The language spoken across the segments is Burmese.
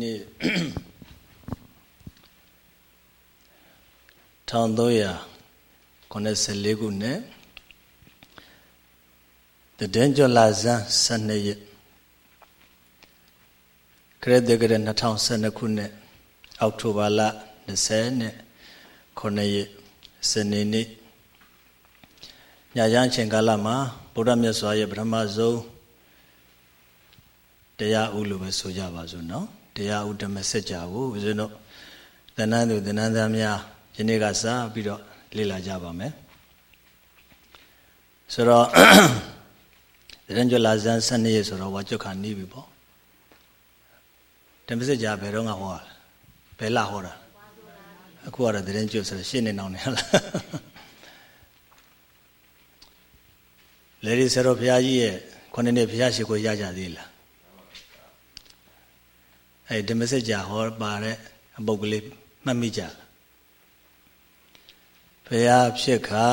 နေ့1384ခုနှစ်တဒင်းကျော်လာဇန်12ရက်ခရစ်တက္ကရာ2012ခုနှစ်အောက်တိုဘာလ20နဲ့9ရက်စနေနေ့ညချမ်းချိန်ကာလမှာဗုဒ္ဓမြတ်စွာရဲ့ပထမဆုံးတရားဥလို့ပဲဆိုကြပါစို့နော် တရားဥဓမ္မစကြာကိုဦးဇင်းတို့သဏ္ဍာန်သူသဏ္ဍာန်သားများယနေ့ကစပြီးတော့လေ့လာကြပါမယ်ဆိုတော့တရင်ကြလာဇန်12ရက်ဆိုတော့ဝါကျွတ်ခါနေပြီပေါ့ဓမ္မစကြာဘယ်တော့မှဟောရလဲဘယ်လာဟောတာအခုကတော့တရင်ကျွတ်ဆိုတော့ရှင်းနေအောင်နေလားလေဒီဆရာတော်ဘုရားကြီးရဲ့ခုနှစ်နှစ်ဘုရားရှိခိုးရကြသေးလား အဲဓမ္မစကြာဟောပါတဲ့အပုတ်ကလေးမှတ်မိကြလားဘုရားဖြစ်ခါ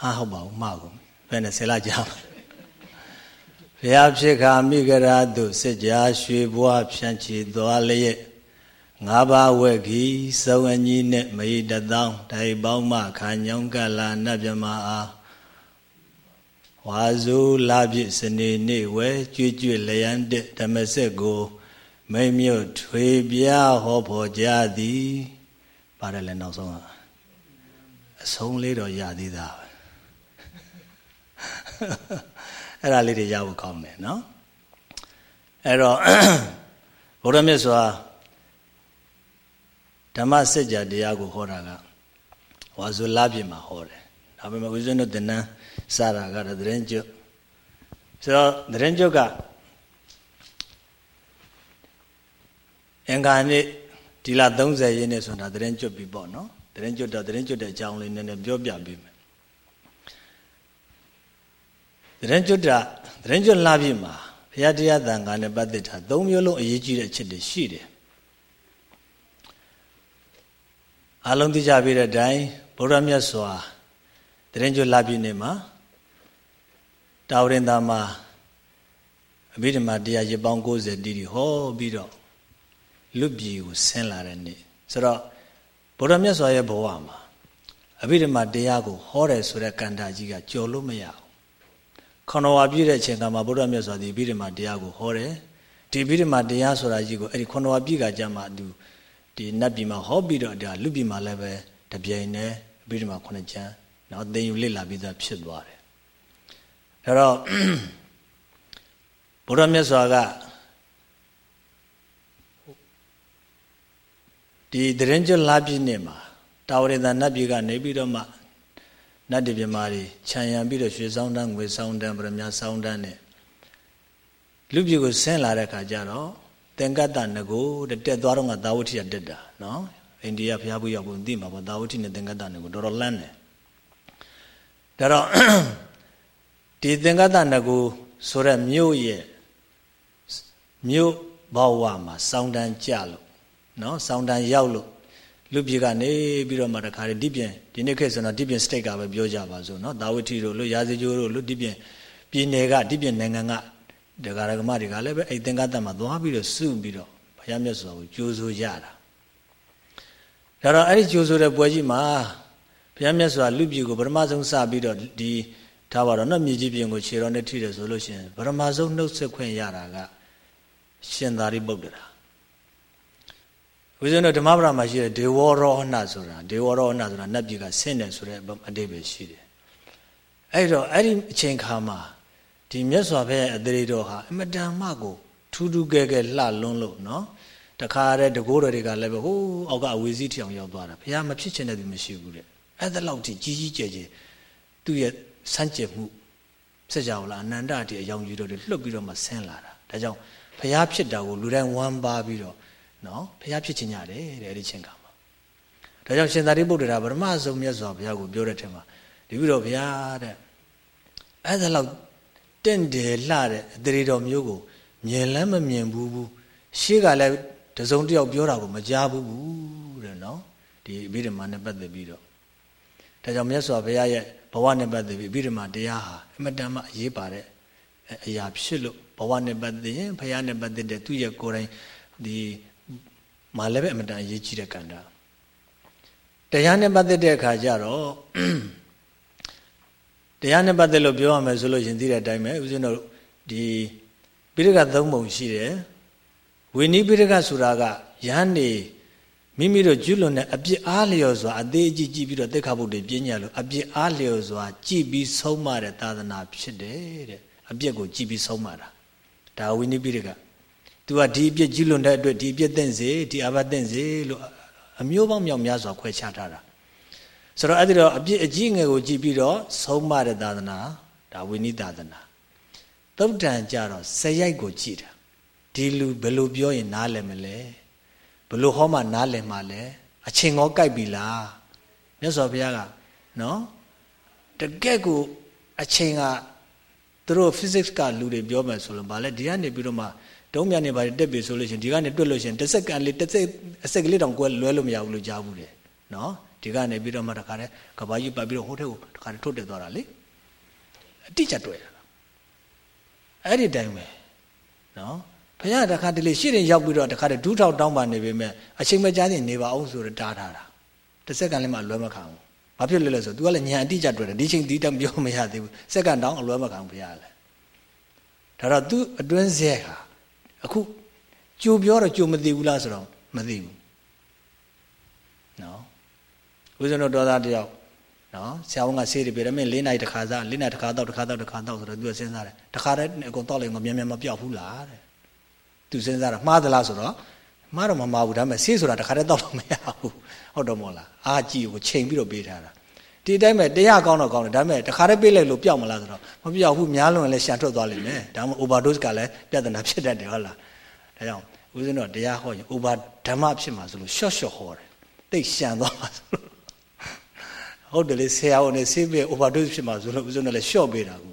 ဟာဟုတ်ပါဘူးမှားကုန်ဘယ်နဲ့ဆယ်လကြာပါဘုရားဖြစ်ခါမိဂရာတုစကြာရွှေဘွားဖြန့်ချီသွားလျက်ငါးပါးဝက်ခီစုံအညီနဲ့မဟိတသောင်းတိုင်ပေါင်းမခါညောင်းကလာနတ်မြမအား ဝါဇူလာပြည့်စနေနေ့ဝဲကြွကြွလျံတဲ့ဓမ္မစက်ကိုမိမ့်မြတ်ထွေပြဟောဖို့ကြသည်ပါတယ်လဲနောက်ဆုံးအဆုံးလေးတော့ရသေးတာပဲအဲ့ဒါလေးတွေရဖို့ကောင်းတယ်နော်အဲ့တော့ဘုရားမြတ်စွာဓမ္မစကြာတရားကိုဟောတာကဝါဇူလာပြည့်မှာဟောတယ်ဒါပေမဲ့ဦးဇင်းတို့တဏ္ဍ စတာကတော့သတင်းကျွတ်ဆိုတော့သတင်းကျွတ်ကအင်္ဂါနေ့ဒီလ30ရက်နေ့ဆိုတာသတင်းကျွတ်ပြီပေါ့နော်သတင်းကျွတ်တော့သတင်းကျွတ်တဲ့အကြောင်းလေးနည်းနည်းပြောပြပေးမယ်သတင်းကျွတ်တာသတင်းကျွတ်လာပြီမှာဘုရားတရားသံဃာနဲ့ပတ်သက်တာ၃မျိုးလုံးအရေးကြီးတဲ့အချက်တွေရှိတယ်အလုံးသိကြပြီးတဲ့အတိုင်းဗုဒ္ဓမြတ်စွာသတင်းကျွတ်လာပြီနေ့မှာ တာဝရင်သားမှာအဘိဓမ္မာတရားရပောင်း90တီးတီဟောပြီးတော့လွတ်ပြည်ကိုဆင်းလာတဲ့နေ့ဆိုတော့ဗုဒ္ဓမြတ်စွာရဲ့ဘဝမှာအဘိဓမ္မာတရားကိုဟောတယ်ဆိုတဲ့ကန္တာကြီးကကြော်လို့မရဘူးခန္ဓာဝါပြည့်တဲ့အချိန်ကမှဗုဒ္ဓမြတ်စွာဒီအဘိဓမ္မာတရားကိုဟောတယ်ဒီအဘိဓမ္မာတရားဆိုတာကြီးကိုအဲ့ဒီခန္ဓာဝါပြည့်ကကြမှာသူဒီနတ်ပြည်မှာဟောပြီးတော့ဒါလူပြည်မှာလည်းပဲတပြိုင်တည်းအဘိဓမ္မာခုနှစ်ကျမ်းနောက်သင်ယူလေ့လာပြီးသားဖြစ်သွားတယ် ဒါတော့ဘုရားမြတ်စွာကဒီတရင်ကျွလာပြည့်နေ့မှာတာဝရဒနတ်ပြည်ကနေပြီးတော့မှနတ်တပြမာတွေခြံရံပြီးတော့ရွှေဆောင်တန်းငွေဆောင်တန်းဗရမ ्या ဆောင်တန်းနဲ့လူပြည်ကိုဆင်းလာတဲ့ခါကျတော့သင်္ကတ္တငကိုတက်သွားတော့ကသာဝတိကတက်တာနော်အိန္ဒိယဘုရားဘူးရောက်ကိုသိမှာပေါ့သာဝတိနဲ့သင်္ကတ္တငကိုတော်တော်လန်းတယ်ဒါတော့ ဒီသင်္ကတ္တငကိုဆိုတဲ့မြို့ရဲ့မြို့ဘဝမှာစောင်းတန်းကြလို့နော်စောင်းတန်းရောက်လို့လူပြည်ကနေပြီးတော့မှတခါတည်းဒီပြင်ဒီနေ့ခေတ်ဆိုတော့ဒီပြင် state ကပဲပြောကြပါစို့နော်ဒါဝတိတို့လူရာဇဂျိုးတို့လူဒီပြင်ပြည်နယ်ကဒီပြင်နိုင်ငံကဒကာရကမတွေကလည်းပဲအဲ့သင်္ကတမှာသွားပြီးတော့စုပြီးတော့ဘုရားမြတ်စွာကိုကြိုးဆိုကြတာဒါတော့အဲ့ဒီကြိုးဆိုတဲ့ပွဲကြီးမှာဘုရားမြတ်စွာလူပြည်ကိုပထမဆုံးစပြီးတော့ဒီ ထားပါတော့နော်မြေကြီးပြင်ကိုခြေတော်နဲ့ထိတယ်ဆိုလို့ရှိရင်ပထမဆုံးနှုတ်ဆက်ခွင့်ရတာကရှင်သာရိပုတ္တရာဦးဇင်းတို့ဓမ္မပဒမှာရှိတဲ့ဒေဝရောဟဏဆိုတာဒေဝရောဟဏဆိုတာနတ်ပြည်ကဆင်းတယ်ဆိုတဲ့အတိတ်ပဲရှိတယ်အဲ့တော့အဲ့ဒီအချိန်ခါမှာဒီမြတ်စွာဘုရားရဲ့အတရေတော်ဟာအမတန်မှကိုထူးထူးကဲကဲလှလွန်းလို့နော်တခါတည်းတကိုးတော်တွေကလည်းပဲဟိုးအောက်ကအဝေစီးထအောင်ရောက်သွားတာဘုရားမဖြစ်ချင်တဲ့သူမရှိဘူးတဲ့အဲ့ဒါလောက်ထိကြီးကြီးကျယ်ကျယ်သူ့ရဲ့ စန့်ကျင်မှုစကြဝဠာအနန္တတည်းအယောင်ကြီးတော်တွေလွတ်ပြီးတော့မှဆင်းလာတာဒါကြောင့်ဘုရားဖြစ်တာကိုလူတိုင်းဝမ်းပါပြီးတော့နော်ဘုရားဖြစ်ခြင်းရတယ်တဲ့အဲ့ဒီချင်းကမှာဒါကြောင့်ရှင်သာရိပုတ္တရာဗရမဆုံးမြတ်စွာဘုရားကိုပြောတဲ့ထက်မှာဒီပြီးတော့ဘုရားတဲ့အဲ့ဒါလောက်တင့်တယ်လှတဲ့အတရေတော်မျိုးကိုမြင်လမ်းမမြင်ဘူးဘူးရှေ့ကလည်းတစုံတယောက်ပြောတာကိုမကြားဘူးဘူးတဲ့နော်ဒီအဘိဓမ္မာနဲ့ပတ်သက်ပြီးတော့ ဒါကြောင့်မြတ်စွာဘုရားရဲ့ဘဝနဲ့ပတ်သက်ပြီးအဘိဓမ္မာတရားဟာအမတန်မှအရေးပါတဲ့အရာဖြစ်လို့ဘဝနဲ့ပတ်သက်ရင်ဖရာနဲ့ပတ်သက်တဲ့သူ့ရဲ့ကိုယ်တိုင်ဒီမာလည်းပဲအမတန်အရေးကြီးတဲ့ကံတာတရားနဲ့ပတ်သက်တဲ့အခါကျတော့တရားနဲ့ပတ်သက်လို့ပြောရမယ်ဆိုလို့ရှင်သိတဲ့အတိုင်းပဲဦးဇင်းတို့ဒီပိဋကသုံးပုံရှိတယ်ဝိနည်းပိဋကဆိုတာကယဟန်နေ မိမိတို့ကျွလွန်တဲ့အပြစ်အားလျော်စွာအသေးအကြီးကြည့်ပြီးတော့သိက္ခာပုဒ်တွေပြညာလို့အပြစ်အားလျော်စွာကြည့်ပြီးဆုံးမတဲ့သာသနာဖြစ်တယ်တဲ့အပြစ်ကိုကြည့်ပြီးဆုံးမတာဒါဝိနည်းပိဋကသူကဒီအပြစ်ကျွလွန်တဲ့အတွက်ဒီအပြစ်သင့်စေဒီအဘသင့်စေလို့အမျိုးပေါင်းမြောက်များစွာခွဲခြားထားတာဆိုတော့အဲ့ဒီတော့အပြစ်အကြီးငယ်ကိုကြည့်ပြီးတော့ဆုံးမတဲ့သာသနာဒါဝိနည်းသာသနာသုတ်တန်ကြတော့ဇယိုက်ကိုကြည့်တာဒီလူဘယ်လိုပြောရင်နားလည်မလဲ ဘလို့ဟောမှနားလည်မှလဲအချိန်ကောကြိုက်ပြီလားမြတ်စွာဘုရားကနော်တကယ့်ကိုအချိန်ကသူတို့ physics ကလူတွေပြောမယ်ဆိုလို့ဗာလဲဒီကနေပြီးတော့မှတုံးမြနေပါတက်ပြီဆိုလို့ရှင်ဒီကနေတွက်လို့ရှင်တစ်စက္ကန့်လေးတစ်စက်အစက်ကလေးတောင်ကွဲလွဲလို့မရဘူးလို့ကြားဘူးတယ်နော်ဒီကနေပြီးတော့မှတခါတည်းကဘာကြီးပတ်ပြီးတော့ဟိုထက်ကိုတခါတည်းထုတ်တက်သွားတာလေအတိကျတွေ့တာအဲ့ဒီတိုင်းပဲနော် ဘုရားတခါတလေရှေ့ရင်ရောက်ပြီးတော့တခါတည်းဒူးထောက်တောင်းပါနေပေမဲ့အချိန်မကြာသေးနေပါအောင်ဆိုတော့တားထားတာတစ်စက္ကန့်လေးမှလွယ်မခံဘူးဘာဖြစ်လဲလဲဆို तू ကလည်းညာအတိကျတွေ့တယ်ဒီချိန်ဒီတောင်ပြောမရသေးဘူးစက္ကန့်တောင်အလွယ်မခံဘုရားလည်းဒါတော့ तू အတွင်းစဲဟာအခုကြိုပြောတော့ကြိုမသိဘူးလားဆိုတော့မသိဘူးနော်ဦးဇင်းတို့တော်သားတယောက်နော်ဆရာဝန်ကဆေးတွေပြတယ်မင်း၄နိုင်တစ်ခါစား၄နိုင်တစ်ခါတော့တစ်ခါတော့တစ်ခါတော့ဆိုတော့ तू စဉ်းစားတယ်တစ်ခါတည်းအကုန်တော့လိုက်မမြန်မြန်မပြောက်ဘူးလားတဲ့ သူစဉ်းစားတာမှားသလားဆိုတော့မှားတော့မမှားဘူးဒါပေမဲ့ဆေးဆိုတာတစ်ခါတည်းတော့လို့မရဘူးဟုတ်တော့မို့လားအာကြည့်ကိုချိန်ပြီးတော့ပေးထားတာဒီအတိုင်းပဲတရားကောင်းတော့ကောင်းတယ်ဒါပေမဲ့တစ်ခါတည်းပေးလိုက်လို့ပျောက်မလားဆိုတော့မပျောက်ဘူးများလွန်လည်းရှံထွက်သွားလိမ့်မယ်ဒါမှမဟုတ် overdose ကလည်းပြဿနာဖြစ်တတ်တယ်ဟုတ်လားဒါကြောင့်ဦးဇင်းတို့တရားဟောရင် over ဓမ္မဖြစ်မှာဆိုလို့ short short ဟောတယ်တိတ်ရှံသွားမှာဆိုလို့ဟုတ်တယ်လေဆရာဝန်နဲ့ဆေးပေး overdose ဖြစ်မှာဆိုလို့ဦးဇင်းတို့လည်း short ပေးတာကူ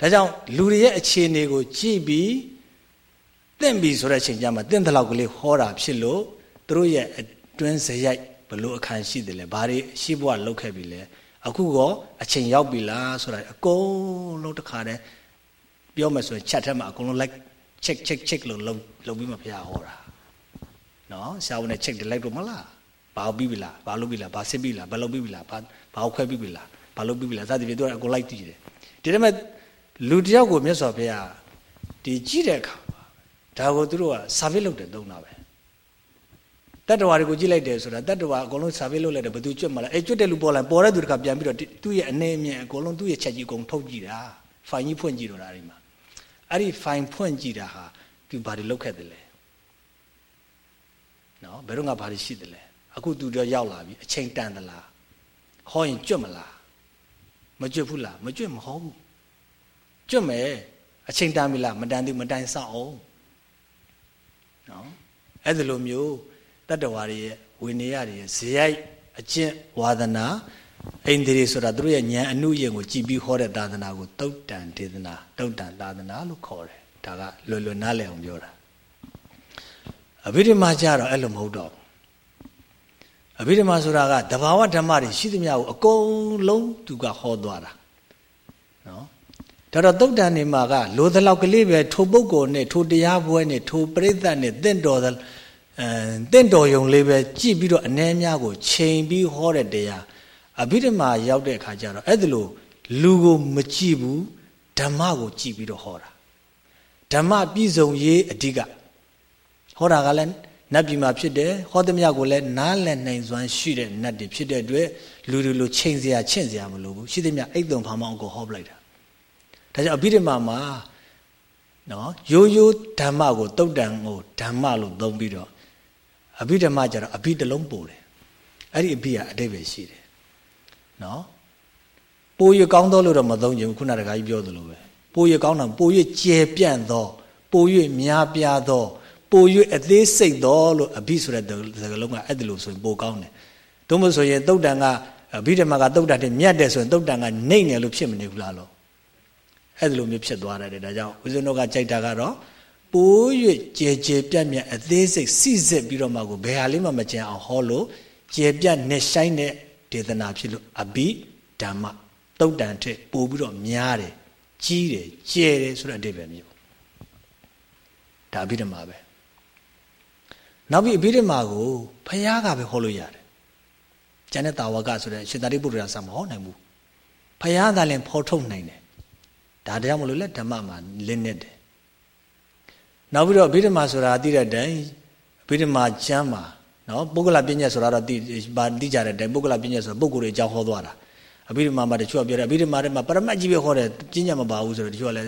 ဒါကြောင့်လူတွေရဲ့အခြေအနေကိုကြည့်ပြီး တင့်ပြီဆိုတဲ့အချိန်ကျမှတင့်တလောက်ကလေးဟောတာဖြစ်လို့သူတို့ရဲ့အတွင်းစရိုက်ဘလို့အခန်းရှိတယ်လဲဘာတွေရှိဘဝလောက်ခဲ့ပြီလဲအခုကောအချိန်ရောက်ပြီလားဆိုတာအကုန်လုံးတစ်ခါတည်းပြောမယ်ဆိုရင် chat ထဲမှာအကုန်လုံး like check check check လို့လုံလုံပြီးမှဖျားဟောတာနော်ဆရာဝန်နဲ့ check တယ်လိုက်တော့မလားဘာပြီးပြီလားဘာလုပ်ပြီလားဘာစစ်ပြီလားဘာလုပ်ပြီလားဘာဘာခွဲပြီပြီလားဘာလုပ်ပြီပြီလားစသဖြင့်သူကအကုန်လိုက်ကြည့်တယ်ဒီတည်းမဲ့လူတယောက်ကိုမြတ်စွာဘုရားဒီကြည့်တဲ့အခါ ဒါကိုသူတို့က survey လုပ်တယ်သုံးတာပဲတတ္တဝါတွေကိုကြည့်လိုက်တယ်ဆိုတာတတ္တဝါအကုန်လုံး survey လုပ်လိုက်တယ်ဘယ်သူကြွတ်မလားအဲကြွတ်တဲ့လူပေါ်လာပေါ်တဲ့သူတခါပြန်ပြီးတော့သူ့ရဲ့အနေအမြင်အကုန်လုံးသူ့ရဲ့ချက်ကြီးအကုန်ထုတ်ကြည့်တာဖိုင်ကြီးဖွင့်ကြည့်တော့တာဒီမှာအဲ့ဒီဖိုင်ဖွင့်ကြည့်တာဟာသူဘာတွေလုပ်ခဲ့တယ်လဲနော်ဘယ်တော့ငါဘာတွေရှိတယ်လဲအခုသူတော့ရောက်လာပြီအချိန်တန်သလားဟောရင်ကြွတ်မလားမကြွတ်ဘူးလားမကြွတ်မဟုတ်ဘူးကြွတ်မယ်အချိန်တန်ပြီလားမတန်သေးမတိုင်ဆောက်အောင် နော်အဲ့ဒီလိုမျိုးတတ္တဝါတွေရဲ့ဝိနည်းရတွေရဲ့ဇေယိုက်အကျင့်ဝါဒနာအိန္ဒြေဆိုတာသူတို့ရဲ့ဉာဏ်အနုယင်ကိုကြည်ပြီးဟောတဲ့သာသနာကိုတုတ်တန်ဒေသနာတုတ်တန်သာသနာလို့ခေါ်တယ်ဒါကလွယ်လွယ်နားလည်အောင်ပြောတာအဘိဓမ္မာကြတော့အဲ့လိုမဟုတ်တော့အဘိဓမ္မာဆိုတာကတဘာဝဓမ္မတွေရှိသမျှကိုအကုန်လုံးသူကဟောသွားတာနော် ဒါတော့တုတ်တန်နေမှာကလိုသလောက်ကလေးပဲထိုပုဂ္ဂိုလ်နဲ့ထိုတရားပွဲနဲ့ထိုပရိသတ်နဲ့တင့်တော်အဲတင့်တော်ယုံလေးပဲကြည့်ပြီးတော့အ ਨੇ များကိုချိန်ပြီးဟောတဲ့တရားအဘိဓမ္မာရောက်တဲ့အခါကျတော့အဲ့ဒါလို့လူကိုမကြည့်ဘူးဓမ္မကိုကြည့်ပြီးတော့ဟောတာဓမ္မပြည့်စုံရေးအဓိကဟောတာကလည်းနတ်ပြည်မှာဖြစ်တယ်ဟောသမျှကိုလည်းနားလည်နိုင်စွမ်းရှိတဲ့နတ်တွေဖြစ်တဲ့အတွက်လူတွေလိုချိန်စရာချင့်စရာမလိုဘူးရှိသမျှအိတ်သွန်ဖာမောင်းကိုဟောပလိုက်တာ ဒါကြောင့်အဘိဓမ္မာမှာနော်ရိုးရိုးဓမ္မကိုတုတ်တန်ကိုဓမ္မလို့သုံးပြီးတော့အဘိဓမ္မာကျတော့အဘိတလုံးပို့တယ်အဲ့ဒီအဘိကအတိတ်ပဲရှိတယ်နော်ပိုရကောင်းသောလို့တော့မသုံးချင်ဘူးခုနတခါကြီးပြောသလိုပဲပိုရကောင်းတာပိုရကျယ်ပြန့်သော ပိုရများပြားသော ပို၍အသေးစိတ်သောလို့အဘိဆိုတဲ့စကားလုံးကအဲ့ဒါလို့ဆိုရင်ပိုကောင်းတယ်။သို့မဟုတ်ဆိုရင်တုတ်တန်ကအဘိဓမ္မာကတုတ်တန်တဲ့မြတ်တယ်ဆိုရင်တုတ်တန်ကနေနေလို့ဖြစ်မနေဘူးလားလို့ အဲ့ဒါလိုမျိုးဖြစ်သွားတယ်ဒါကြောင့်ဦးဇင်းတို့ကကြိုက်တာကတော့ပို၍ကြဲကြဲပြတ်မြတ်အသေးစိတ်စိစစ်ပြီးတော့မှကိုဘယ်ဟာလေးမှမကြံအောင်ဟောလို့ကြဲပြတ်နဲ့ဆိုင်တဲ့ဒေသနာဖြစ်လို့အဘိဓမ္မတုတ်တန်ထက်ပို့ပြီးတော့များတယ်ကြီးတယ်ကျယ်တယ်ဆိုတဲ့အဓိပ္ပာယ်မျိုးဒါအဘိဓမ္မာပဲနောက်ပြီးအဘိဓမ္မာကိုဖះကပဲဟောလို့ရတယ်ကျန်တဲ့တာဝကဆိုတဲ့ရှင်သာရိပုတ္တရာဆာမဟောနိုင်ဘူးဖះသာလည်းဖော်ထုတ်နိုင်တယ် ဒါတရားမလို့လက်ဓမ္မမှာလင်းနေတယ်နောက်ပြီးတော့အဘိဓမ္မာဆိုတာသိတဲ့တိုင်အဘိဓမ္မာကျမ်းမှာနော်ပုဂ္ဂလပညာဆိုတာတော့သိပါသိကြတဲ့တိုင်ပုဂ္ဂလပညာဆိုတာပုဂ္ဂိုလ်တွေအကြောင်းဟောသွားတာအဘိဓမ္မာမှာတချို့ကပြောတယ်အဘိဓမ္မာထဲမှာပရမတ်ကြီးပဲဟောတယ်ပညာမပါဘူးဆိုတော့တချို့ကလည်း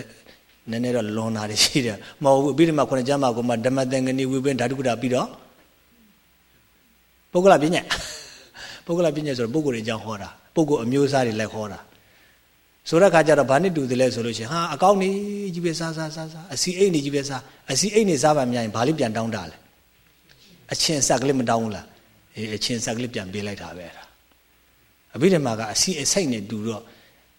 နည်းနည်းတော့လွန်တာတွေရှိတယ်မဟုတ်ဘူးအဘိဓမ္မာခုနှစ်ကျမ်းမှာကိုမှဓမ္မသင်္ကနီဝိပင်းဓာတုကတာပြီးတော့ပုဂ္ဂလပညာပုဂ္ဂလပညာဆိုတော့ပုဂ္ဂိုလ်တွေအကြောင်းဟောတာပုဂ္ဂိုလ်အမျိုးအစားတွေလိုက်ဟောတာ ဆိုတဲ့ခါကျတော့ဘာနဲ့တူတယ်လဲဆိုလို့ရှိရင်ဟာအကောင်းနေကြီးပဲစားစားစားစားအစီအိတ်နေကြီးပဲစားအစီအိတ်နေစားပါများရင်ဘာလို့ပြန်တောင်းတာလဲအချင်းဆက်ကလေးမတောင်းဘူးလားအေးအချင်းဆက်ကလေးပြန်ပေးလိုက်တာပဲအဲ့ဒါအဘိဓမ္မာကအစီအစိတ်နဲ့တူတော့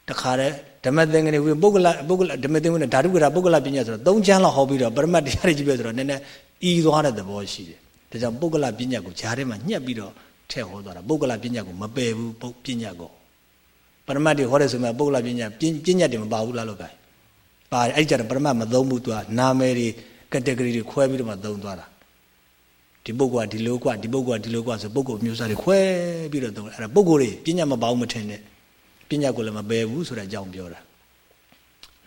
တခါတည်းဓမ္မသင်္ကနေ့ဝိပုဂ္ဂလပုဂ္ဂလဓမ္မသင်္ကနေ့ဓာတုကရာပုဂ္ဂလပညာဆိုတော့သုံးချမ်းလောက်ဟောပြီးတော့ပရမတ်တရားတွေကြီးပဲဆိုတော့နည်းနည်းဤသွားတဲ့သဘောရှိတယ်ဒါကြောင့်ပုဂ္ဂလပညာကိုဂျားထဲမှာညှက်ပြီးတော့ထည့်ဟောသွားတာပုဂ္ဂလပညာကိုမပယ်ဘူးပညာကိုပရ မတ်တွေဟောတဲ့ဆိုမှပုဂ္ဂလပညာပညာတွေမပါဘူးလားလို့ကဲပါတယ်အဲ့ကြတော့ပရမတ်မသုံးဘူးသူကနာမည်တွေ category တွေခွဲပြီးတော့မှသုံးသွားတာဒီပုဂ္ဂိုလ်ကဒီလိုกว่าဒီပုဂ္ဂိုလ်ကဒီလိုกว่าဆိုပုဂ္ဂိုလ်မျိုးစားတွေခွဲပြီးတော့သုံးအဲ့ဒါပုဂ္ဂိုလ်တွေပညာမပါဘူးမထင်နဲ့ပညာကိုလည်းမပယ်ဘူးဆိုတဲ့အကြောင်းပြောတာ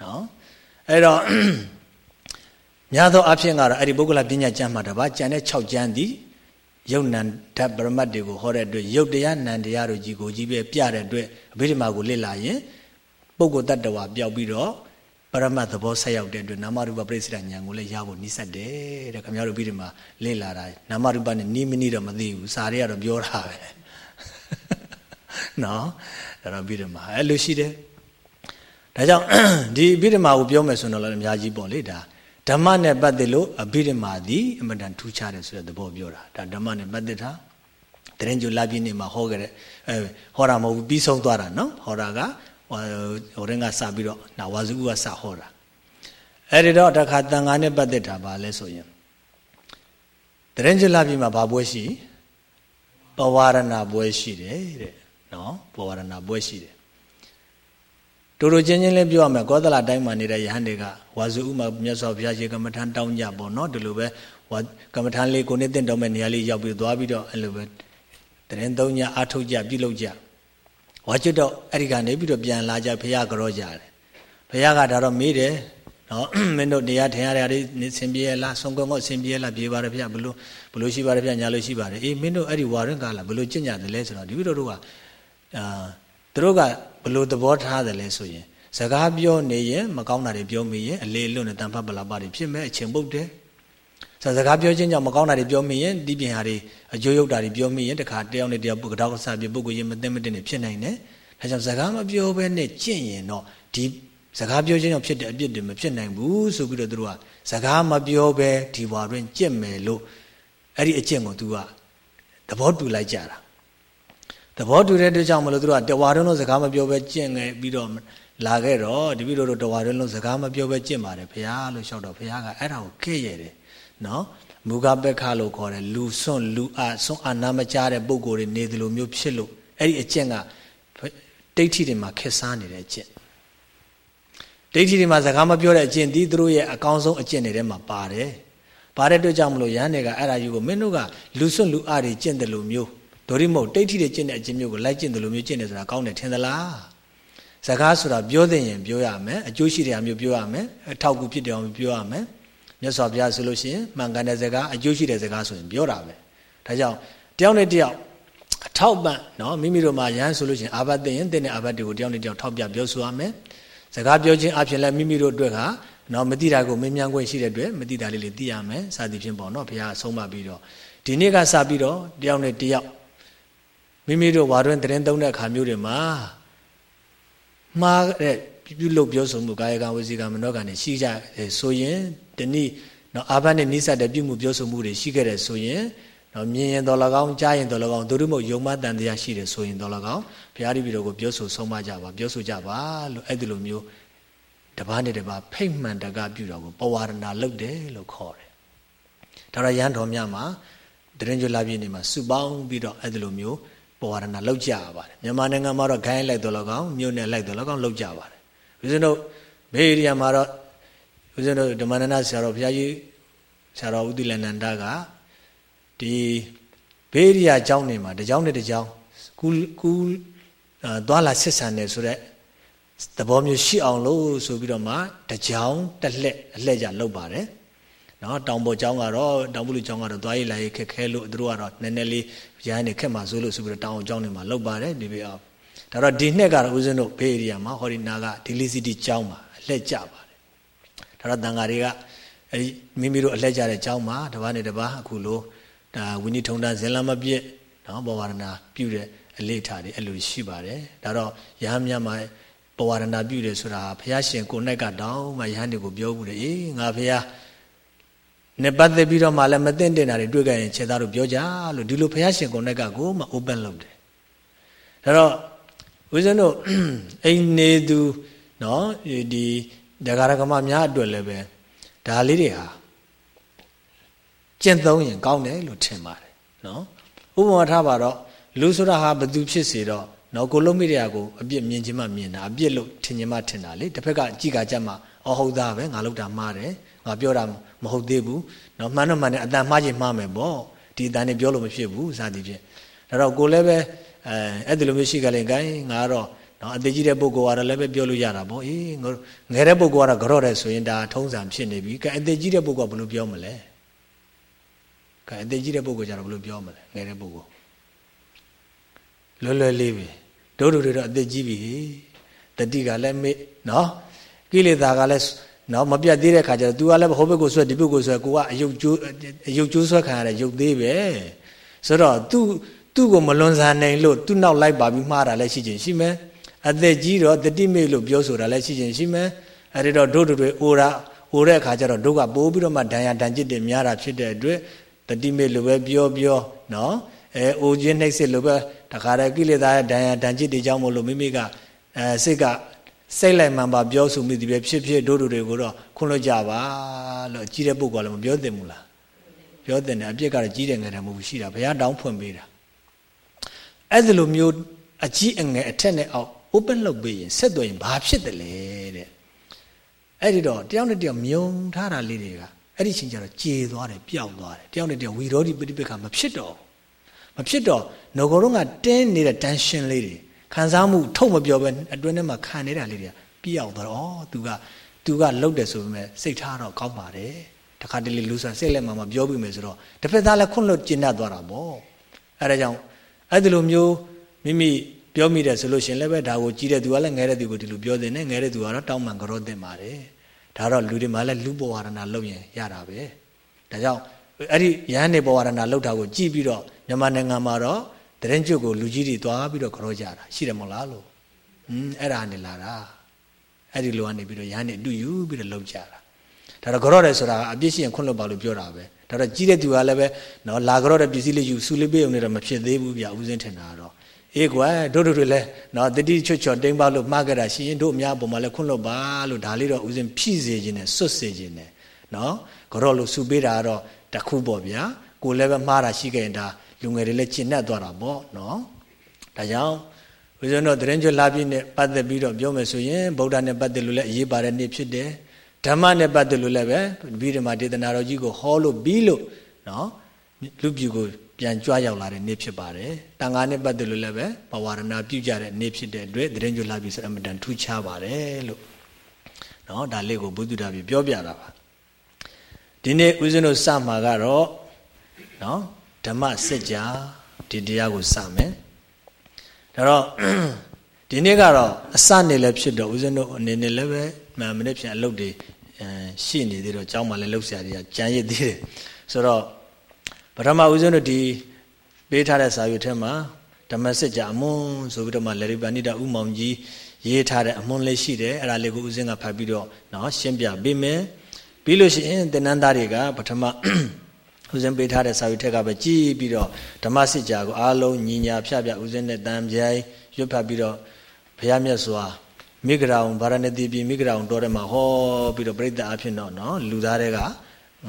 နော်အဲ့တော့များသောအားဖြင့်ကတော့အဲ့ဒီပုဂ္ဂလပညာကျမ်းမှာတပါကျန်တဲ့6ကျမ်းသည် ယုတ်နံဓာတ်ပရမတ်တွေကိုဟောတဲ့အတွက်ယုတ်တရားနံတရားတို့ကြီးကိုကြီးပဲပြတဲ့အတွက်အဘိဓမ္မာကိုလေ့လာရင်ပုဂ္ဂိုလ်တ attva ပျောက်ပြီးတော့ပရမတ်သဘောဆက်ရောက်တဲ့အတွက်နာမရူပပရိစ္ဆေဒဉာဏ်ကိုလည်းရဖို့နှိစက်တယ်တဲ့ခင်ဗျားတို့အဘိဓမ္မာလေ့လာတာနာမရူပနဲ့နီးမနီးတော့မသိဘူးစာတွေကတော့ပြောတာပဲနော်ဒါတော့အဘိဓမ္မာအဲ့လိုရှိတယ်ဒါကြောင့်ဒီအဘိဓမ္မာကိုပြောမယ်ဆိုတော့လည်းအများကြီးပေါ့လေဒါ ဓမ္မနဲ့ပတ်သက်လို့အဘိဓမ္မာသည်အမတန်ထူးခြားတယ်ဆိုတဲ့သဘောပြောတာဒါဓမ္မနဲ့ပတ်သက်တာတရင်ကျူလာပြင်းနေမှာဟောခဲ့တဲ့အဲဟောတာမဟုတ်ဘူးပြီးဆုံးသွားတာနော်ဟောတာကဟိုရင်ကစပြီးတော့နာဝါစုကစဟောတာအဲ့ဒီတော့တခါတန်ခါနဲ့ပတ်သက်တာပါလဲဆိုရင်တရင်ကျူလာပြင်းမှာဘာပွဲရှိပဝရဏပွဲရှိတယ်တဲ့နော်ပဝရဏပွဲရှိတယ် တူတူချင်းချင်းလေးပြောရမယ်ကောသလတိုင်းမှာနေတဲ့ယဟန်တွေကဝါစုဥမှာမြတ်စွာဘုရားရှင်ကမ္မထန်တောင်းကြပေါ့နော်ဒီလိုပဲဝါကမ္မထန်လေးကိုနေတင့်တော်မဲ့နေရာလေးရောက်ပြီးသွားပြီးတော့အဲ့လိုပဲတရင်သုံးညအထုတ်ကြပြုလုပ်ကြဝါကျွတ်တော့အဲ့ဒီကနေပြီးတော့ပြန်လာကြဘုရားကြောကြတယ်ဘုရားကဒါတော့မေးတယ်နော်မင်းတို့တရားထင်ရတဲ့အဲ့ဒီဆင်ပြေလားဆုံးကွန်းကဆင်ပြေလားပြေပါတယ်ဗျဘလို့ဘလို့ရှိပါတယ်ဗျညာလို့ရှိပါတယ်အေးမင်းတို့အဲ့ဒီဝါရင်ကလားဘလို့ကြင်ကြတယ်လဲဆိုတော့ဒီလိုတို့ကအာသူတို့က ဘလို့သဘောထားတယ်လဲဆိုရင်စကားပြောနေရင်မကောင်းတာတွေပြောမိရင်အလေလွတ်နဲ့တန်ဖတ်ပလာပါတွေဖြစ်မဲ့အချိန်ပုတ်တယ်ဆိုစကားပြောခြင်းကြောင့်မကောင်းတာတွေပြောမိရင်ဒီပြင်ဟာတွေအကျိုးရုပ်တာတွေပြောမိရင်တခါတယောက်နဲ့တယောက်ပုဂ္ဂတောက်ဆပြပုဂ္ဂိုလ်ရင်မသိမတင်နေဖြစ်နိုင်တယ်ဒါကြောင့်စကားမပြောဘဲနဲ့ကျင့်ရင်တော့ဒီစကားပြောခြင်းကြောင့်ဖြစ်တဲ့အပြစ်တွေမဖြစ်နိုင်ဘူးဆိုပြီးတော့သူတို့ကစကားမပြောဘဲဒီဘွာတွင်ကျင့်မယ်လို့အဲ့ဒီအကျင့်ကိုသူကသဘောတူလိုက်ကြတာ သဘောတူတဲ့အတွက်ကြောင့်မလို့သူတို့ကတဝါတွင်းလုံးစကားမပြောဘဲကျင့်ငယ်ပြီးတော့လာခဲ့တော့တပည့်တော်တို့တဝါတွင်းလုံးစကားမပြောဘဲကျင့်ပါတယ်ဘုရားလို့လျှောက်တော့ဘုရားကအဲ့ဒါကိုခဲ့ရတယ်နော်မူကပက္ခလို့ခေါ်တယ်လူစွန့်လူအစွန့်အနာမကြားတဲ့ပုံကိုယ်တွေနေတယ်လို့မျိုးဖြစ်လို့အဲ့ဒီအကျင့်ကဒိဋ္ဌိတွေမှာခက်စားနေတဲ့အကျင့်ဒိဋ္ဌိတွေမှာစကားမပြောတဲ့အကျင့်ဒီသူတို့ရဲ့အကောင်းဆုံးအကျင့်တွေထဲမှာပါတယ်ပါတဲ့အတွက်ကြောင့်မလို့ရဟန်းတွေကအဲ့ဒါယူကိုမင်းတို့ကလူစွန့်လူအတွေကျင့်တယ်လို့မျိုး ဒိုရိမဟုတ်တိဋ္ဌိတွေကျင့်တဲ့အခြင်းမျိုးကိုလိုက်ကျင့်တယ်လို့မျိုးကျင့်တယ်ဆိုတာကောင်းတယ်ထင်သလားစကားဆိုတာပြောတဲ့ရင်ပြောရမယ်အကျိုးရှိတဲ့အမျိုးပြောရမယ်အထောက်အကူဖြစ်တယ်အောင်ပြောရမယ်မြတ်စွာဘုရားဆိုလို့ရှိရင်မှန်ကန်တဲ့စကားအကျိုးရှိတဲ့စကားဆိုရင်ပြောတာပဲဒါကြောင့်တယောက်နဲ့တယောက်အထောက်ပံ့နော်မိမိတို့မှာရဟန်းဆိုလို့ရှိရင်အာဘတ်သိရင်သိတဲ့အာဘတ်တွေကိုတယောက်နဲ့တယောက်ထောက်ပြပြောဆိုရမယ်စကားပြောခြင်းအပြင်လည်းမိမိတို့အတွက်ကနော်မတိတာကိုမင်းမြန်ခွင့်ရှိတဲ့အတွက်မတိတာလေးလေးသိရမယ်စသည်ဖြင့်ပေါ့နော်ဘုရားအဆုံးမပြီးတော့ဒီနေ့ကစပြီးတော့တယောက်နဲ့တယောက် မိမိတို့ဝါတွင်တရင်သုံးတဲ့အခါမျိုးတွေမှာမှားတဲ့ပြုလုပ်ပြောဆိုမှုကာယကံဝစီကံမနောကံတွေရှိကြဆိုရင်တနည်းနော်အာဘတ်နဲ့နိစ္စတဲ့ပြုမှုပြောဆိုမှုတွေရှိခဲ့တယ်ဆိုရင်နော်မြင်ရင်တော်၎င်းကြားရင်တော်၎င်းသူတို့မို့ယုံမတန်တရားရှိတယ်ဆိုရင်တော်၎င်းဘုရားတပည့်တော်ကိုပြောဆိုဆုံးမကြပါပြောဆိုကြပါလို့အဲ့ဒီလိုမျိုးတပားနဲ့တပားဖိတ်မှန်တကပြုတော်ကိုပဝရဏလုပ်တယ်လို့ခေါ်တယ်ဒါရရန်တော်များမှာတရင်ကျွလာပြည့်နေမှာစုပေါင်းပြီးတော့အဲ့ဒီလိုမျိုး ပဝရဏလောက်ကြရပါတယ်မြန်မာနိုင်ငံမှာတော့ခိုင်းလိုက်တော်လကောင်မြို့နယ်လိုက်တော်လကောင်လောက်ကြပါတယ်ဦးဇင်းတို့ဘဘေးဧရိယာမှာတော့ဦးဇင်းတို့ဓမ္မနန္ဒဆရာတော်ဘုရားကြီးဆရာတော်ဥဒိလနန္ဒကဒီဘေးဧရိယာကျောင်းနေမှာတကျောင်းနဲ့တကျောင်းကူကူသွားလာဆက်ဆံနေဆိုတော့သဘောမျိုးရှိအောင်လို့ဆိုပြီးတော့မှတကြောင်တစ်လှက်အလှက်ကြလုပ်ပါတယ် နော်တောင်ပေါ်ကျောင်းကတော့တောင်ပုလူကျောင်းကတော့သွားရေးလာရေးခက်ခဲလို့သူတို့ကတော့နည်းနည်းလေးရိုင်းနေခက်မှဆိုလို့ဆိုပြီးတော့တောင်အောင်ကျောင်းတွေမှာလုပ်ပါတယ်ဒီဘေးအောင်ဒါတော့ဒီနှစ်ကတော့ဦးဇင်းတို့ဘေးဧရိယာမှာဟောဒီနာကဒီလီစီတီကျောင်းမှာအလှက်ကြပါတယ်ဒါတော့တန်ဃာတွေကအဲဒီမိမိတို့အလှက်ကြတဲ့ကျောင်းမှာတပားနဲ့တပားအခုလိုဒါဝိနည်းထုံတာဇင်လာမပြည့်နော်ဘောဝရဏပြုတဲ့အလေးထားတွေအဲ့လိုရှိပါတယ်ဒါတော့ရဟန်းများမှာပဝရဏပြုတယ်ဆိုတာဘုရားရှင်ကိုယ်နဲ့ကတောင်းမှယဟန်တွေကိုပြောဘူးလေအေးငါဘုရား နဲ့ပတ်သက်ပြီးတော့မှလည်းမသိတဲ့နာတွေတွေ့ကြရင်ခြေသားတို့ပြောကြလို့ဒီလိုဘုရားရှင်ကိုယ်နဲ့ကကိုမှ open လုပ်တယ်ဒါတော့ဦးဇင်းတို့အိမ်နေသူနော်ဒီဒဂရကမများအတွက်လည်းပဲဒါလေးတွေဟာကျင့်သုံးရင်ကောင်းတယ်လို့ထင်ပါတယ်နော်ဥပမာထားပါတော့လူဆိုတာဟာဘသူဖြစ်စေတော့နော်ကိုလုံးမိတဲ့ကိုအပြစ်မြင်ချင်းမှမြင်တာအပြစ်လို့ထင်ချင်းမှထင်တာလေတစ်ဖက်ကကြည်ကကြက်မှအော်ဟုတ်သားပဲငါလောက်တာမှားတယ် ငါပြောတာမဟုတ်သေးဘူးနော်မှန်တော့မှန်တယ်အတန်မှားချင်းမှားမယ်ပေါ့ဒီအတန်နဲ့ပြောလို့မဖြစ်ဘူးစသည်ဖြင့်ဒါတော့ကိုလည်းပဲအဲအဲ့ဒီလိုမျိုးရှိကြရင် gain ငါတော့နော်အသေးကြီးတဲ့ပုဂ္ဂိုလ်ကတော့လည်းပဲပြောလို့ရတာပေါ့အေးငငယ်တဲ့ပုဂ္ဂိုလ်ကတော့ကြော့တယ်ဆိုရင်ဒါထုံးစံဖြစ်နေပြီကဲအသေးကြီးတဲ့ပုဂ္ဂိုလ်ကဘယ်လိုပြောမလဲကဲအသေးကြီးတဲ့ပုဂ္ဂိုလ်ကျတော့ဘယ်လိုပြောမလဲငယ်တဲ့ပုဂ္ဂိုလ်လွယ်လွယ်လေးပဲဒုဒုတွေတော့အသက်ကြီးပြီတတိကလည်းမေ့နော်ကိလေသာကလည်း နော်မပြတ်သေးတဲ့ခါကျတော့ तू ကလည်းဟိုဘက်ကိုဆွဲဒီဘက်ကိုဆွဲကိုကအယုတ်ကျိုးအယုတ်ကျိုးဆွဲခံရတဲ့ယုတ်သေးပဲဆိုတော့ तू သူ့ကိုမလွန်ဆန်နိုင်လို့သူ့နောက်လိုက်ပါပြီးမှားတာလည်းရှိခြင်းရှိမယ်အသက်ကြီးတော့တတိမေ့လို့ပြောဆိုတာလည်းရှိခြင်းရှိမယ်အဲဒီတော့ဒုဒုတွေအိုရာအိုတဲ့အခါကျတော့ဒုကပိုးပြီးတော့မှဒဏ်ရာဒဏ်จิตတွေများတာဖြစ်တဲ့အတွက်တတိမေ့လို့ပဲပြောပြောနော်အဲအိုခြင်းနှိပ်စစ်လို့ပဲတခါတည်းကိလေသာရဲ့ဒဏ်ရာဒဏ်จิตတွေကြောင့်မို့လို့မိမိကအဲစိတ်က စိတ်လိုက်မှန်ပါပြောဆိုမိသည်ပဲဖြစ်ဖြစ်တို့တို့တွေကိုတော့ခွန့်လွတ်ကြပါလို့ကြီးတဲ့ပုဂ္ဂိုလ်လည်းမပြောသင့်ဘူးလားပြောသင့်တယ်အပြစ်ကတော့ကြီးတယ်ငယ်တယ်မဟုတ်ဘူးရှိတာဘုရားတောင်းဖွင့်ပေးတာအဲ့ဒီလိုမျိုးအကြီးအငယ်အထက်နဲ့အောက် open လုပ်ပေးရင်ဆက်သွယ်ရင်ဘာဖြစ်တယ်လဲတဲ့အဲ့ဒီတော့တယောက်နဲ့တယောက်မြုံထားတာလေးတွေကအဲ့ဒီချိန်ကျတော့ကြေသွားတယ်ပျောက်သွားတယ်တယောက်နဲ့တယောက်ဝီရောဒီပฏิပက္ခမဖြစ်တော့မဖြစ်တော့ငကိုတော့ကတင်းနေတဲ့ tension လေးတွေ ခံစားမှုထုတ်မပြောပဲအတွင်းထဲမှာခံနေတာလေးတွေပြောက်သွားတော့ဩ तू က तू ကလှုပ်တယ်ဆိုပေမဲ့စိတ်ထားတော့ကောင်းပါတယ်တခါတလေလူစားစိတ်လက်မှမပြောပြီးမယ်ဆိုတော့တစ်ဖက်သားလည်းခွန့်လွတ်ကျဉ်တတ်သွားတာပေါ့အဲဒါကြောင့်အဲ့ဒီလိုမျိုးမိမိပြောမိတယ်ဆိုလို့ရှင်လည်းပဲဒါကိုကြီးတဲ့သူကလည်းငဲတဲ့သူကိုဒီလိုပြောတဲ့နဲ့ငဲတဲ့သူကတော့တောင်းပန်ကြောတင်ပါတယ်ဒါတော့လူတွေမှလည်းလူဘဝရဏလုပ်ရင်ရတာပဲဒါကြောင့်အဲ့ဒီရဟန်းနေဘဝရဏလောက်တာကိုကြည့်ပြီးတော့မြန်မာနိုင်ငံမှာတော့ တရင်ကျွတ်ကိုလူကြီးတွေသွားပြီးတော့ကြောကြတာရှိတယ်မဟုတ်လားလို့ဟင်းအဲ့ဒါနေလာတာအဲ့ဒီလိုကနေပြီးတော့ရဟန်းနေအတူယူပြီးတော့လောက်ကြတာဒါတော့ကြောတယ်ဆိုတာအပြစ်ရှိရင်ခွန့်လွတ်ပါလို့ပြောတာပဲဒါတော့ကြီးတဲ့သူကလည်းပဲနော်လာကြောတဲ့ပစ္စည်းလေးယူစူလေးပေးအောင်နေတော့မဖြစ်သေးဘူးဗျဦးစင်းထင်တာတော့အေးကွာတို့တို့တွေလည်းနော်တတိချွတ်ချော်တိမ်ပါလို့မှားကြတာရှိရင်တို့အများပုံမှာလည်းခွန့်လွတ်ပါလို့ဒါလေးတော့ဦးစင်းဖြည့်စေခြင်းနဲ့စွတ်စေခြင်းနဲ့နော်ကြောလို့စူပေးတာကတော့တခုပေါ့ဗျာကိုလည်းပဲမှားတာရှိခဲ့ရင်ဒါ လူငယ်တွေလည်းကျင့်တတ်သွားတာပေါ့နော်ဒါကြောင့်ဦးဇင်းတို့တရင်ကျွလာပြည့်နဲ့ပတ်သက်ပြီးတော့ပြောမယ်ဆိုရင်ဗုဒ္ဓနဲ့ပတ်သက်လို့လည်းအရေးပါတဲ့နေ့ဖြစ်တယ်ဓမ္မနဲ့ပတ်သက်လို့လည်းပဲဗိဓမာဒေသနာတော်ကြီးကိုဟောလို့ပြီးလို့နော်လူပြူကိုပြန်ကြွရောက်လာတဲ့နေ့ဖြစ်ပါတယ်တန်ခါနဲ့ပတ်သက်လို့လည်းပဲဘဝရဏပြုကြတဲ့နေ့ဖြစ်တဲ့အတွက်တရင်ကျွလာပြည့်ဆိုအမတန်ထူးခြားပါတယ်လို့နော်ဒါလေးကိုဘုဒ္ဓတာပြပြောပြတာပါဒီနေ့ဦးဇင်းတို့စမှာကတော့နော် ဓမ္မစကြာဒီတရားကိုစမယ်ဒါတော့ဒီနေ့ကတော့အစနေလည်းဖြစ်တော့ဦးဇင်းတို့အနေနဲ့လည်းပဲမနေ့ပြန်အလုပ်တွေရှိနေသေးတော့ကျောင်းမှာလည်းလှုပ်ရှားတွေကကြံရည်သေးတယ်ဆိုတော့ပထမဦးဇင်းတို့ဒီပေးထားတဲ့စာရွက်ထဲမှာဓမ္မစကြာအမွန်းဆိုပြီးတော့မှလေရိပါဏိတဥမောင်ကြီးရေးထားတဲ့အမွန်းလေးရှိတယ်အဲ့ဒါလေးကိုဦးဇင်းကဖတ်ပြီးတော့နော်ရှင်းပြပေးမယ်ပြီးလို့ရှိရင်သင်္นานသားတွေကပထမ ဦးဇင်းပေးထားတဲ့စာရွက်ထက်ကပဲကြည်ပြီးတော့ဓမ္မစစ်ကြာကိုအားလုံးညီညာဖြပြဦးဇင်းနဲ့တန်ပြိုင်ရွတ်ဖတ်ပြီးတော့ဘုရားမြတ်စွာမိဂရာုံဗာရဏသီပြည်မိဂရာုံတော်ထဲမှာဟောပြီးတော့ပြိဿအဖြစ်တော့နော်လူသားတွေက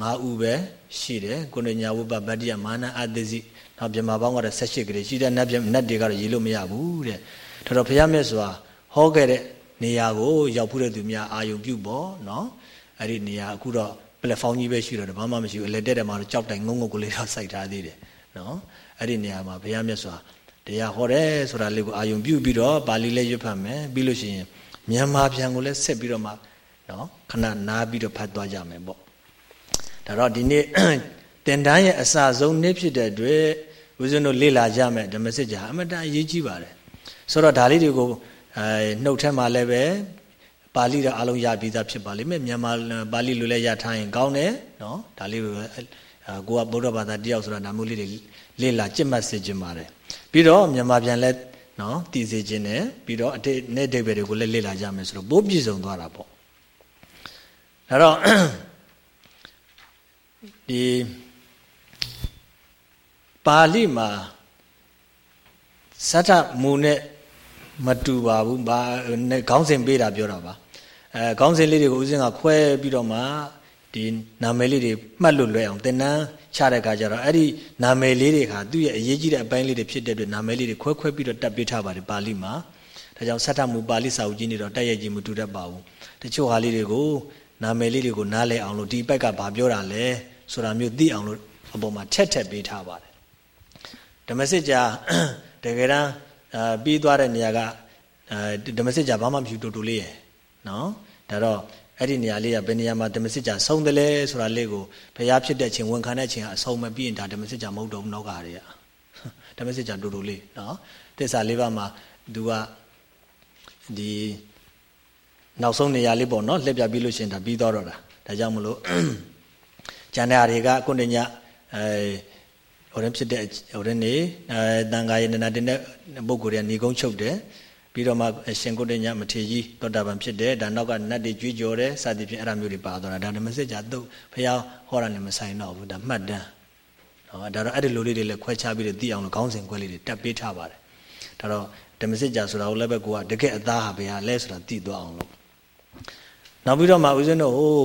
၅ဦးပဲရှိတယ်ကိုရညာဝုပ္ပဗတ္တိယမာနအတ္တစီနောက်ပြမပေါင်းကတော့၁၈ကလေးရှိတဲ့နတ်ပြနတ်တွေကတော့ရေးလို့မရဘူးတဲ့ဒါတော့ဘုရားမြတ်စွာဟောခဲ့တဲ့နေရာကိုရောက်ဖူးတဲ့သူများအာယုံပြုပေါ့နော်အဲ့ဒီနေရာအခုတော့ platform ကြီးပဲရှိတော့ဘာမှမရှိဘူးအလက်တက်တယ်မှာတော့ကြောက်တိုင်ငုံငုံကလေးတော့စိုက်ထားသေးတယ်နော်အဲ့ဒီနေရာမှာဘုရားမြတ်စွာတရားဟောတယ်ဆိုတာလေးကိုအာယုံပြုပြီးတော့ပါဠိလည်းရွတ်ဖတ်မယ်ပြီးလို့ရှိရင်မြန်မာပြန်ကိုလည်းဆက်ပြီးတော့မှနော်ခဏနားပြီးတော့ဖတ်သွားကြမယ်ပေါ့ဒါတော့ဒီနေ့တင်တန်းရဲ့အစဆုံးနေ့ဖြစ်တဲ့အတွက်ဦးဇင်းတို့လေ့လာကြမယ်ဓမ္မစစ်ကြာအမတန်အရေးကြီးပါတယ်ဆိုတော့ဒါလေးတွေကိုအဲနှုတ်ထက်မှာလည်းပဲ ပါဠိတော့အလုံးရပြီးသားဖြစ်ပါလိမ့်မယ်မြန်မာပါဠိလိုလည်းရထားရင်ကောင်းတယ်နော်ဒါလေးကိုကိုကဗုဒ္ဓဘာသာတယောက်ဆိုတာဒါမျိုးလေးတွေလေ့လာကြစ်မှတ်စေခြင်းပါတယ်ပြီးတော့မြန်မာပြန်လဲနော်တည်စေခြင်းနဲ့ပြီးတော့အတိတ်နဲ့ဒိဗေတွေကိုလည်းလေ့လာကြမယ်ဆိုတော့ပိုးပြည့်စုံသွားတာပေါ့ဒါတော့ဒီပါဠိမှာသတ္တမူနဲ့မတူပါဘူးဘာခေါင်းစဉ်ပေးတာပြောတာပါ အဲခေါင်းစဉ်လေးတွေကိုဦးစင်းကခွဲပြီးတော့မှဒီနာမည်လေးတွေမှတ်လို့လွယ်အောင်သင်တန်းချတဲ့အခါကျတော့အဲ့ဒီနာမည်လေးတွေဟာသူ့ရဲ့အရေးကြီးတဲ့အပိုင်းလေးတွေဖြစ်တဲ့အတွက်နာမည်လေးတွေခွဲခွဲပြီးတော့တက်ပေးထားပါတယ်ပါဠိမှာဒါကြောင့်သတ္တမူပါဠိစာအုပ်ကြီးနေတော့တက်ရိုက်ကြီးမတူတတ်ပါဘူးတချို့ဟာလေးတွေကိုနာမည်လေးတွေကိုနားလည်အောင်လို့ဒီဘက်ကဘာပြောတာလဲဆိုတာမျိုးသိအောင်လို့အပေါ်မှာထက်ထက်ပေးထားပါတယ်ဓမ္မစစ်ကြာတကယ်တမ်းအာပြီးသွားတဲ့နေရာကအာဓမ္မစစ်ကြာဘာမှမဖြစ်တူတူလေးရယ်နော် ဒါတော့အဲ့ဒီနေရာလေးကဘယ်နေရာမှာဓမ္မစစ်ကြာဆုံးတယ်လဲဆိုတာလေးကိုဘုရားဖြစ်တဲ့ချင်းဝန်ခံတဲ့ချင်းကအဆုံးမပြီးရင်ဒါဓမ္မစစ်ကြာမဟုတ်တော့ဘူးနောက်ကတွေကဓမ္မစစ်ကြာတူတူလေးနော်တစ္ဆာလေးပါးမှာသူကဒီနောက်ဆုံးနေရာလေးပေါ့နော်လှည့်ပြပြီးလို့ရှိရင်ဒါပြီးတော့တာဒါကြောင့်မလို့ကျန်တဲ့အားတွေကကုဏ္ဏညအဲဟိုရင်ဖြစ်တဲ့ဟိုရင်နေအဲတန်ခါယေနနာတင်တဲ့ပုဂ္ဂိုလ်တွေကနေကုန်းချုပ်တယ် ပြီးတော့မှရှင်ကုတ္တညမထေကြီးသောတာပန်ဖြစ်တယ်ဒါနောက်ကနတ်တွေကြွေးကြော်တယ်စသည်ဖြင့်အဲ့ဒါမျိုးတွေပါသွားတာဒါဓမ္မစစ်ကြာသူ့ဖះဟောတာနဲ့မဆိုင်တော့ဘူးဒါမှတ်တမ်းနော်ဒါတော့အဲ့ဒီလိုလေးတွေလည်းခွဲခြားပြီးတော့သိအောင်လို့ခေါင်းစဉ်ခွဲလေးတွေတက်ပေးထားပါတယ်ဒါတော့ဓမ္မစစ်ကြာဆိုတာကိုလည်းပဲကိုကတကယ်အသားဟာဘယ်ဟာလဲဆိုတာသိသွားအောင်လို့နောက်ပြီးတော့မှဦးဇင်းတို့ဟို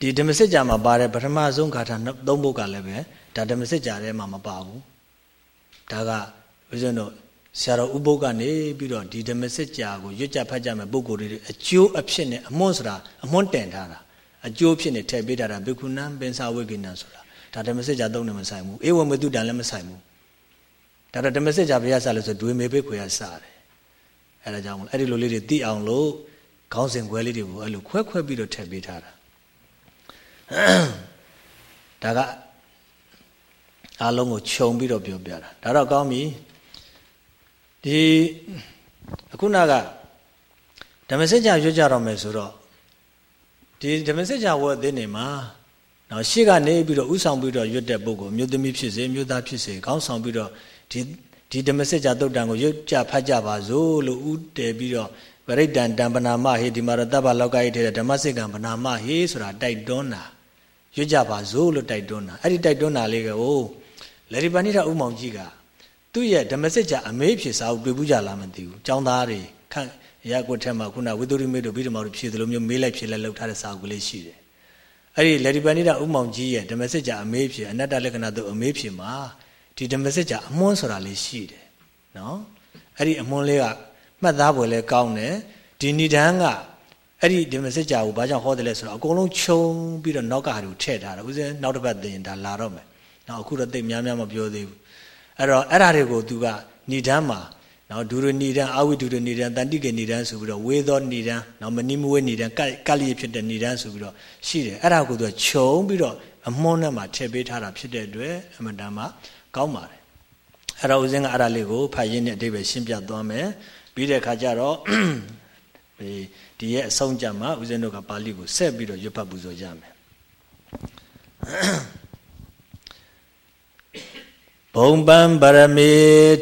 ဒီဓမ္မစစ်ကြာမှာပါတယ်ပထမဆုံးဂါထာသုံးပုဒ်ကလည်းပဲဒါဓမ္မစစ်ကြာထဲမှာမပါဘူးဒါကဦးဇင်းတို့ ဆရာတော်ဥပုပ်ကနေပြီးတော့ဒီဓမ္မစစ်ကြာကိုရွတ်ကြဖတ်ကြမဲ့ပုဂ္ဂိုလ်တွေအကျိုးအဖြစ်နဲ့အမွန်းဆိုတာအမွန်းတင်ထားတာအကျိုးဖြစ်နေထည့်ပေးထားတာဘိက္ခုနံပင်စာဝိကိဏဆိုတာဒါဓမ္မစစ်ကြာသုံးနေမဆိုင်ဘူးဧဝမတုတံလည်းမဆိုင်ဘူးဒါတော့ဓမ္မစစ်ကြာဘုရားစလို့ဆိုဒွေမေဘိခွေရစတယ်အဲဒါကြောင့်မလို့အဲ့ဒီလိုလေးတွေသိအောင်လို့ခေါင်းစဉ်ခွဲလေးတွေကိုအဲ့လိုခွဲခွဲပြီးတော့ထည့်ပေးထားတာဒါကအားလုံးကိုခြုံပြီးတော့ပြောပြတာဒါတော့ကောင်းပြီ ဒီအခုနကဓမ္မစကြာရွတ်ကြတော့မယ်ဆိုတော့ဒီဓမ္မစကြာဝတ်အသင်းနေမှာနော်ရှေ့ကနေပြီးတော့ဥဆောင်ပြီးတော့ရွတ်တဲ့ပုဂ္ဂိုလ်မြို့သမီးဖြစ်စေမြို့သားဖြစ်စေခေါင်းဆောင်ပြီးတော့ဒီဒီဓမ္မစကြာတုတ်တံကိုရွတ်ကြဖတ်ကြပါစို့လို့ဥတည်ပြီးတော့ပရိဒံတံပနာမဟေဒီမှာတော့တပ္ပလောကဤထဲဓမ္မစကံပနာမဟေဆိုတာတိုက်တွန်းတာရွတ်ကြပါစို့လို့တိုက်တွန်းတာအဲ့ဒီတိုက်တွန်းတာလေးကိုလေဒီပဏိတဥမောင်ကြီးက သူ့ရဲ့ဓမ္မစစ်ကြာအမေးဖြစ်စာကိုတွေ့ဘူးကြလားမသိဘူးចောင်းသားတွေခန့်ရကွက်ထက်မှာခုနဝိသုရိမေတို့ဗိဓမာတို့ဖြည့်သလိုမျိုးမေးလိုက်ဖြည့်လိုက်လောက်ထားတဲ့စာအုပ်ကလေးရှိတယ်အဲ့ဒီလေဒီပဏိတဥမောင်ကြီးရဲ့ဓမ္မစစ်ကြာအမေးဖြစ်အနတ္တလက္ခဏာတို့အမေးဖြစ်မှာဒီဓမ္မစစ်ကြာအမွန်းဆိုတာလေးရှိတယ်နော်အဲ့ဒီအမွန်းလေးကမှတ်သားပွဲလဲကောင်းတယ်ဒီဏိဒန်းကအဲ့ဒီဓမ္မစစ်ကြာကိုဘာကြောင့်ဟောတယ်လဲဆိုတော့အကုန်လုံးခြုံပြီးတော့နောက်ကဟာတွေကိုထည့်ထားတာဥစဉ်နောက်တစ်ပတ်သင်ဒါလာတော့မယ်နော်အခုတော့သိများများမပြောသေးဘူး အဲ့တော့အဲ့ဓာတွေကိုသူကဏိဒန်းမှာနော်ဒူရဏိဒန်းအာဝိဒူရဏိဒန်းတန်တိကေဏိဒန်းဆိုပြီးတော့ဝေသောဏိဒန်းနော်မနိမဝေဏိဒန်းကကလိဖြစ်တဲ့ဏိဒန်းဆိုပြီးတော့ရှိတယ်အဲ့ဒါကိုသူကခြုံပြီးတော့အမွှန်းနဲ့မှာထည့်ပေးထားတာဖြစ်တဲ့အတွက်အမှန်တမ်းမှကောင်းပါတယ်အဲ့တော့ဦးဇင်းကအဲ့ဒါလေးကိုဖတ်ရင်းနဲ့အတိပ္ပယ်ရှင်းပြသွားမယ်ပြီးတဲ့အခါကျတော့ဒီဒီရဲ့အဆုံးကြမှာဦးဇင်းတို့ကပါဠိကိုဆက်ပြီးတော့ရွတ်ဖတ်ပူဇော်ကြမယ် ဘုံပံပရမေ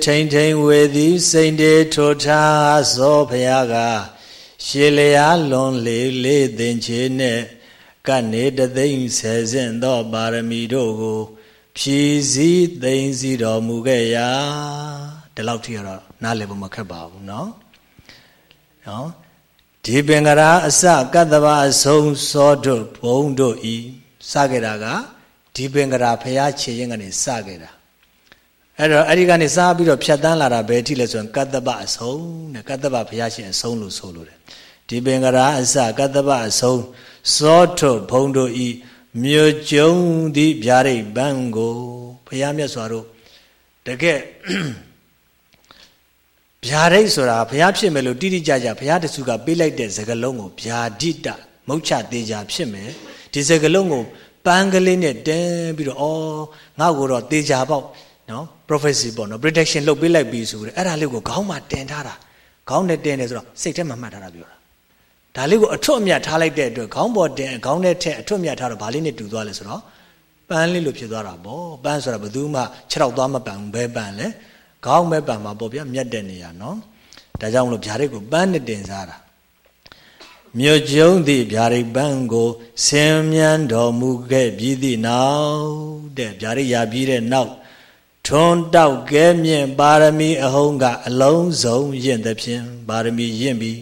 ထိန်ထိန်ဝေသည်စိန်တေထိုထားသောဖရာကရှေလျာလွန်လေလေသင်ချေနဲ့ကနေတသိမ့်ဆယ်စင့်သောပါရမီတို့ကိုဖြည့်စည်းသိမ့်စီတော်မူခဲ့ရာဒီလောက်ထိကတော့နားလည်ဖို့မခက်ပါဘူးเนาะနော်ဒီပင်ကရာအစကတ္တဗအဆုံးသောတို့ဘုံတို့ဤစခဲ့တာကဒီပင်ကရာဖရာခြေရင်ကနေစခဲ့တာ အဲ့တော့အဲ့ဒီကနေစားပြီးတော့ဖြတ်တန်းလာတာဘယ်အထိလဲဆိုရင်ကတ္တပအဆုံးတဲ့ကတ္တပဘုရားရှင်အဆုံးလို့ဆိုလို့တယ်ဒီပင်ကရာအစကတ္တပအဆုံးသောထုဘုံတို့ဤမြို့ကျုံသည့်ဗျာဒိတ်ပန်းကိုဘုရားမြတ်စွာတို့တကယ်ဗျာဒိတ်ဆိုတာဘုရားဖြစ်မယ်လို့တိတိကျကျဘုရားတဆူကပေးလိုက်တဲ့စကားလုံးကိုဗျာဒိတမုတ်ချသေးကြဖြစ်မယ်ဒီစကားလုံးကိုပန်းကလေးနဲ့တင်းပြီးတော့အော်ငါ့ကိုတော့သေချာပေါက် နော် prophecy ပေါ့နော် protection လုပ်ပေးလိုက်ပြီဆိုတော့အဲ့ဒါလေးကိုခေါင်းမှာတင်ထားတာခေါင်းနဲ့တင်တယ်ဆိုတော့စိတ်ထဲမှာမှတ်ထားတာပြောတာဒါလေးကိုအထွတ်အမြတ်ထားလိုက်တဲ့အတွက်ခေါင်းပေါ်တင်ခေါင်းထဲထက်အထွတ်အမြတ်ထားတော့ဘာလေးနဲ့တူသွားလဲဆိုတော့ပန်းလေးလိုဖြစ်သွားတာပေါ့ပန်းဆိုတာဘယ်သူမှခြေထောက်သွားမပန်ဘူးဘဲပန်းလဲခေါင်းပဲပန်မှာပေါ့ဗျာမြတ်တဲ့နေရာနော်ဒါကြောင့်မလို့ဗျာဒိတ်ကိုပန်းနဲ့တင်စားတာမြို့ကျုံသည့်ဗျာဒိတ်ပန်းကိုဆင်းမြန်းတော်မူခဲ့ပြီးသည့်နောက်တဲ့ဗျာဒိတ်ရပြီးတဲ့နောက် ထွန်းတောက်ကဲမြင့်ပါရမီအဟုံးကအလုံးစုံရင့်သဖြင့်ပါရမီရင့်ပြီး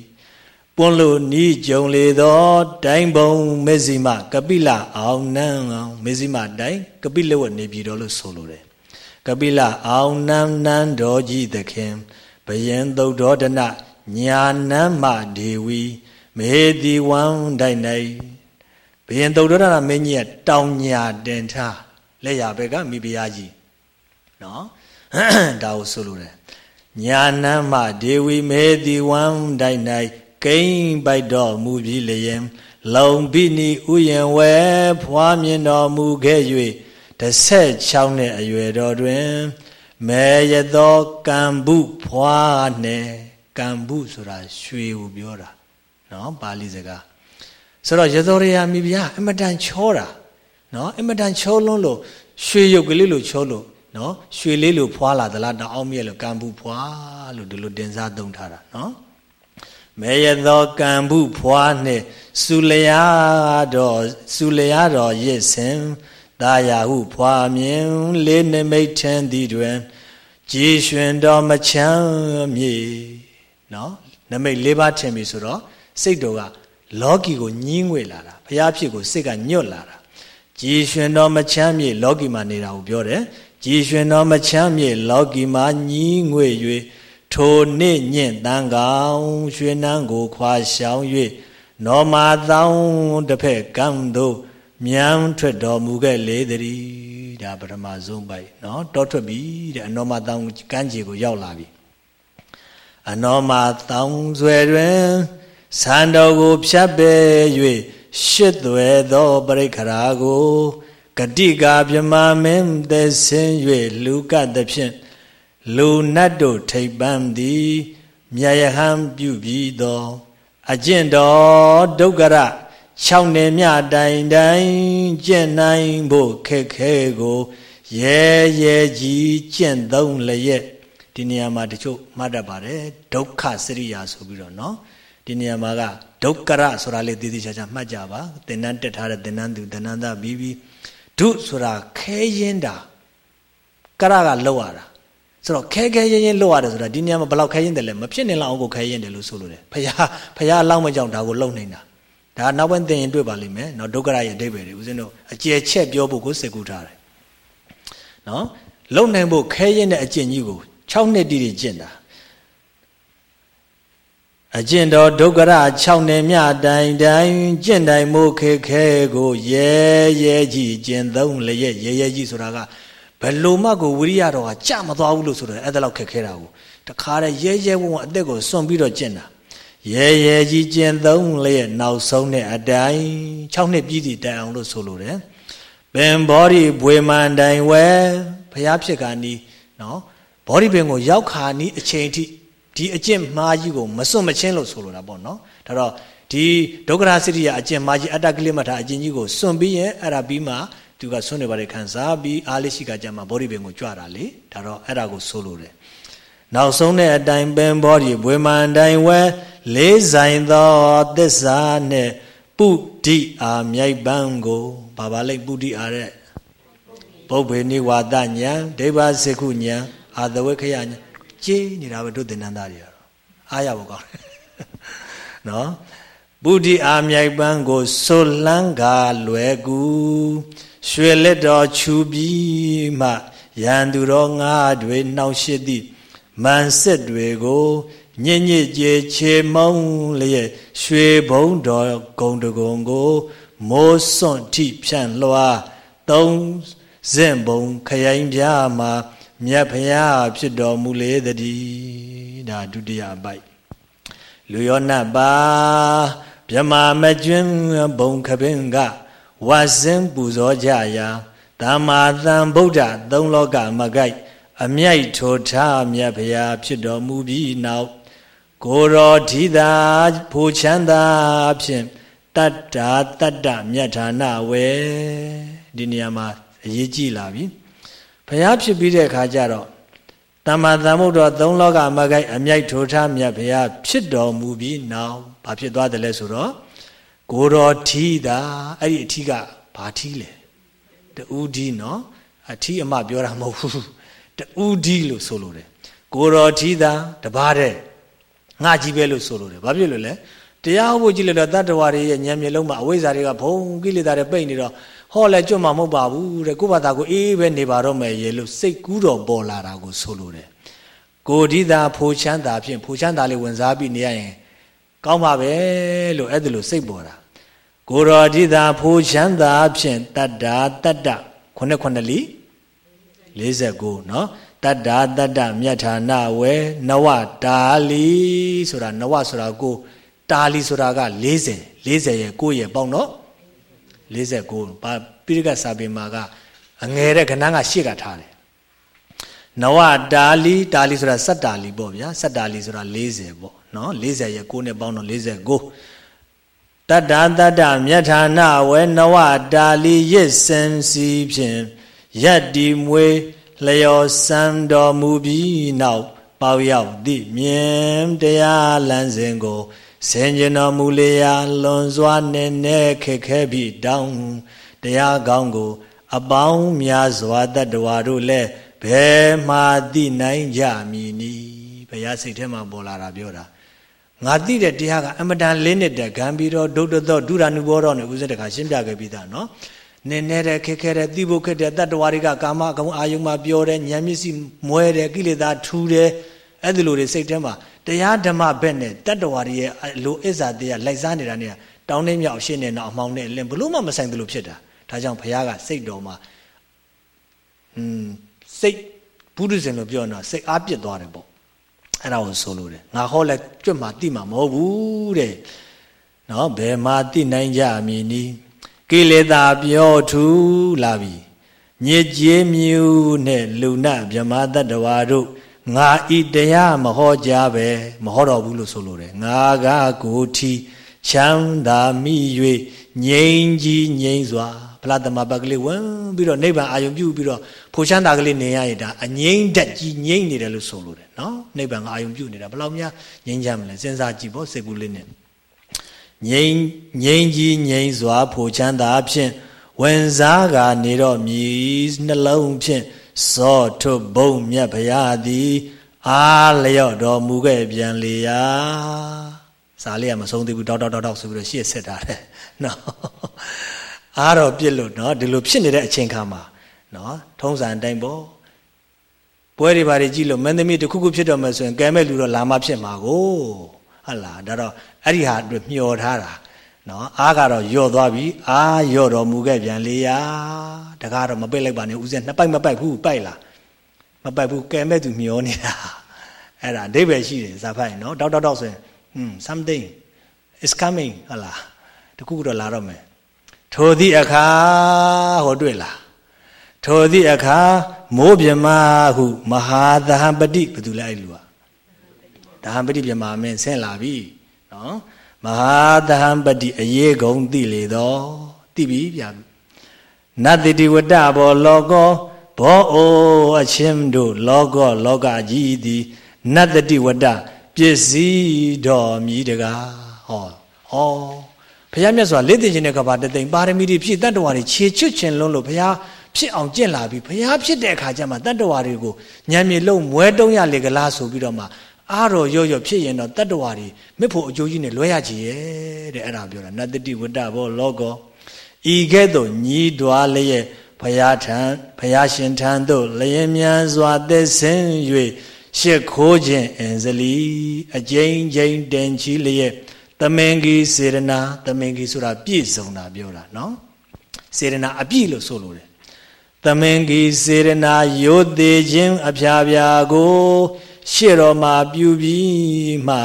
ပွန်းလို့နီးကြုံလေသောတိုင်းဘုံမေဇိမကပိလအောင်နန်းအောင်မေဇိမတိုင်းကပိလဝတ်နေပြီတော်လို့ဆိုလိုတယ်ကပိလအောင်နန်းနန်းတော်ကြီးသခင်ဘယင်သုတ်တော်ဒနညာနန်းမဒေဝီမေတိဝံတိုင်း၌ဘယင်သုတ်တော်ဒနမင်းကြီးကတောင်ညာတင်ထားလက်ရဘက်ကမိဖုရားကြီး နော်ဒါကိုဆိုလိုတယ်ညာနန်းမဒေဝီမေတိဝံတိုင်း၌ကိန်းပိုက်တော်မူပြီးလျင်လုံပိနိဥယံဝဲဖွားမြင်တော်မူခဲ့၍16နှစ်အရွယ်တော်တွင်မေယသောကံบุဖွားနဲ့ကံบุဆိုတာရွှေကိုပြောတာနော်ပါဠိစကားဆိုတော့ရသောရယာမိဖုရားအမတန်ချောတာနော်အမတန်ချောလွန်းလို့ရွှေရုပ်ကလေးလိုချောလို့ နော်ရွှေလေးလိုဖွာလာသလားတောင်အောင်မြဲလို့ကံဘူးဖွာလို့ဒီလိုတင်စားသုံးထားတာနော်မေယသောကံဘူးဖွာနှင့်စုလျာတော်စုလျာတော်ရစ်စင်သာယာဟုဖွာမြင်လေးနမိတ်ထင်သည်တွင်ကြည်ရွှင်တော်မချမ်းမြေနော်နမိတ်၄ပါးထင်ပြီဆိုတော့စိတ်တော်ကလောကီကိုညင်းငွေလာတာဘုရားဖြစ်ကိုစိတ်ကညွတ်လာတာကြည်ရွှင်တော်မချမ်းမြေလောကီမှာနေတာကိုပြောတယ် ကြည်ရွှင်တော်မချမ်းမြေလောကီမှာညီးငွေ၍ထိုနေ့ညင့်တန်းကောင်ရွှေနန်းကိုခွာရှောင်း၍နောမာတောင်းတစ်ဖက်ကံတို့မြန်ထွက်တော်မူခဲ့လေသည်ဒါပထမဆုံးပိုက်နော်တောထွက်ပြီတဲ့အနောမာတောင်းကမ်းခြေကိုရောက်လာပြီအနောမာတောင်းဆွဲတွင်စံတော်ကိုဖြတ်ပဲ၍ရှစ်သွဲသောပရိခရာကို ဂတိကာမြမမင်းသက်ဆင်း၍လူကသဖြင့်လူနတ်တို့ထိပ်ပန်းသည်မြယဟံပြုပြီးသောအကျင့်တော်ဒုက္ခရ6နယ်မြတိုင်တိုင်ကျင့်နိုင်ဖို့ခက်ခဲကိုရဲရဲကြီးကျင့်သုံးလျက်ဒီနေရာမှာတချို့မှတ်တတ်ပါတယ်ဒုက္ခစရိယာဆိုပြီးတော့เนาะဒီနေရာမှာကဒုက္ခရဆိုတာလေးတည်တည်ချာချာမှတ်ကြပါသင်္นานတက်ထားတဲ့သင်္นานသူသင်္นานသားပြီးပြီး ဒုဆိုတာခဲရင်တာကရကလောက်ရတာဆိုတော့ခဲခဲရင်ရင်လောက်ရတယ်ဆိုတာဒီနေရာမှာဘယ်လောက်ခဲရင်တယ်လဲမဖြစ်နေလောက်အောင်ကိုခဲရင်တယ်လို့ဆိုလို့တယ်ဖရာဖရာအလောင်းမကြောင်ဒါကိုလုံနေတာဒါနောက်ပိုင်းသင်ရင်တွေ့ပါလိမ့်မယ်နော်ဒုက္ခရရဲ့အဓိပ္ပာယ်တွေဦးဇင်းတို့အကျယ်ချက်ပြောဖို့ကိုစက်ကူထားတယ်နော်လုံနိုင်ဖို့ခဲရင်တဲ့အကျင့်ကြီးကို6နှစ်တိတိကျင့်တာ အကျင့်တော်ဒုက္ခရ6နှစ်မြတိုင်တိုင်ကျင့်တိုင်မို့ခေခဲကိုရဲရဲကြီးကျင့်သုံးလျက်ရဲရဲကြီးဆိုတာကဘယ်လိုမှကိုဝိရိယတော်ကကြမသွားဘူးလို့ဆိုတော့အဲ့ဒါလောက်ခက်ခဲတာကိုတခါတည်းရဲရဲဝုံအသက်ကိုစွန့်ပြီးတော့ကျင့်တာရဲရဲကြီးကျင့်သုံးလျက်နောက်ဆုံးတဲ့အတိုင်း6နှစ်ပြည့်တည်တိုင်အောင်လို့ဆိုလိုတယ်ပင်ဘောဓိဘွေမန်တိုင်ဝဲဘုရားဖြစ်ကနီးနော်ဘောဓိပင်ကိုရောက်ခါနီးအချိန်ထိ ဒီအကျင့်မှားကြီးကိုမစွန့်မချင်းလို့ဆိုလိုတာပေါ့နော်ဒါတော့ဒီဒုက္ခရာစရိယအကျင့်မှားကြီးအတ္တကိလေသာအကျင့်ကြီးကိုစွန့်ပြီးရင်အဲ့ဒါပြီးမှသူကစွန့်နေပါလေခံစားပြီးအားလေးရှိကကြမှာဘောဓိပင်ကိုကြွတာလေဒါတော့အဲ့ဒါကိုဆိုလိုတယ်နောက်ဆုံးတဲ့အတိုင်းပင်ဘောဓိဘွေမန်တိုင်းဝဲလေးဆိုင်သောသစ္စာနဲ့ပုဒိအာမြိုက်ပန်းကိုဘာပါလိမ့်ပုဒိအာတဲ့ပုဗ္ဗေနိဝါဒညာဒိဗ္ဗစေခုညာအာသဝေခယညာ ကြေးနေတာပဲတို့သင်္นานသားတွေကတော့အားရဖို့ကောင်းတယ်နော်ပုဒိအာမြိုက်ပန်းကိုဆိုလန်းကားလွယ်ကူရွှေလက်တော်ခြူပြီးမှ ရန်သူတော်ငါတွေနှောင့်ရှစ်သည့်မန်စစ်တွေကိုညစ်ညစ်ကြေချေမုံလျက်ရွှေဘုံတော်ဂုံတကုံကိုမိုးစွန့်ထိဖြန့်လွှာသုံးစင့်ဘုံခရိုင်ပြားမှာ မြတ်ဖရာဖြစ်တော်မူလေတည်းဒါဒုတိယပိုက်လူယောနတ်ပါမြမမကျွန်းဘုံခပင်ကဝါစင်းပူဇော်ကြရာသမ္မာသမ္ဗုဒ္ဓသုံးလောကမကိုက်အမြိုက်ထိုထားမြတ်ဖရာဖြစ်တော်မူပြီးနောက်ကိုရောဓိတာဖိုချမ်းသာဖြင့်တတ္တာတတ္တမြတ်ဌာနဝေဒီနေရာမှာအရေးကြီးလာပြီဘု ရားဖြစ်ပြီးတဲ့အခါကျတော့တမ္မာသမ္ဗုဒ္ဓသုံးလောကမကိုက်အမြိုက်ထိုထားမြတ်ဘုရားဖြစ်တော်မူပြီးနောက်ဘာဖြစ်သွားတယ်လဲဆိုတော့ကိုတော်ထီးတာအဲ့ဒီအထီးကဘာထီးလဲတူးဒီနော်အထီးအမပြောတာမဟုတ်ဘူးတူးဒီလို့ဆိုလို့တယ်ကိုတော်ထီးတာတပါးတဲ့ငါကြီးပဲလို့ဆိုလို့တယ်ဘာဖြစ်လို့လဲတရားဟောဖို့ကြည့်လို့တော့တတ္တဝါတွေရဲ့ဉာဏ်မျက်လုံးမှာအဝိဇ္ဇာတွေကဘုံကိလေသာတွေပိတ်နေတော့ ဟောလဲကြွမှာမဟုတ်ပါဘူးတဲ့ကိုယ့်ဘာသာကိုအေးပဲနေပါတော့မယ်ရေလို့စိတ်ကူးတော်ပေါ်လာတာကိုဆိုလိုတယ်ကိုဒီသာဖိုချမ်းသာဖြင့်ဖိုချမ်းသာလေးဝင်စားပြီးနေရရင်ကောင်းပါပဲလို့အဲ့ဒါလို့စိတ်ပေါ်တာကိုတော်ဒီသာဖိုချမ်းသာဖြင့်တတ္တာတတ္တခုနှစ်ခုနှစ်လီ49เนาะတတ္တာတတ္တမြတ်ဌာနဝဲနဝတာလီဆိုတာနဝဆိုတာကိုတာလီဆိုတာက40 40ရဲ့ကိုရဲ့ပေါင်းတော့ 49ပါပိရိကစာပေမှာကအငယ်တဲ့ခဏကရှေ့ကထားတယ်နဝတာလီတာလီဆိုတာစက်တာလီပေါ့ဗျာစက်တာလီဆိုတာ40ပေါ့နော်40ရဲ့6နဲ့ပေါင်းတော့49တတ္တာတတ္တမြတ်ဌာနဝဲနဝတာလီရစ်စင်စီဖြင့်ယက်တီမွေလျော်စံတော်မူပြီးနောက်ပေါရောက်သည့်မြင်တရားလမ်းစဉ်ကို ဆင်ကျင်တော်မူလျာလွန်စွာနဲ့နဲ့ခက်ခဲပြီးတောင်းတရားကောင်းကို အပေါင်းများစွာတတ္တဝါတို့လည်းဘယ်မှသိနိုင်ကြမည်နည်းဘုရားစိတ်ထဲမှာပေါ်လာတာပြောတာငါသိတဲ့တရားကအမတန်လင်းနေတဲ့ဂံပြီးတော့ဒုဒ္ဒသောဒုရဏုဘောတော်နဲ့ဦးဇင်းတခါရှင်းပြခဲ့ပြီးသားနော်နင်းနေတဲ့ခက်ခဲတဲ့သိဖို့ခက်တဲ့တတ္တဝါတွေကကာမအကောင်အာယုံမှာပြောတယ်ဉာဏ်မျက်စိမွဲတယ်ကိလေသာထူတယ်အဲ့ဒီလိုတွေစိတ်ထဲမှာ တရားဓမ္မဘက်နဲ့တတ္တဝါတွေရဲ့လိုအစ္စာတရားလိုက်စားနေတာနဲ့တောင်းနှင်းမြောက်ရှင်းနေတော့အမှောင်နဲ့လင်းဘလို့မှမဆိုင်သလိုဖြစ်တာဒါကြောင့်ဘုရားကစိတ်တော်မှာอืมစိတ်ဘုဒ္ဓဇင်လို့ပြောနေတာစိတ်အားပြစ်သွားတယ်ပေါ့အဲ့ဒါကိုဆိုလို့တယ်ငါဟောလဲကြွတ်မှတိမှာမဟုတ်ဘူးတဲ့နော်ဘယ်မှာတိနိုင်ကြမည်နီးကိလေသာပြောထူလာပြီညစ်ကြေးမြူနဲ့လူနာဗြဟ္မာတတ္တဝါတို့ ငါဤတရားမဟောကြားပဲမဟောတော့ဘူးလို့ဆိုလိုတယ်ငါကကိုထီချမ်းသာမိ၍ငြိမ်းကြီးငြိမ်းစွာဖလားသမဘကလေးဝင်ပြီးတော့နိဗ္ဗာန်အာယုံပြုပြီးတော့ဖိုချမ်းသာကလေးနေရရင်ဒါအငြိမ်းတက်ကြီးငြိမ်းနေတယ်လို့ဆိုလိုတယ်နော်နိဗ္ဗာန်ကအာယုံပြုနေတာဘယ်လောက်များငြိမ်းချမ်းမလဲစဉ်းစားကြည့်ပေါ့စိတ်ကူးလေးနဲ့ငြိမ်းငြိမ်းကြီးငြိမ်းစွာဖိုချမ်းသာဖြင့်ဝင်စားကနေတော့မြည်နှလုံးဖြင့် စောထုဘုံမြတ်ဘုရားသည်အားလျော့တော်မူခဲ့ပြန်လေရာစာလေးကမဆုံးသေးဘူးတောက်တောက်တောက်တောက်ဆိုပြီးတော့ရှေ့ဆက်တာတဲ့နော်အားတော့ပြစ်လို့နော်ဒီလိုဖြစ်နေတဲ့အချိန်ခါမှာနော်ထုံးစံအတိုင်းပေါ့ပွဲတွေဘာတွေကြည့်လို့မင်းသမီးတခုခုဖြစ်တော့မှဆိုရင်ကဲမဲ့လူတော့လာမှဖြစ်မှာကိုဟုတ်လားဒါတော့အဲ့ဒီဟာအတွက်မျှော်ထားတာ နော်အားကတော့ယော့သွားပြီအားယော့တော်မူခဲ့ပြန်လေရာတကားတော့မပိတ်လိုက်ပါနဲ့ဦးဇင်းနှစ်ပိုက်မပိုက်ဘူးပိုက်လားမပိုက်ဘူးကဲမဲ့သူမျောနေတာအဲ့ဒါအဓိပ္ပာယ်ရှိတယ်ဇာဖိုင်နော်တောက်တောက်တောက်ဆိုရင် hmm something is coming ဟုတ်လားတခုခုတော့လာတော့မယ်ထိုသည့်အခါဟောတွေ့လားထိုသည့်အခါမိုးပြမဟုမဟာသဟံပတိဘယ်သူလဲအဲ့လူကသဟံပတိပြမမင်းဆင်းလာပြီနော် မဟာသဟံပတိအရေးကုံသိလေတော့သိပြီဗျာနတ္တိဝတ္တဘောလောကောဘောအိုအချင်းတို့လောကောလောကကြီးသည်နတ္တိဝတ္တပစ္စည်းတော်မြည်တကားဟောဟောဘုရားမြတ်စွာလက်သိခြင်းတဲ့ကဘာတသိမ့်ပါရမီတွေဖြည့်တတ္တဝါတွေခြေချွတ်ခြင်းလုံးလို့ဘုရားဖြစ်အောင်ကျင့်လာပြီဘုရားဖြစ်တဲ့အခါကျမှတတ္တဝါတွေကိုညံမြေလုံးမွဲတုံးရလေကလားဆိုပြီးတော့မှ အားတော်ရော့ရော့ဖြစ်ရင်တော့တတ္တဝါတွေမြစ်ဖို့အကျိုးကြီးနဲ့လွဲရကြည်ရဲ့တဲ့အဲ့ဒါပြောတာနတ္တိဝတ္တဘောလောကောဤကဲ့သို့ညီးတွားလျက်ဘဖယားထံဖယားရှင်ထံသို့လျင်မြန်စွာသက်ဆင်း၍ရှစ်ခိုးခြင်းအင်ဇလီအကျဉ်းချင်းတင်ချီလျက်သမင်ကြီးစေရနာသမင်ကြီးဆိုတာပြည့်စုံတာပြောတာနော်စေရနာအပြည့်လို့ဆိုလို့တယ်သမင်ကြီးစေရနာရိုသေခြင်းအဖျားဖျားကို ရှေ့တော်မှာပြုပြီးမှ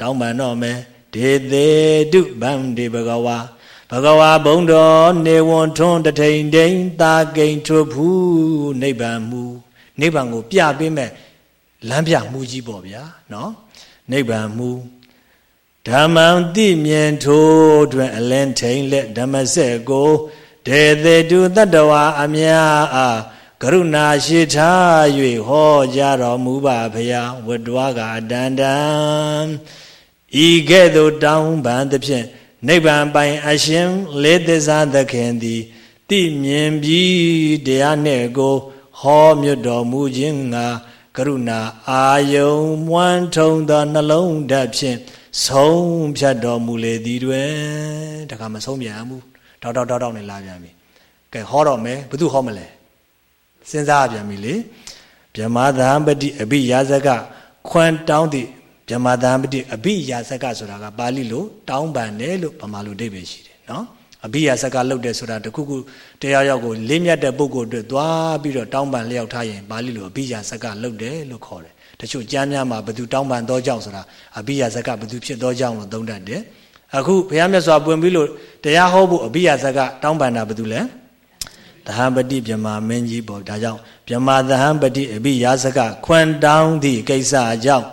တောင်းပန်တော့မယ်ဒေသေးတုဗံဒီဘဂဝါဘဂဝါဘုံတော်နေဝွန်ထွန်းတထိန်တိန်သာကိန်ထွဖူးနိဗ္ဗာန်မူနိဗ္ဗာန်ကိုပြပေးမဲ့လမ်းပြမှုကြီးပေါ့ဗျာနော်နိဗ္ဗာန်မူဓမ္မံတိမြင်ထိုးတွင်အလင်းထိန်လက်ဓမ္မစက်ကိုဒေသေတုတတဝါအမြာအား ကရုဏာရှိထား၍ဟောကြားတော်မူပါဖရာဝတ္တဝါကအတန်တန်ဤကဲ့သို့တောင်းပန်သဖြင့်နိဗ္ဗာန်ပိုင်အရှင်လေးသစ္စာသခင်သည်တိမြင်ပြီးတရားနဲ့ကို ဟောမြတ်တော်မူခြင်းငါကရုဏာအာယုံမွန်းထုံသောနှလုံးဓာတ်ဖြင့်ဆုံးဖြတ်တော်မူလေသည်တွင်တခါမဆုံးပြန်ဘူးတောက်တောက်တောက်တောက်နဲ့လာပြန်ပြီကဲဟောတော့မယ်ဘု து ဟောမလဲ စဉ်းစားပြန်ပြီလေဗြဟ္မာသံပတိအဘိယာဇကခွန်တောင်းသည့်ဗြဟ္မာသံပတိအဘိယာဇကဆိုတာကပါဠိလိုတောင်းပန်တယ်လို့ဗမာလိုအဓိပ္ပာယ်ရှိတယ်နော်အဘိယာဇကလုပ်တယ်ဆိုတာတခုခုတရားရောက်ကိုလေးမြတ်တဲ့ပုဂ္ဂိုလ်အတွက်သွားပြီးတော့တောင်းပန်လျောက်ထားရင်ပါဠိလိုအဘိယာဇကလုပ်တယ်လို့ခေါ်တယ်တချို့ကျမ်းများမှာဘသူတောင်းပန်သောကြောင့်ဆိုတာအဘိယာဇကဘသူဖြစ်သောကြောင့်လို့သုံးတတ်တယ်အခုဘုရားမြတ်စွာပွင့်ပြီးလို့တရားဟောဖို့အဘိယာဇကတောင်းပန်တာဘသူလဲ သဟံပတိမြမမင်းကြီးပေါ့ဒါကြောင့်မြမသဟံပတိအဘိယာစကခွန်တောင်းသည့်ကိစ္စအကြောင်း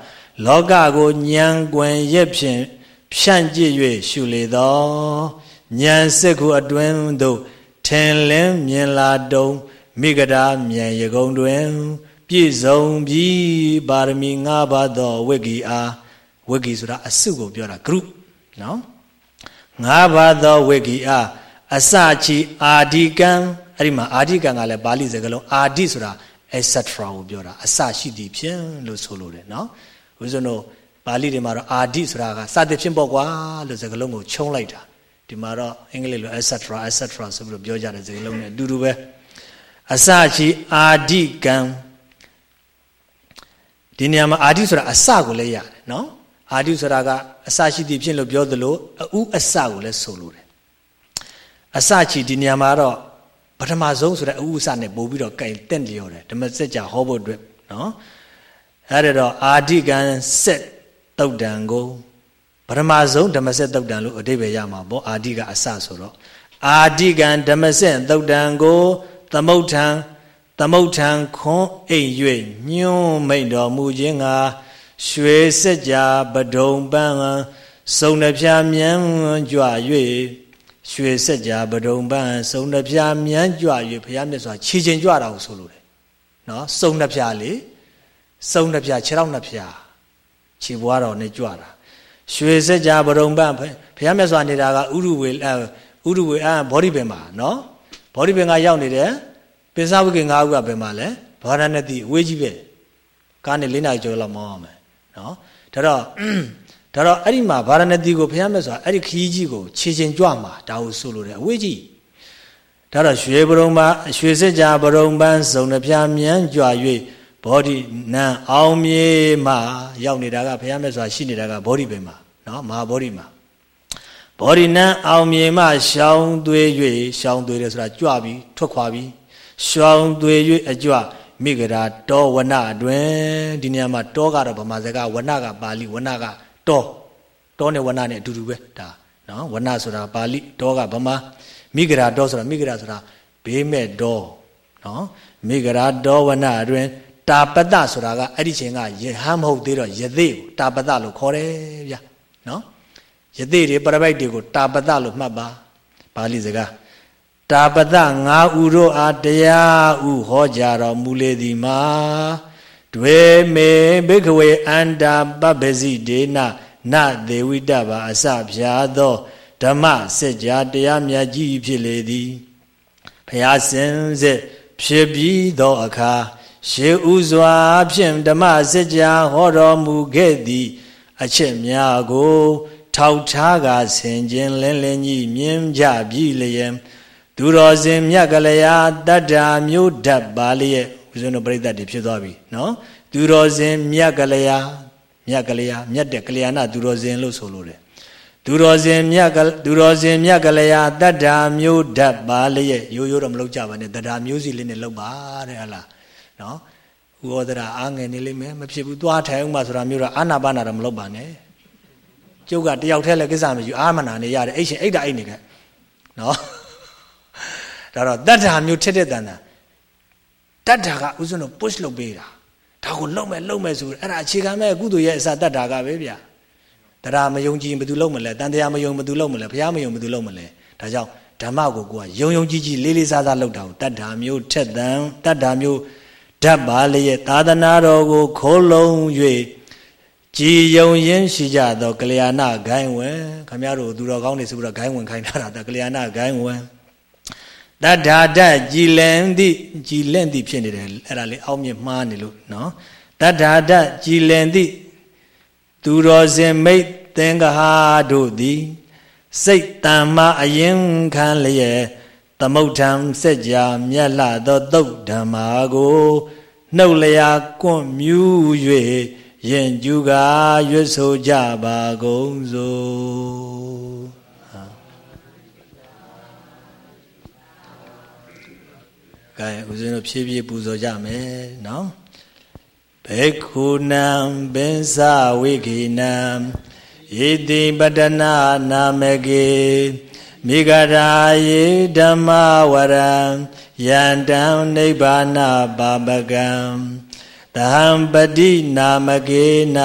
လောကကိုညံကွယ်ရက်ဖြင့်ဖြန့်ကြည့်၍ရှုလေသောဉာဏ်စစ်ခုအတွင်းသို့ထင်လင်းမြင်လာတုံမိဂဒာမြန်ရကုံတွင် ပြည့်စုံပြီးပါရမီ၅ပါးသောဝိဂီအားဝိဂီဆိုတာအစုကိုပြောတာ group နော်၅ပါးသောဝိဂီအားအစချီအာဒီကံ အဲ့ဒီမှာအာဒီကံကလည်းပါဠိစကားလုံးအာဒီဆိုတာ etc ကိုပြောတာအစရှိသည်ဖြင့်လို့ဆိုလိုတယ်နော်ဦးဇင်းတို့ပါဠိတွေမှာတော့အာဒီဆိုတာကစသည်ဖြင့်ပေါ့ကွာလို့စကားလုံးကိုခြုံလိုက်တာဒီမှာတော့အင်္ဂလိပ်လို etc etc ဆိုပြီးတော့ပြောကြတဲ့စကားလုံးနဲ့အတူတူပဲအစရှိအာဒီကံဒီနေရာမှာအာဒီဆိုတာအစကိုလည်းရတယ်နော်အာဒီဆိုတာကအစရှိသည်ဖြင့်လို့ပြောသလိုအဥအစကိုလည်းဆိုလိုတယ်အစချီဒီနေရာမှာတော့ ပထမဆုံးဆိုတဲ့အဥအစနဲ့ပို့ပြီးတော့ကင်တင့်လျော်တယ်ဓမ္မစကြာဟောဖို့အတွက်နော်အဲ့ဒါတော့အာဓိကံစက်တုတ်တံကိုပထမဆုံးဓမ္မစက်တုတ်တံလို့အဓိပ္ပာယ်ရမှာပေါ့အာဓိကအစဆိုတော့အာဓိကံဓမ္မစက်တုတ်တံကိုသမုဋ္ဌံသမုဋ္ဌံခွန်အိမ်၍ညွန်းမိန်တော်မူခြင်းကရွှေစက်ကြာပဒုံပန်းစုံနှဖျားမြန်းကြွ၍ ရွှေစက်ကြာပဒုံပန်းစုံနှပြမြန်းကြွ၍ဘုရားမြတ်စွာခြေချင်းကြွတာကိုဆိုလိုတယ်နော်စုံနှပြလေစုံနှပြခြေထောက်နှပြခြေဘွားတော်နဲ့ကြွတာရွှေစက်ကြာပဒုံပန်းဘုရားမြတ်စွာနေတာကဥရုဝေဥရုဝေအာဘောဓိပင်မှာနော်ဘောဓိပင်ကရောက်နေတယ်ပိဿဝိကေ၅ခုကဘယ်မှာလဲဘာရဏတိအဝေးကြီးပဲကားနဲ့၄နာရီကျော်လောက်မောင်းအောင်မယ်နော်ဒါတော့ ဒါတော့အဲ့ဒီမှာဗာရဏသီကိုဘုရားမြတ်စွာအဲ့ဒီခရီးကြီးကိုခြေချင်းကြွမှာဒါကိုဆိုလိုတယ်အဝေးကြီးဒါတော့ရွှေပရုံပါရွှေစစ်ကြာပရုံပန်းစုံနှပြမြန်းကြွ၍ဘောဓိနံအောင်မြေမှာရောက်နေတာကဘုရားမြတ်စွာရှိနေတာကဘောဓိပင်မှာနော်မဟာဘောဓိမှာဘောဓိနံအောင်မြေမှာရှောင်းသွေး၍ရှောင်းသွေးတယ်ဆိုတာကြွပြီးထွက်ခွာပြီးရှောင်းသွေး၍အကြွမိဂရာတောဝနအတွင်ဒီနေရာမှာတောကတော့ဗမာစကားဝနကပါဠိဝနက တောတောနဲ့ဝဏနဲ့အတူတူပဲဒါနော်ဝဏဆိုတာပါဠိတောကဗမာမိဂရာတောဆိုတာမိဂရာဆိုတာဘေးမဲ့တောနော်မိဂရာတောဝဏအတွင်တာပတဆိုတာကအဲ့ဒီချိန်ကယဟမဟုတ်သေးတော့ယသိကိုတာပတလို့ခေါ်တယ်ဗျနော်ယသိတွေပရပိုက်တွေကိုတာပတလို့မှတ်ပါပါဠိစကားတာပတငါဥတို့အားတရားဥဟောကြားတော်မူလေသည်မှာ တွေမေဘိကဝေအန္တာပပ္ပစီဒေနနသေဝိတဘာအစဖြာသောဓမ္မစัจ जा တရားမြတ်ကြီးဖြစ်လေသည်ဘုရားစင်စစ်ဖြစ်ပြီးသောအခါရှေးဥစွာဖြင့်ဓမ္မစัจ जा ဟောတော်မူခဲ့သည် အချက်များကို ထောက်ထားကဆင်ခြင်းလင်းလင်းကြီးမြင်ကြပြီလျင် သူတော်စင်မြတ်ကလျာတတ္တာမျိုးဓာတ်ပါလျက် ဦးဇင်းတို့ပြိဿတ်တွေဖြစ်သွားပြီနော်သူတော်စင်မြတ်ကလျာမြတ်ကလျာမြတ်တဲ့ကလျာဏသူတော်စင်လို့ဆိုလို့တယ်သူတော်စင်မြတ်ကသူတော်စင်မြတ်ကလျာတတ္တာမျိုးဓာတ်ပါလျက်ရိုးရိုးတော့မလုပ်ကြပါနဲ့တတ္တာမျိုးစီလေးနဲ့လုပ်ပါတဲ့ဟလားနော်ဥဩဒရာအာငယ်နေလိမ့်မယ်မဖြစ်ဘူးသွားထိုင်အောင်မှဆိုတာမျိုးတော့အာနာပါနာတော့မလုပ်ပါနဲ့ကျုပ်ကတယောက်တည်းလည်းကိစ္စမရှိအာမနာနေရတယ်အဲ့ရှင်အိတ်တာအိတ်နေခဲ့နော်ဒါတော့တတ္ထာမျိုးထက်တဲ့တန်တာ တတ္ထာကဥစဉ်တော့ push လုပ်ပေးတာဒါကိုလုံမဲ့လုံမဲ့ဆိုအဲ့ဒါအခြေခံမဲ့ကုသိုလ်ရဲ့အစတတ္ထာကပဲဗျာတရားမယုံကြည်ရင်ဘယ်သူလုံမလဲတန်တရားမယုံဘယ်သူလုံမလဲဘုရားမယုံဘယ်သူလုံမလဲဒါကြောင့်ဓမ္မကိုကိုကယုံယုံကြည်ကြည်လေးလေးစားစားလုပ်တာကိုတတ္ထာမျိုးထက်တန်တတ္ထာမျိုးဓာတ်ပါလျက်သာသနာတော်ကိုခိုးလုံး၍ကြည်ယုံရင်းရှိကြသောကလျာဏဂိုင်းဝင်ခမရတို့သူတော်ကောင်းတွေဆိုပြီးတော့ဂိုင်းဝင်ခိုင်းထားတာကလျာဏဂိုင်းဝင် တတ္ထာတကြည်လင်သည့်ကြည်လင့်သည့်ဖြစ်နေတယ်အဲ့ဒါလေးအောက်မြင့်မှားနေလို့နော်တတ္ထာတကြည်လင်သည့်သူတော်စင်မိတ်သင်္ကဟာတို့သည်စိတ်တမ္မာအရင်ခံလျက်သမုဋ္ဌံစက်ကြာမြတ်လာသောသုတ်ဓမ္မာကိုနှုတ်လျာကွန့်မြူး၍ယင်ကျူကာရွတ်ဆိုကြပါကုန်စို့ ကဲဦးဇင်းတို့ဖြည်းဖြည်းပူဇော်ကြမယ်နော်ဘေခုနံပင်စဝိခိနံဣတိပတနာနာမကေမိဂရာယေဓမ္မဝရံယန္တံနိဗ္ဗာနပါပကံတဟံပတိနာမကေန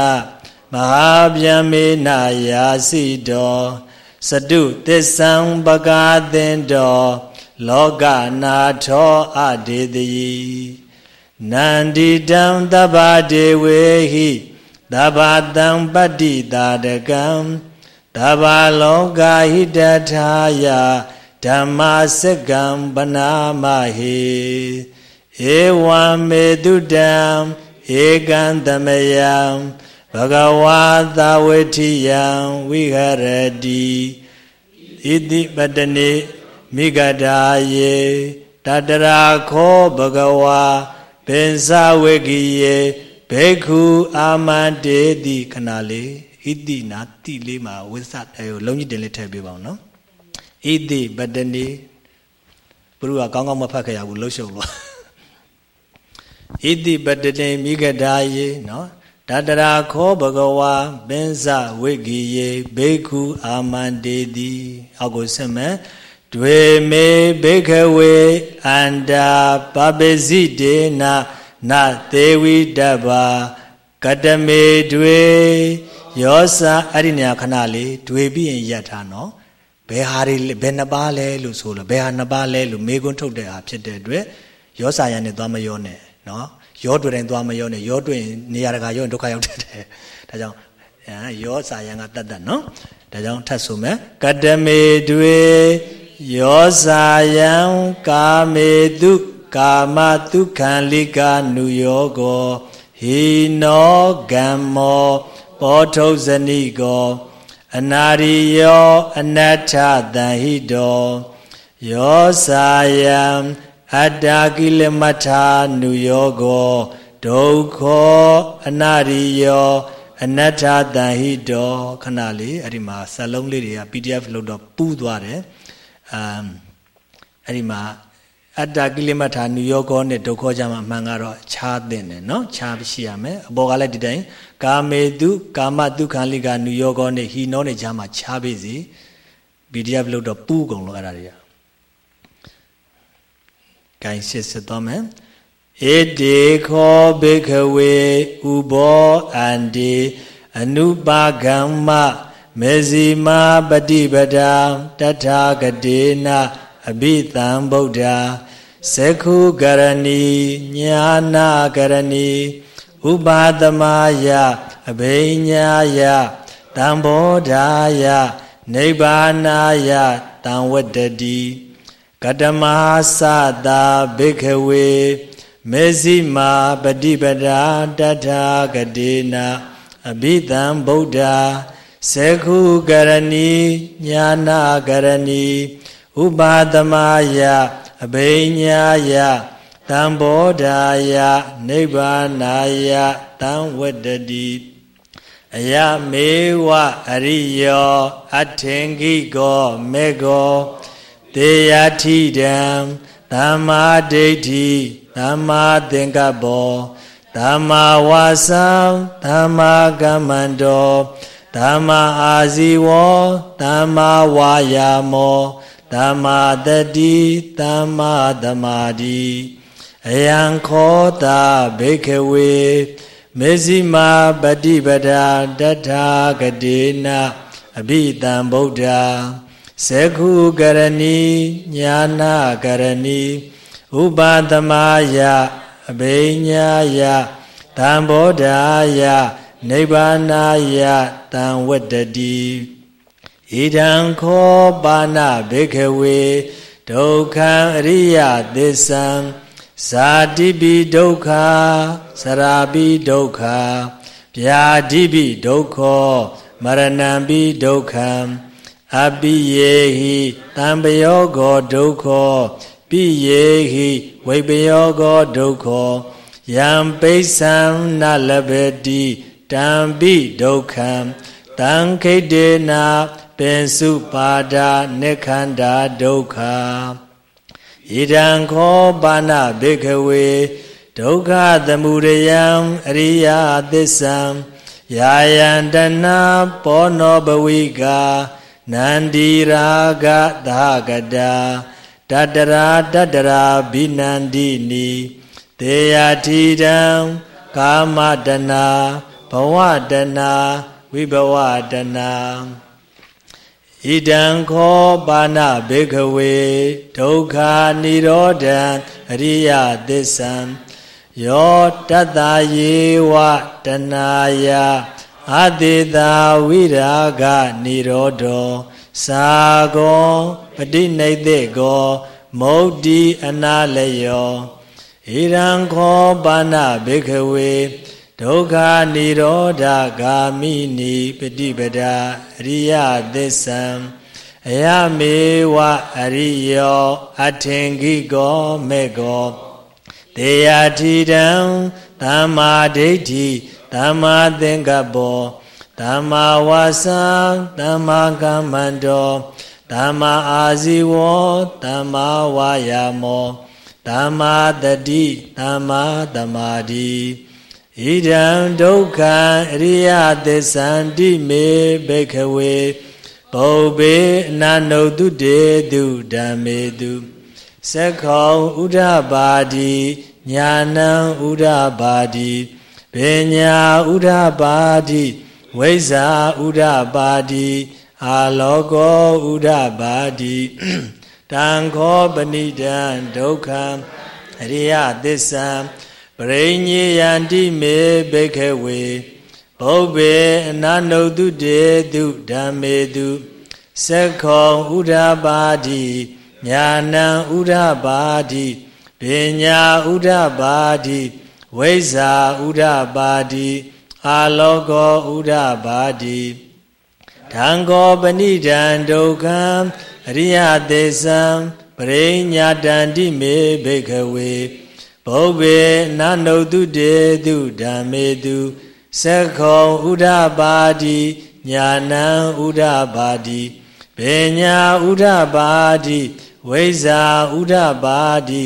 မဟာဗျမေနယာစီတောစတုသစ္ဆံပကာသင်တော လောကနာထောအဒေတိနန္ဒီတံသဗ္ဗဒေဝေဟိသဗ္ဗတံပတ္တိတာတကံသဗ္ဗလောကဟိတထာယဓမ္မစကံပနာမဟိဧဝံမေတုတံဧကံသမယံဘဂဝါသဝေထိယံဝိဟရတိဣတိပတနေ မိဂတာယေတတရာခောဘဂဝါပင်စဝေကိယေဘေခုအာမန္တေတိခဏလေးဣတိနာတိလေးမှာဝိသအဲလုံးကြီးတင်လေးထည့်ပေးပါအောင်နော်ဣတိပတနေဘုရားကောင်းကောင်းမဖတ်ခဲ့ရဘူးလှုပ်ရှုပ်လို့ဣတိပတနေမိဂတာယေနော်တတရာခောဘဂဝါပင်စဝိကိယေဘေခုအာမန္တေတိအောက်ကိုဆက်မယ် ဒွေမေဘေခဝေအန္တာပပိစိတေနနသေဝိတဗ္ဗကတမေဒွေယောစအဲ့ဒီနေရာခဏလေးဒွေပြီးရင်ရက်ထားနော်ဘယ်ဟာတွေဘယ်နှပါလဲလို့ဆိုလို့ဘယ်ဟာနှပါလဲလို့မေကွန်းထုတ်တဲ့ဟာဖြစ်တဲ့အတွက်ယောစာရန်နဲ့သွားမရောနဲ့နော်ရောတွေ့တိုင်းသွားမရောနဲ့ရောတွေ့ရင်နေရာတကာရောရင်ဒုက္ခရောက်တတ်တယ်ဒါကြောင့်ရောစာရန်ကတတ်တတ်နော်ဒါကြောင့်ထပ်ဆိုမယ်ကတမေတွေ ယောစာယံကာမေတုကာမတုခံလိကနုယောကောဟိနောဂမ္မောပောထုဇနိကော အနာရိယောအနတ္ထတံဟိတောယောစာယံအတ္တကိလမထာနုယောကောဒုက္ခောအနာရိယောအနတ္ထတံဟိတောခဏလေးအဲ့ဒီမှာစာလုံးလေးတွေက PDF လို့တော့ပူးသွားတယ် အမ်အဲ့ဒီမှာအတ္တကိလေသာနုယောကောနဲ့ဒုက္ခကြမှာအမှန်ကတော့ခြားတဲ့တယ်နော်ခြားရှိရမယ်အပေါ်ကလည်းဒီတိုင်းကာမေတုကာမတုခံလိကနုယောကောနဲ့ဟိနောနဲ့ခြားမှာခြားပြီစီ PDF လို့တော့ပူးကုန်လို့အဲ့ဒါတွေကဂိုင်းစစ်စစ်သွားမယ်ဧတေခောဘေခဝေဥဘောအန္တိအနုပါကမ္မ မေဇီမာပฏิပဒာတထာဂတေနအဘိသံဗုဒ္ဓသကုကရဏီညာနာကရဏီဥပါဒမယအဘိညာယတံဘောဓာယနိဗ္ဗာနာယတံဝတ္တတိကတမသတာဘိခဝေမေဇိမာပฏิပဒာတထာဂတေနအဘိသံဗုဒ္ဓ စေခုကရဏီညာနာကရဏီဥဥပါသမယအဘိညာယတံဘောဓာယနိဗ္ဗာနာယတံဝတ္တတိအယမေဝအရိယောအထင်ကိကောမေကောတေယထိတံသမ္မာဒိဋ္ဌိသမ္မာသင်္ကပ္ပောသမ္မာဝါစာသမ္မာကမ္မန္တော သမ္မာအာဇီဝောသမ္မာဝါယာမောသမ္မာတတိသမ္မာသမာဓိအယံခောတာဘေခဝေမေဇိမာပฏิပဒာတထာဂတိနာအဘိတံဗုဒ္ဓသကုကရဏီညာနာကရဏီဥပါသမယအဘိညာယသံဘောဓာယ နိဗ္ဗာနာယတံဝတ္တတိဣဒံခောပါဏဘေခဝေဒုက္ခံအရိယသစ္ဆံဇာတိပိဒုက္ခစရာပိဒုက္ခဗျာတိပိဒုက္ခမရဏံပိဒုက္ခံအပိယေဟိတံပယောဂောဒုက္ခပိယေဟိဝိပယောဂောဒုက္ခယံပိသံနလဘတိ တံပိဒုက္ခံတံခိတေနာပင်စုပါဒာနိခန္ဓာဒုက္ခဣဒံခောပါဏဘေခဝေဒုက္ခသမုဒယံအရိယသစ္ဆံယာယံတနာပောနောဘဝိကာနန္ဒီရာဂသာကတာတတရာတတရာဘိနန္ဒီနီတေယတိတံကာမတနာ ဘဝတနာဝိဘဝတနာဣဒံခောပါဏဘေခဝေဒုက္ခនិရောဓံအရိယသစ္ဆံယောတတ္တယေဝတနာယအတေတာဝိရာဂនិရောဓောသာကောပဋိနိသေကောမௌဒိအနာလယောဣရံခောပါဏဘေခဝေ ဒုက္ခនិရောဓဂာမိနိပฏิပဒာအရိယသစ္ဆံအယမေဝအရိယောအထင်ကိကောမေကောတေယတိတံသမ္မာဒိဋ္ဌိသမ္မာသင်္ကပ္ပောသမ္မာဝါစာသမ္မာကမ္မန္တောသမ္မာအာဇီဝောသမ္မာဝါယာမောသမ္မာတတိသမ္မာသမာဓိ ဣဒံဒုက္ခံအရိယသစ္ဆန္တိမေဘေခဝေပုဗ္ဗေအနနုတုတေတုဓမ္မေတုသက္ခောဥဒ္ဓပါတိညာဏံဥဒ္ဓပါတိပညာဥဒ္ဓပါတိဝိဇ္ဇာဥဒ္ဓပါတိအာလောကောဥဒ္ဓပါတိတံခောပဏိတံဒုက္ခံအရိယသစ္ဆံ ပရိညေယန္တိမေဘေခဝေဘုဗ္ဗေအနနုတုတေတုဓမ္မေတုသက္ခောဥဒ္ဓပါတိညာဏံဥဒ္ဓပါတိပညာဥဒ္ဓပါတိဝိဇ္ဇာဥဒ္ဓပါတိအာလောကောဥဒ္ဓပါတိဓံကောပဏိဒံဒုက္ခံအရိယသေသံပရိညာတန္တိမေဘေခဝေ ဘုဗ္ဗေနနုတုတေတုဓမ္မေတုသက္ခောဥဒ္ဓပါတိညာဏံဥဒ္ဓပါတိဘေညာဥဒ္ဓပါတိဝိဇာဥဒ္ဓပါတိ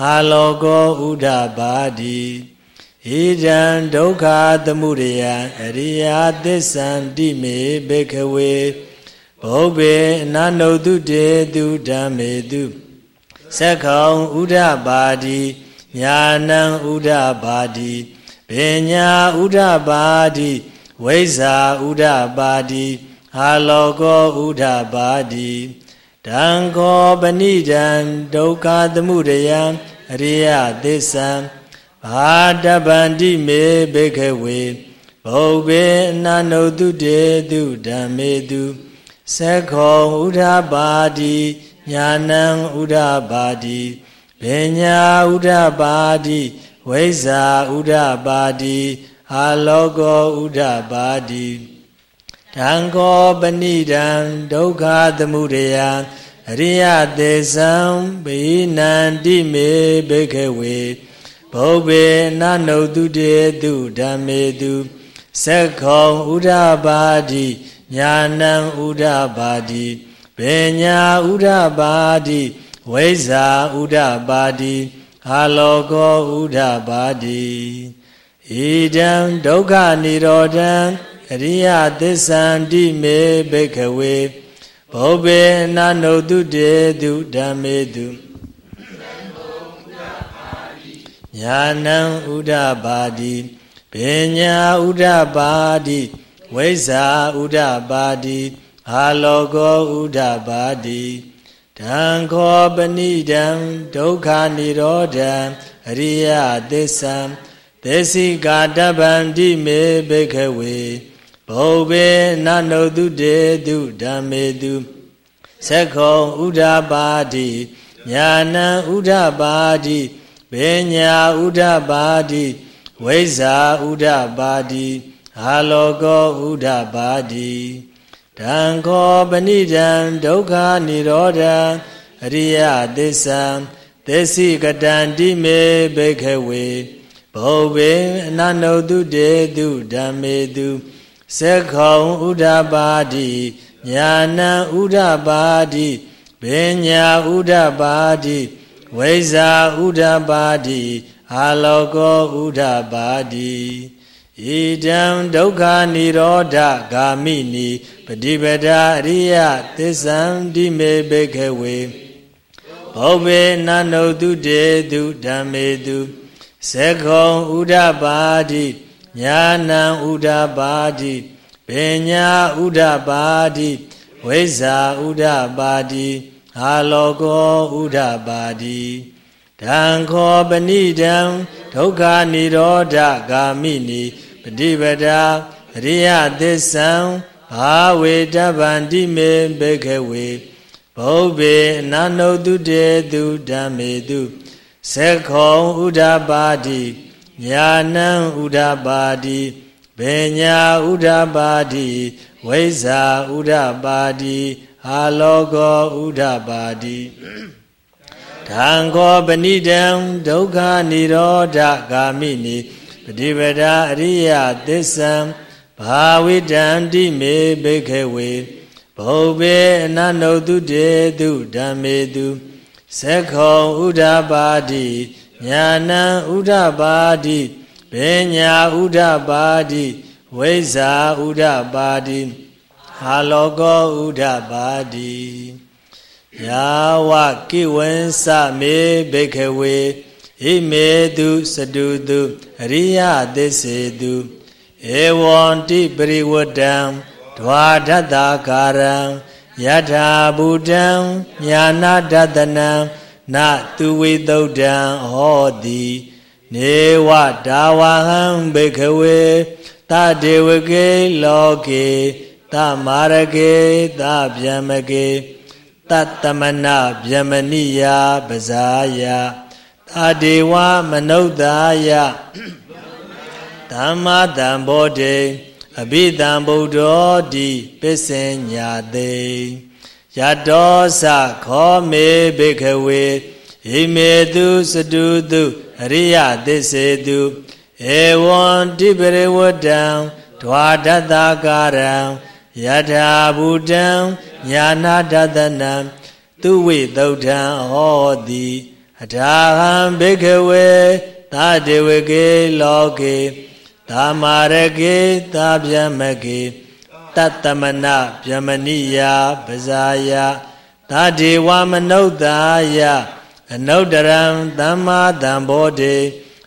အာလောကောဥဒ္ဓပါတိဣဒံဒုက္ခသမုဒယအရိယာသစ္ဆန္တိမေဘေခဝေဘုဗ္ဗေအနနုတုတေတုဓမ္မေတုသက္ခောဥဒ္ဓပါတိ ညာဏံဥဒ္ဓပါတိပညာဥဒ္ဓပါတိဝိဇ္ဇာဥဒ္ဓပါတိအာလောကောဥဒ္ဓပါတိတံခောပဏိတံဒုက္ခသမုဒယံအရိယသစ္ဆံဘာတဗန္တိမေဘေခဝေဘုဗ္ဗေအနနုတုတေတုဓမ္မေတုသက္ခောဥဒ္ဓပါတိညာဏံဥဒ္ဓပါတိ ပညာဥဒ္ဓပါတိဝိဇ္ဇာဥဒ္ဓပါတိအာလောကောဥဒ္ဓပါတိတံခောပဏိတံဒုက္ခသမုဒယံအရိယသေသံဘိနန္တိမေဘိခဝေဘုဗ္ဗေနနုတုတေတုဓမ္မေတုသက္ခောဥဒပါတိညာဏံဥဒပါတိဘေညာဥဒပါတိ ဝိဇာဥဒပါတိအာလောကောဥဒပါတိဣဒံဒုက္ခនិရောဓံအရိယသစ္ဆန္တိမေဘိခဝေဘောဘေနနုတုတေတုဓမ္မေတုညာဏံဥဒပါတိဘေညာဥဒပါတိဝိဇာဥဒပါတိအာလောကောဥဒပါတိ တံခောပဏိတံဒုက္ခនិရောဓံအရိယသစ္ဆံသေစိကာတဗန္တိမေဘိခဝေဘောဘေနနုတုတေတုဓမ္မေတုသက္ခောဥဒပါတိညာဏံဥဒပါတိဘေညာဥဒပါတိဝိဇာဥဒပါတိအာလောကောဥဒပါတိ တံခောပဏိတံဒုက္ခនិရောဓံအရိယသစ္ဆံသစ္စိကတံတိမေဘိခဝေဘောဘေအနနုတုတေတုဓမ္မေတုသက္ခောဥဒပါတိညာဏံဥဒပါတိဘေညာဥဒပါတိဝိဇာဥဒပါတိအာလောကောဥဒပါတိ ဣဒံဒုက္ခនិရောဓဂာမိနိပฏิပဒာအရိယသစ္ဆံတိမေဘေခဝေဘောဘေနနုတုတေတုဓမ္မေတုသက္ခောဥဒပါတိညာဏံဥဒပါတိဘေညာဥဒပါတိဝိဇာဥဒပါတိအာလောကောဥဒပါတိ တံခောပဏိတံဒုက္ခនិရောဓဂာမိနိပฏิပဒာအရိယသစ္ဆံဘာဝေတဗန္တိမေဘေခဝေဘုဗ္ဗေအနနုတုတေတုဓမ္မေတုသက္ခောဥဒပါတိညာဏံဥဒပါတိဘေညာဥဒပါတိဝိဇာဥဒပါတိအာလောကောဥဒပါတိ ဓံခောပဏိတံဒုက္ခនិရောဓဂာမိနိပฏิပဒာအရိယသစ္ဆံဘာဝိတံတိမေဘိခဝေဘုဗ္ဗေအနနုတုတေတုဓမ္မေတုသက္ခောဥဒပါတိညာဏံဥဒပါတိဘေညာဥဒပါတိဝိဇာဥဒပါတိဟာလောကောဥဒပါတိ ယာဝကိဝံစမေဘိခဝေဣမေတုစတုတုအရိယသစ္စေတုဧဝံတိပရိဝတ္တံဒွါဒတ္တာကာရံယထာဘူတံညာနာဒတနံနသူဝိသုဒ္ဓံဟောတိနေဝဒါဝဟံဘေခဝေတတေဝကေလောကေတမာရကေတဗျမကေ တတမနဗျမနိယပဇာယတာဒေဝမနုဿာယသမ္မာတံဘောတေအဘိဓမ္ဗုဒ္ဓောတိပစ္စညာတေယတောသခောမေဘေခဝေဟိမေတုစတုတုအရိယသစ္စေတုဧဝံတိပရိဝတ္တံဓဝါဒတ္တကာရံယထာဘူတံ ညာနာဒတနံသူဝိသုဒ္ဓံဟောတိအထာဟံဘေခဝေသာတေဝကေလောကေသာမာရကေသာဗျမကေတတ္တမနဗျမနိယပဇာယသာဒေဝမနုဿာယအနုတရံသမ္မာတံဘောတေ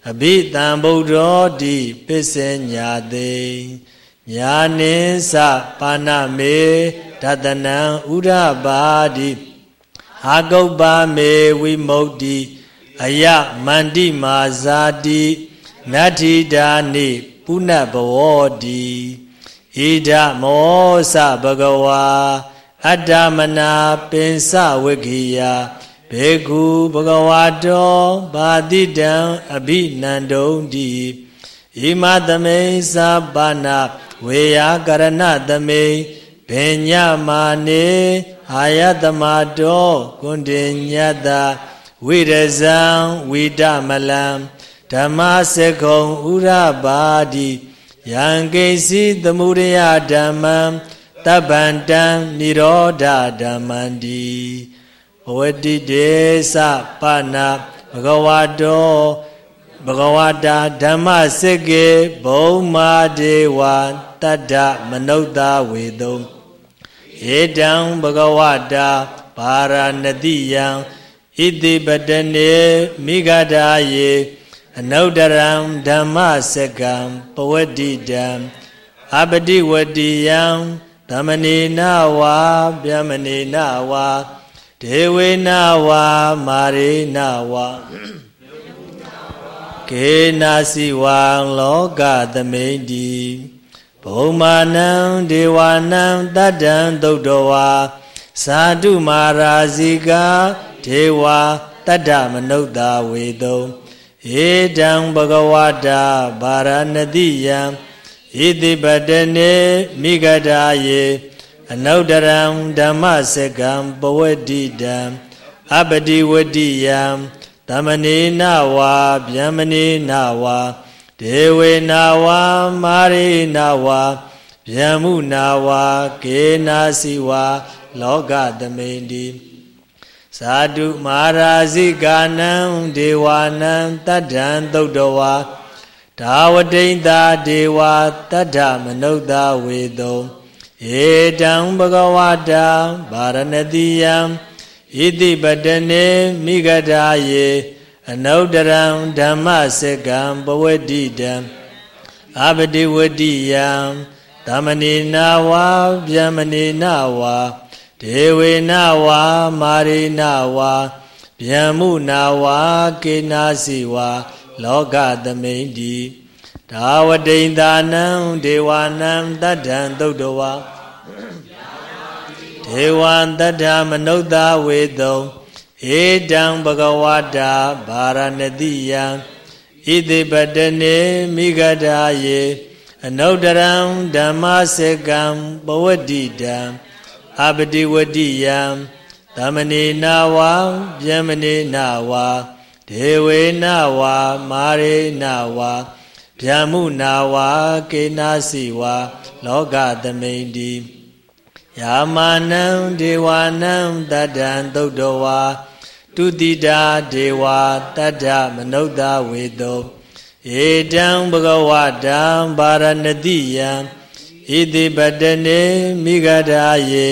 အဘိတံဗုဒ္ဓောတိပစ္စညာတေညာနိသပါဏမေ ဒတနံဥရပါတိအာဂုပ္ပါမေဝိမု ക്തി အယမန္တိမာဇာတိနတ္ထိတာနိပုဏ္ဏဘဝတိဣဒမောစဘဂဝါအတ္တမနာပင်စဝိခိယဘေကုဘဂဝါတောဘာတိတံအဘိနန္ဒုံတိဣမသမိသဗ္ဗနာဝေယကရဏသမိ ဘေညမာနေအာယတမတောကွန်တေညတ္တဝိရဇံဝိတမလံဓမ္မစကုံဥရပါတိယံကိစီသမုဒယဓမ္မံတပ္ပံတံនិရောဓဓမ္မန္တိဘဝတိတေသပနာဘဂဝတောဘဂဝတာဓမ္မစက္ကေဘုံမာဒေဝတတ္တမနုဿဝေတုံ ဧတံဘဂဝတာဘာရဏတိယံဣတိပတနေမိဂဒာယေအနုတရံဓမ္မစကံပဝတ္တိတံအပတိဝတိယံသမဏေနဝါဗျမဏေနဝါဒေဝေနဝါမာရေနဝါကေနာစီဝံလောကသမိန်တိ ဘုံမာနံဒေဝနံတတ္တံသုတ်တော်ဝါသာတုမာရာဇိကာဒေဝတတ္တမနုဿဝေတုံဧတံဘဂဝတာဗာရဏတိယံဣတိပတနေမိဂဒာယေအနုတရံဓမ္မစကံပဝတ္တိတံအပတိဝတ္တိယံသမဏေနဝါဗျမဏေနဝါ ဒေဝေနဝါမာရိနဝါဗျမုနာဝါကေနာစီဝါလောကသမိန်တိသာတုမာရာဇိကာနံဒေဝနံတတ္ထံသုတ်တော်ဝါဒါဝတိန်တာဒေဝတတ္ထမနုဿဝေတုံဧတံဘဂဝတာဗာရဏတိယံဣတိပတနေမိဂဒာယေ အနုတရံဓမ္မစကံပဝတ္တိတံအပတိဝတ္တိယံသမဏေနာဝါဗျမဏေနာဝါဒေဝေနဝါမာရိနဝါဗျံမှုနာဝါကေနာစီဝါလောကသမိန်တိဒါဝတိန်သာနံဒေဝနံတတ္ထံသုတ်တဝါဒေဝံတတ္ထမနုဿဝေတုံ ဧတံဘဂဝတာဗာရဏတိယံဣတိပတနေမိဂဒာယေအနုတရံဓမ္မစကံပဝတ္တိတံအပတိဝတ္တိယံသမဏေနာဝါဗျမဏေနာဝါဒေဝေနဝါမာရေနဝါဗျာမှုနာဝါကေနာစီဝါလောကသမိန်တိ ယာမာနံဒေဝနံတတ္တံသုတ်တော်ဝါတုတိတာဒေဝတတ္တမနုဿဝေတောဧတံဘဂဝတံဗာရဏတိယံဣတိပတနေမိဂဒာယေ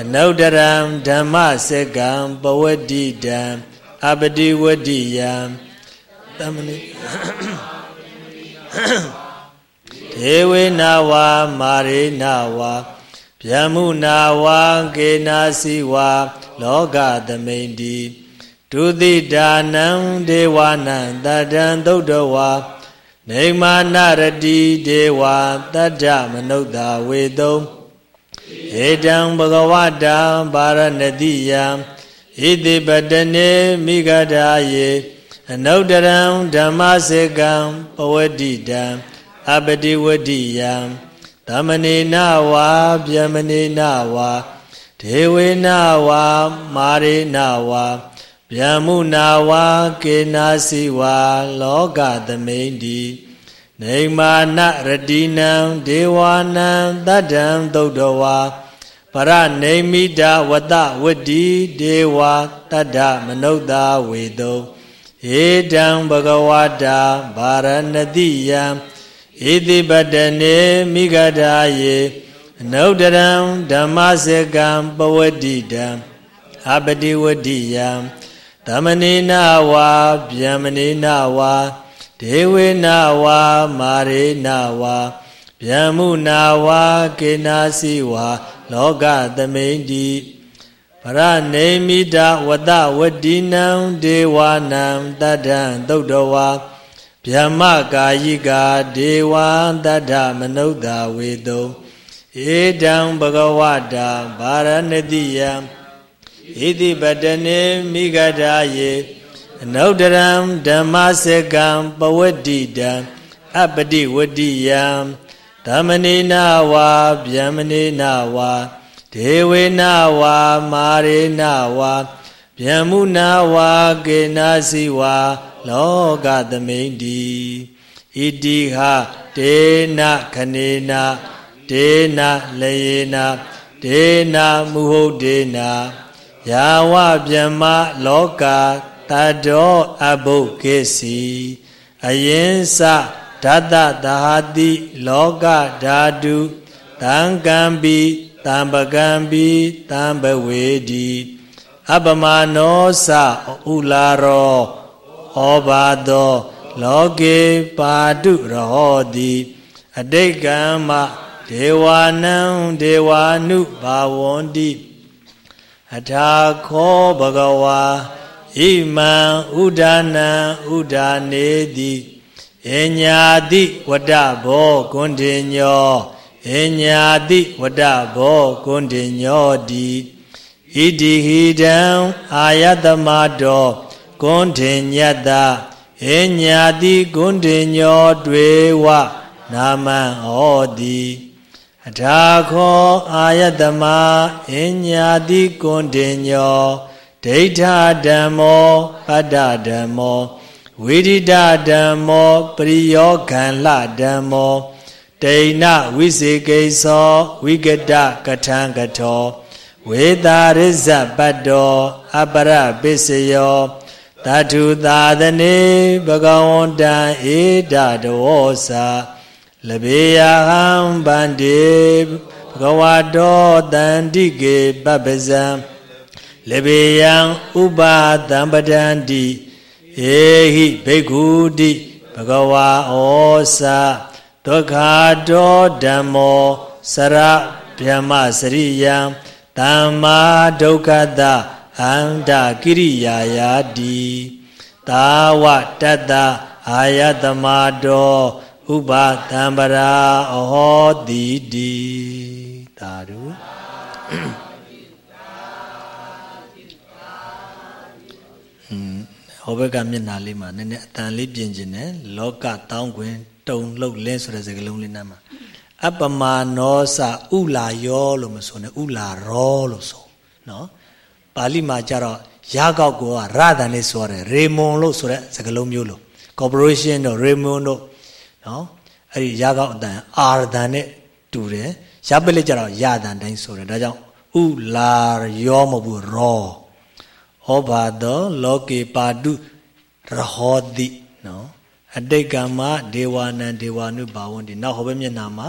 အနုတရံဓမ္မစကံပဝတ္တိတံအပတိဝတ္တိယံသမဏိဒေဝေနဝါမာရေနဝါ ဗျမုနာဝါကေနာစီဝါလောကသမိန်တိဒုတိဒါနံဒေဝနံတတံသုတ်တဝါနေမာနရတိဒေဝတတ္တမနုဿဝေတုံဧတံဘဂဝတာဗာရဏတိယံဣတိပတနေမိဂဒာယေအနုတရံဓမ္မစေကံပဝတ္တိတံအပတိဝတ္တိယံ သမဏေနဝါဗျမဏေနဝါဒေဝေနဝါမာရေနဝါဗျာမုနာဝါကေနာစီဝါလောကသမိန်တိနေမာနရတိနံဒေဝနံတတ္တံသုတ်တော်ဝါပရနေမိတာဝတဝတ္တိဒေဝတတ္တမနုဿဝေတုဧတံဘဂဝတာဗာရဏတိယံ ဣတိပတနေမိဂဒာယေအနုတရံဓမ္မစကံပဝတ္တိတံအပတိဝတ္တိယံသမဏေနဝါဗျမဏေနဝါဒေဝေနဝါမာရေနဝါဗျမုနာဝါကေနာစီဝါလောကသမိန်တိပရနေမိတာဝတဝတိနံဒေဝနံတတ္ထံသုတ်တော်ဝါ ဗျမကာယိကာဒေဝတတ္ထမနုဿဝေတုံဧတံဘဂဝတာဗာရဏတိယံဣတိပတနေမိဂဒာယေအနုတရံဓမ္မစကံပဝတ္တိတံအပတိဝတ္တိယံသမဏေနဝါဗျမဏေနဝါဒေဝေနဝါမာရေနဝါဗျံမှုနာဝါကေနာစီဝါ လောကသမိန်တိဣတိဟဒေနခနေနာဒေနလေယေနာဒေနမုဟုတ်ဒေနာယာဝဗျမလောကတတောအဘုကေစီအယင်းစဓာတသဟာတိလောကဓာတုတံကံပိတံပကံပိတံဘဝေတိအပမနောစဥလာရော ဩဘာသော လောကေပါတုရဟောတိအတိတ်ကံမဒေဝနံဒေဝ ानु ဘာဝန္တိအထာခောဘဂဝါဣမံဥဒါနံဥဒါနေတိအညာတိဝတ္တဘောကွန်တေညောအညာတိဝတ္တဘောကွန်တေညောတိဣတိဟိတံအာယတမတော ကွန်တေညတ္တအညာတိကွန်တေညောတွေဝနာမံဟောတိအထာခောအာယတမအညာတိကွန်တေညောဒိဋ္ဌဓမ္မောပတ္တဓမ္မောဝိရိဒဓမ္မောပရိယောခန္လဓမ္မောဒိဏဝိစေကိသောဝိကတကထံကထောဝေတာရိဇပတ္တောအပရပစ္စယော တထုသာသနေဘဂဝန္တံဧတတဝောစာလဘေယဟံဗန္တိဘဂဝတောတန္တိကေပပဇံလေဘေယံဥပါတံပဒန္တိဧဟိဘိက္ခုတိဘဂဝါဩစာဒုက္ခတောဓမ္မောစရဗျမစရိယံတမ္မာဒုက္ခတ အန္တကိရိယာယာတိသာဝတတ္တအာယတမတောဥပသံပရာအဟောတိတိသာဓုဟောဘက်ကမျက်နှာလေးမှာနည်းနည်းအတန်လေးပြင်ကျင်တယ်လောကတောင်းခွင်တုံလှုပ်လဲဆိုတဲ့စကားလုံးလေးနားမှာအပမာနောစဥလာယောလို့မဆိုနဲ့ဥလာရောလို့ဆိုနော် ပါဠိမှာကျတော့ရကောက်ကိုကရတန်လေးဆိုရတယ်ရေမွန်လို့ဆိုတဲ့စကားလုံးမျိုးလို့ corporation တို့ရေမွန်တို့နော်အဲ့ဒီရကောက်အတန်အာတန်နဲ့တူတယ်ရပလက်ကျတော့ရတန်တိုင်းဆိုတယ်ဒါကြောင့်ဥလာယောမဟုတ်ဘူးရောဩဘာသောလောကေပါတုရဟောတိနော်အတိတ်ကမဒေဝနံဒေဝနုဘာဝန္တိနောက်ဟောဘက်မျက်နှာမှာ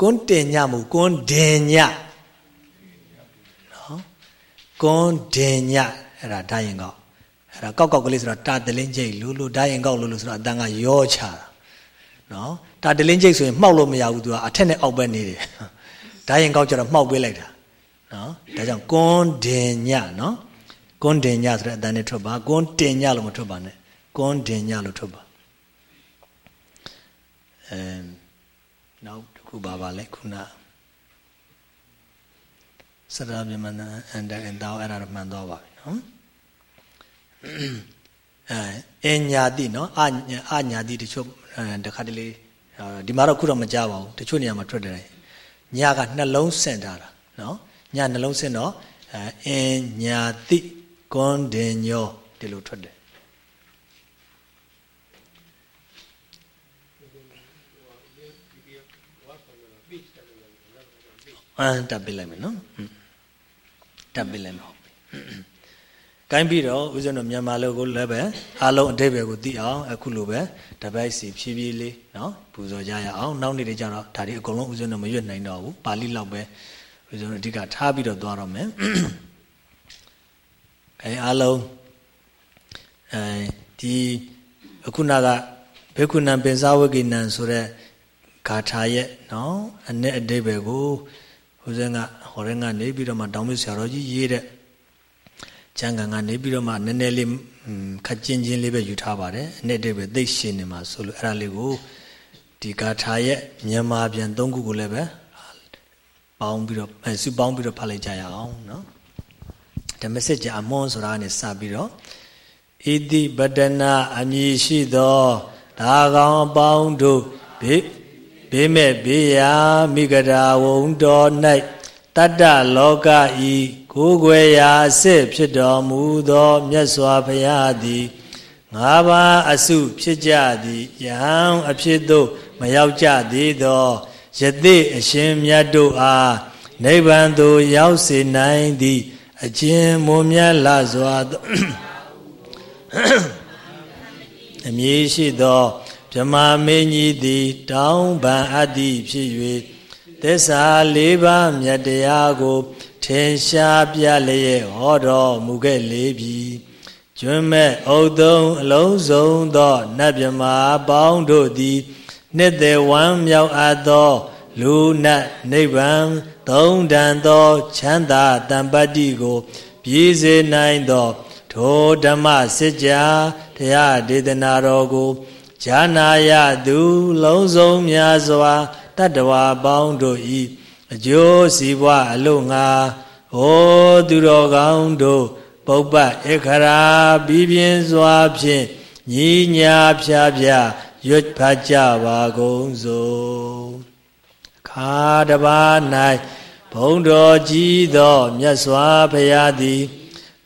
ကွန်းတင်ညမှုကွန်းတင်ညနော် ကွန်းတင်ညအဲ့ဒါဓာရင်ကောက်အဲ့ဒါကောက်ကောက်ကလေးဆိုတော့တာတလင်းကျိတ်လို့လို့ဓာရင်ကောက်လို့လို့ဆိုတော့အတန်ကရောချတာနော်တာတလင်းကျိတ်ဆိုရင်မှောက်လို့မရဘူးသူကအထက်နဲ့အောက်ပဲနေတယ်ဓာရင်ကောက်ကျတော့မှောက်ပေးလိုက်တာနော်ဒါကြောင့်ကွန်းတင်ညနော်ကွန်းတင်ညဆိုတဲ့အတန်နဲ့ထွက်ပါကွန်းတင်ညလို့မထွက်ပါနဲ့ကွန်းတင်ညလို့ထွက်ပါအဲနောက်တစ်ခုပါပါလဲခုန စရဗြဟ္မဏအန္တအန်တောအဲ့ဒါတော့မှန်သွားပါပြီနော်အဲအညာတိနော်အအညာတိတချို့တခါတလေဒီမှာတော့ခုတော့မကြပါဘူးတချို့နေရာမှာထွက်တယ်ညာကနှလုံးဆင့်ထားတာနော်ညာနှလုံးဆင်းတော့အင်ညာတိကွန်တင်ညောဒီလိုထွက်တယ်အန်တပ်ပြလိုက်မယ်နော် တပ်ပြလိုက်မယ်ဟုတ်ပြီကိုင်းပြီးတော့ဦးဇင်းတို့မြန်မာလိုကိုလည်းပဲအားလုံးအတိတ်ပဲကိုသိအောင်အခုလိုပဲတပိုက်စီဖြည်းဖြည်းလေးနော်ပူဇော်ကြရအောင်နောက်နေ့တွေကျတော့ဒါဒီအကုန်လုံးဦးဇင်းတို့မရွတ်နိုင်တော့ဘူးပါဠိလောက်ပဲဦးဇင်းတို့အဓိကထားပြီးတော့သွားတော့မယ်အဲအားလုံးအဲဒီအခုနကဘေကုဏံပင်စားဝကိဏံဆိုတဲ့ဂါထာရဲ့နော်အ내အတိဘယ်ကိုဦးဇင်းက ဟောရင်ကနေပြီးတော့မှတောင်းမဆရာတော်ကြီးရေးတဲ့ကျမ်းဂန်ကနေပြီးတော့မှနည်းနည်းလေးခက်ချင်းချင်းလေးပဲယူထားပါတယ်အ내အတိဘယ်သိရှင်နေမှာဆိုလို့အဲ့ဒါလေးကိုဒီဂါထာရဲ့မြန်မာပြန်၃ခုကိုလည်းပဲပေါင်းပြီးတော့အဲစုပေါင်းပြီးတော့ဖတ်လိုက်ကြရအောင်နော်ဓမ္မစစ်ကြအမွန်ဆိုတာနဲ့စပြီးတော့ဣတိပတနာအမည်ရှိသောဒါကောင်အပေါင်းတို့ဘေဘေးမဲ့ဘေးရာမိဂရာဝုံတော်၌ တတ္တလောကဤကိုယ်ွယ်ရာအစစ်ဖြစ်တော်မူသောမြတ်စွာဘုရားသည်ငါးပါးအစုဖြစ်ကြသည်ယဟန်အဖြစ်သို့မရောက်ကြသေးသောယသိအရှင်မြတ်တို့အားနိဗ္ဗာန်သို့ရောက်စေနိုင်သည့်အခြင်းမွန်မြတ်လာစွာအမည်ရှိသောဗြဟ္မာမင်းကြီးသည် တောင်းပန်အပ်သည်ဖြစ်၍ သစ္စာလေးပါးမြတ်တရားကို ထင်ရှားပြလျက်ဟောတော်မူခဲ့လေပြီကျွမ်းမဲ့ဥသုံးအလုံးစုံသောနတ်မြမာပေါင်းတို့သည်နှစ်သက်ဝမ်းမြောက်အပ်သော လူနတ်နိဗ္ဗာန်သုံးတန်သော ချမ်းသာတံပတ္တိကို ပြည့်စေနိုင်သော ထိုဓမ္မစစ်ကြာတရားဒေသနာတော်ကိုဈာနာယသူ လုံးစုံများစွာ တတ္တဝါပေါင်းတို့ဤအကျိုးစီးပွားအလို့ငါဟောသူတော်ကောင်းတို့ပုပ္ပဧခရာပြီးပြင်းစွာဖြင့်ညီညာဖြာဖြာရွတ်ဖတ်ကြပါကုန်စို့ခါတပါး၌ဘုံတော်ကြီးသောမြတ်စွာဘုရားသည်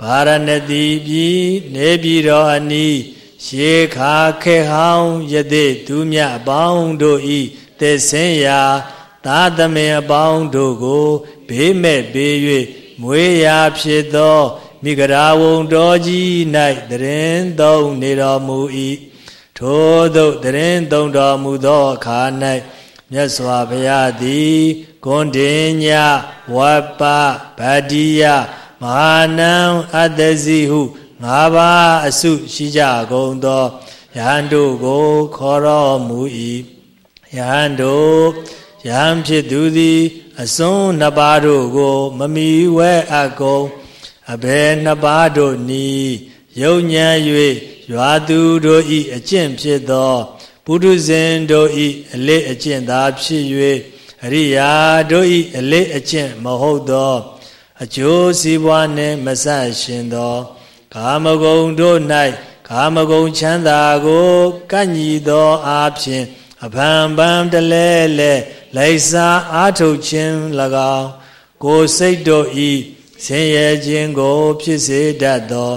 ဗာရဏသီပြည်နေပြည်တော်အနီးရှေခါခေဟောင်းယသိသူမြအပေါင်းတို့ ဤသေဆင်းရာသာသမင်အပေါင်းတို့ကိုဘေးမဲ့ပေး၍မွေးရာဖြစ်သောမိဂရာဝုံတော်ကြီး၌တရင်သုံးနေတော်မူ၏ထိုသို့တရင်သုံးတော်မူသောအခါ၌မြတ်စွာဘုရားသည်ဂွန်တင်ညဝပ္ပဗတ္တိယမဟာနံအတ္တစီဟုငါးပါးအစုရှိကြကုန်သောယဟန်တို့ကိုခေါ်တော်မူ၏ ယဟန်တို့ယဟန်ဖြစ်သူသည် အစွန်းနှစ်ပါးတို့ကို မမီဝဲအကုန်အဘယ်နှစ်ပါးတို့နီယုံညံ၍ရွာသူတို့ဤအကျင့်ဖြစ်သောပုထုဇဉ်တို့ဤအလေးအကျင့်သာဖြစ်၍အရိယာတို့ဤအလေးအကျင့်မဟုတ်သောအကျိုးစီးပွားနှင့်မဆရှင်သောကာမဂုဏ်တို့၌ကာမဂုဏ်ချမ်းသာကိုကန့်ညီသောအားဖြင့် အဖန်ပန်တလဲလဲလိုက်စားအားထုတ်ခြင်း၎င်းကိုယ်စိတ်တို့ဤဆင်းရဲခြင်းကို ဖြစ်စေတတ်သော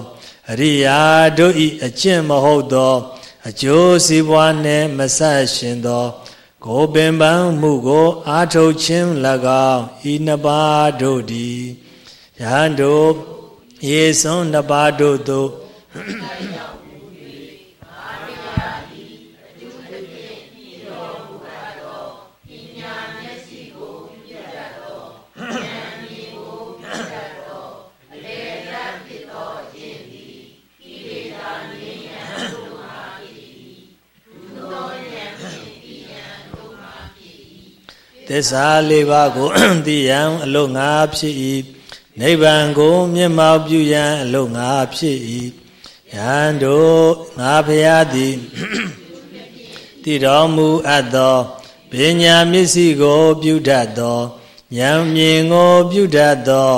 အရိယာတို့ဤအကျင့်မဟုတ်သော အကျိုးစီးပွားနှင့်မဆက်ရှင်သော ကိုပင်ပန်းမှုကိုအားထုတ်ခြင်း၎င်းဤနှစ်ပါးတို့သည်ယဟန်တို့ယေစွန်းနှစ်ပါးတို့သို့ သစ္စာလေးပါးကိုသိရန်အလို့ငါဖြစ်၏နိဗ္ဗာန်ကိုမျက်မှောက်ပြုရန်အလို့ငါဖြစ်၏ယဟန်တို့ငါဖရာသည်တည်တော်မူအပ်သောပညာမျက်စိကိုပြုတတ်သောဉာဏ်မြင်ကိုပြုတတ်သော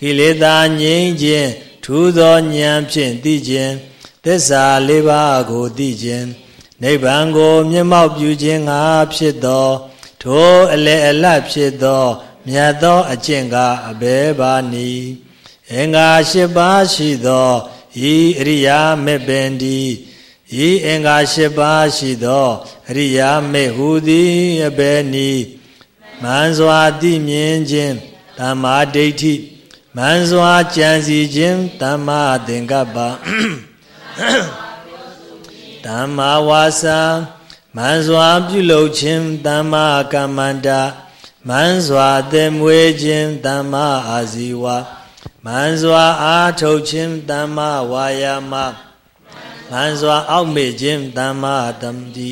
ကိလေသာငြိမ်းခြင်းထူးသောဉာဏ်ဖြင့်သိခြင်းသစ္စာလေးပါးကိုသိခြင်းနိဗ္ဗာန်ကိုမျက်မှောက်ပြုခြင်းငါဖြစ်သော ထိုအလေအလတ်ဖြစ်သောမြတ်သောအကျင့်ကအဘဲပါနီအင်္ဂါ၈ပါးရှိသောဤအရိယာမေပင်ဒီဤအင်္ဂါ၈ပါးရှိသောအရိယာမေဟူသည်အဘဲနီမှန်စွာသိမြင်ခြင်းတမ္မာဒိဋ္ဌိမှန်စွာကြံစီခြင်းတမ္မာသင်္ကပ္ပတမ္မာဝါစာ မန်စွာပြုလုပ်ခြင်းတမ္မာကမ္မန္တာမန်စွာသင်မွေခြင်းတမ္မာအာဇီဝမန်စွာအာထုတ်ခြင်းတမ္မာဝါယာမမန်စွာအောက်မေ့ခြင်းတမ္မာတမ္တိ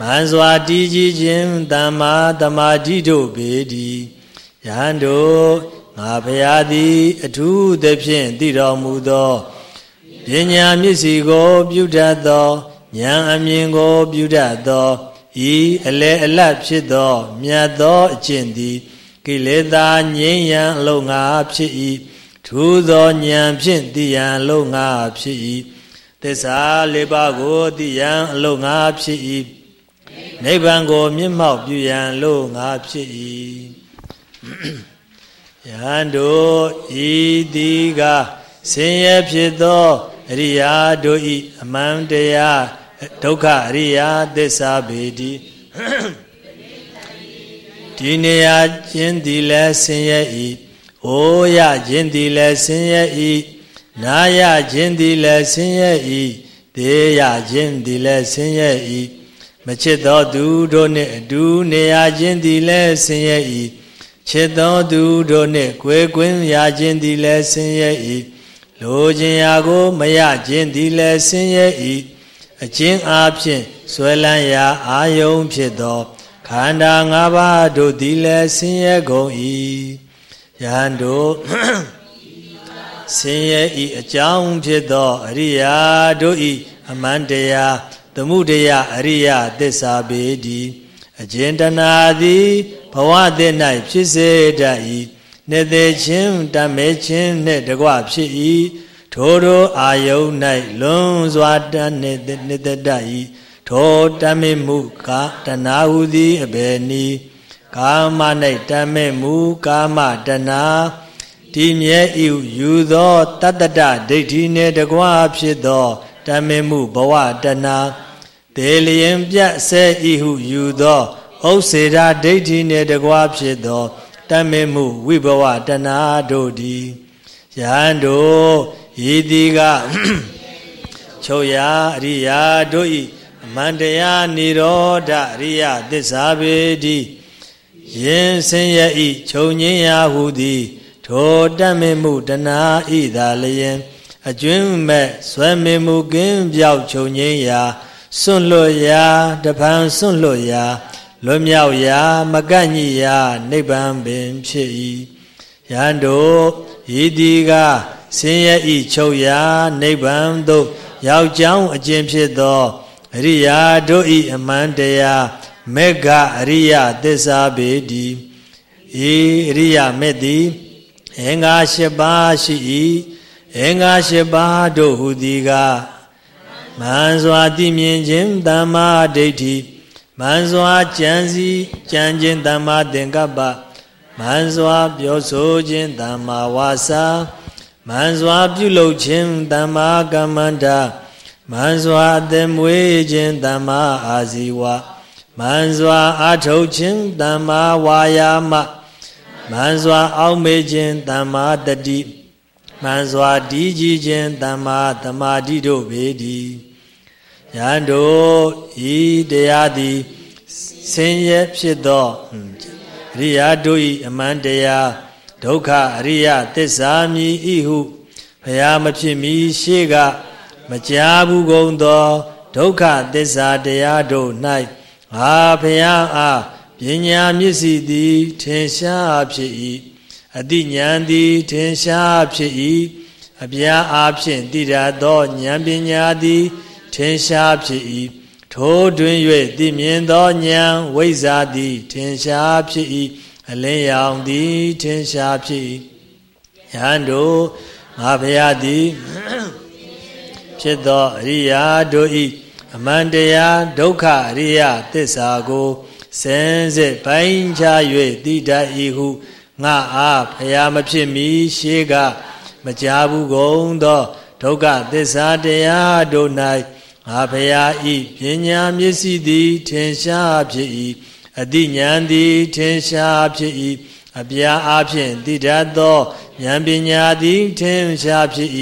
မန်စွာတည်ကြည်ခြင်းတမ္မာတမာတိတို့ပေဒီယဟန်တို့ငါဖရာသည်အထူးသဖြင့်တည်တော်မူသောပညာမျက်စိကိုပြုတတ်သော ဉာဏ်အမြင်ကိုပြုတတ်သောဤအလေအလတ်ဖြစ်သောမြတ်သောအကျင့်သည်ကိလေသာငြိမ်းရန်အလုံးငါဖြစ်၏ထူးသောဉာဏ်ဖြင့်သိရန်အလုံးငါဖြစ်၏သစ္စာလေးပါးကိုသိရန်အလုံးငါဖြစ်၏နိဗ္ဗာန်ကိုမြင့်မောက်ပြုရန်လို့ငါဖြစ်၏ယဟန်တို့ဤတိကဆင်းရဲဖြစ်သောအရိယာတို့ဤအမှန်တရား ဒုက္ခအရိယာသစ္စာပေတိဒီနေရာချင်းသည်လဲဆင်းရဲ၏အိုးရခြင်းသည်လဲဆင်းရဲ၏နာရခြင်းသည်လဲဆင်းရဲ၏ဒေရခြင်းသည်လဲဆင်းရဲ၏မချစ်သောသူတို့နှင့်အတူနေရခြင်းသည်လဲဆင်းရဲ၏ချစ်သောသူတို့နှင့်ကွယ်ကွင်းရခြင်းသည်လဲဆင်းရဲ၏လိုခြင်းရာကိုမရခြင်းသည်လဲဆင်းရဲ၏ အချင်းအားဖြင့်ဆွဲလန်းရာအာယုံဖြစ်သောခန္ဓာ၅ပါးတို့သည်လည်းဆင်းရဲကုန်၏ယဟန်တို့ဆင်းရဲဤအကြောင်းဖြစ်သောအရိယာတို့ဤအမှန်တရားသမှုတရားအရိယသစ္စာပေတိအကျဉ်တနာသည်ဘဝတည်း၌ဖြစ်စေတတ်၏နေသေးချင်းတမဲချင်းနှင့်တကွဖြစ်၏ ထိုတို့အာယုန်၌လွန်စွာတန်နေနေတတ်၏ထိုတမေမှုကာတဏဟုသည်အဘယ်နီကာမ၌တမေမှုကာမတဏဒီမြဲဤယူသောတတ္တဒဒိဋ္ဌိနှင့်တကွဖြစ်သောတမေမှုဘဝတဏဒေလျင်ပြတ်ဆဲဤဟုယူသောဥစ္စေရာဒိဋ္ဌိနှင့်တကွဖြစ်သောတမေမှုဝိဘဝတဏတို့သည်ယဟန်တို့ ဤတိကချုပ်ရာအရိယာတို့ဤအမှန်တရားនិရောဓအရိယသစ္စာပေတိယင်ဆင်းရဲဤခြုံငင်းရာဟုသည်ထိုတတ်မေမှုတဏှာဤသာလျင်အကျွင်းမဲ့ဆွဲမေမှုကင်းပြောက်ခြုံငင်းရာစွန့်လွတ်ရာတပံစွန့်လွတ်ရာလွတ်မြောက်ရာမကန့်ညိရာနိဗ္ဗာန်ပင်ဖြစ်၏ယန္တုဤတိက ဆင်းရဲဤချုပ်ရာနိဗ္ဗာန်သို့ရောက်ကြောင်းအကျင့်ဖြစ်သောအရိယာတို့ဤအမှန်တရားမေဃအရိယသစ္စာပေတိဤအရိယမေတိအင်္ဂါ၈ပါးရှိ၏အင်္ဂါ၈ပါးတို့ဟူသည်ကမန်စွာသိမြင်ခြင်းတမ္မာဒိဋ္ဌိမန်စွာကြံစည်ကြံခြင်းတမ္မာသင်္ကပ္ပမန်စွာပြောဆိုခြင်းတမ္မာဝါစာ မန်စွာပြုလုပ်ခြင်းတမ္မာကမ္မန္တာမန်စွာအသက်မွေးခြင်းတမ္မာအာဇီဝမန်စွာအာထုတ်ခြင်းတမ္မာဝါယာမမန်စွာအောက်မေ့ခြင်းတမ္မာတတိမန်စွာဒီကြည်ခြင်းတမ္မာသမာဓိတို့ပေသည်ယန္တို့ဤတရားသည်ဆင်းရဲဖြစ်သောအရိယာတို့၏အမှန်တရား ဒုက္ခအရိယသစ္စာမြည်ဤဟုဘုရားမဖြစ်မီရှေ့ကမကြားဘူးကုန်သောဒုက္ခသစ္စာတရားတို့၌ငါဘုရားအားပညာမျက်စိသည်ထင်ရှားဖြစ်၏အတိညာသည်ထင်ရှားဖြစ်၏အပြားအားဖြင့်တည်ရသောဉာဏ်ပညာသည်ထင်ရှားဖြစ်၏ထိုတွင်၍သိမြင်သောဉာဏ်ဝိဇ္ဇာသည်ထင်ရှားဖြစ်၏ အလင်းရောင်သည်ထင်ရှားဖြစ်၏ယဟန်တို့ငါဘုရားသည်ဖြစ်သောအရိယာတို့ဤအမှန်တရားဒုက္ခအရိယသစ္စာကိုစင်စစ်ပိုင်းခြား၍သိတတ်၏ဟုငါအားဖျားမဖြစ်မီရှေးကမကြားဘူးကုန်သောဒုက္ခသစ္စာတရားတို့၌ငါဖျားဤပညာမျက်စိသည်ထင်ရှားဖြစ်၏ အတိညာသည်ထင်ရှားဖြစ်၏အပြားအဖြင့်သိတတ်သောဉာဏ်ပညာသည်ထင်ရှားဖြစ်၏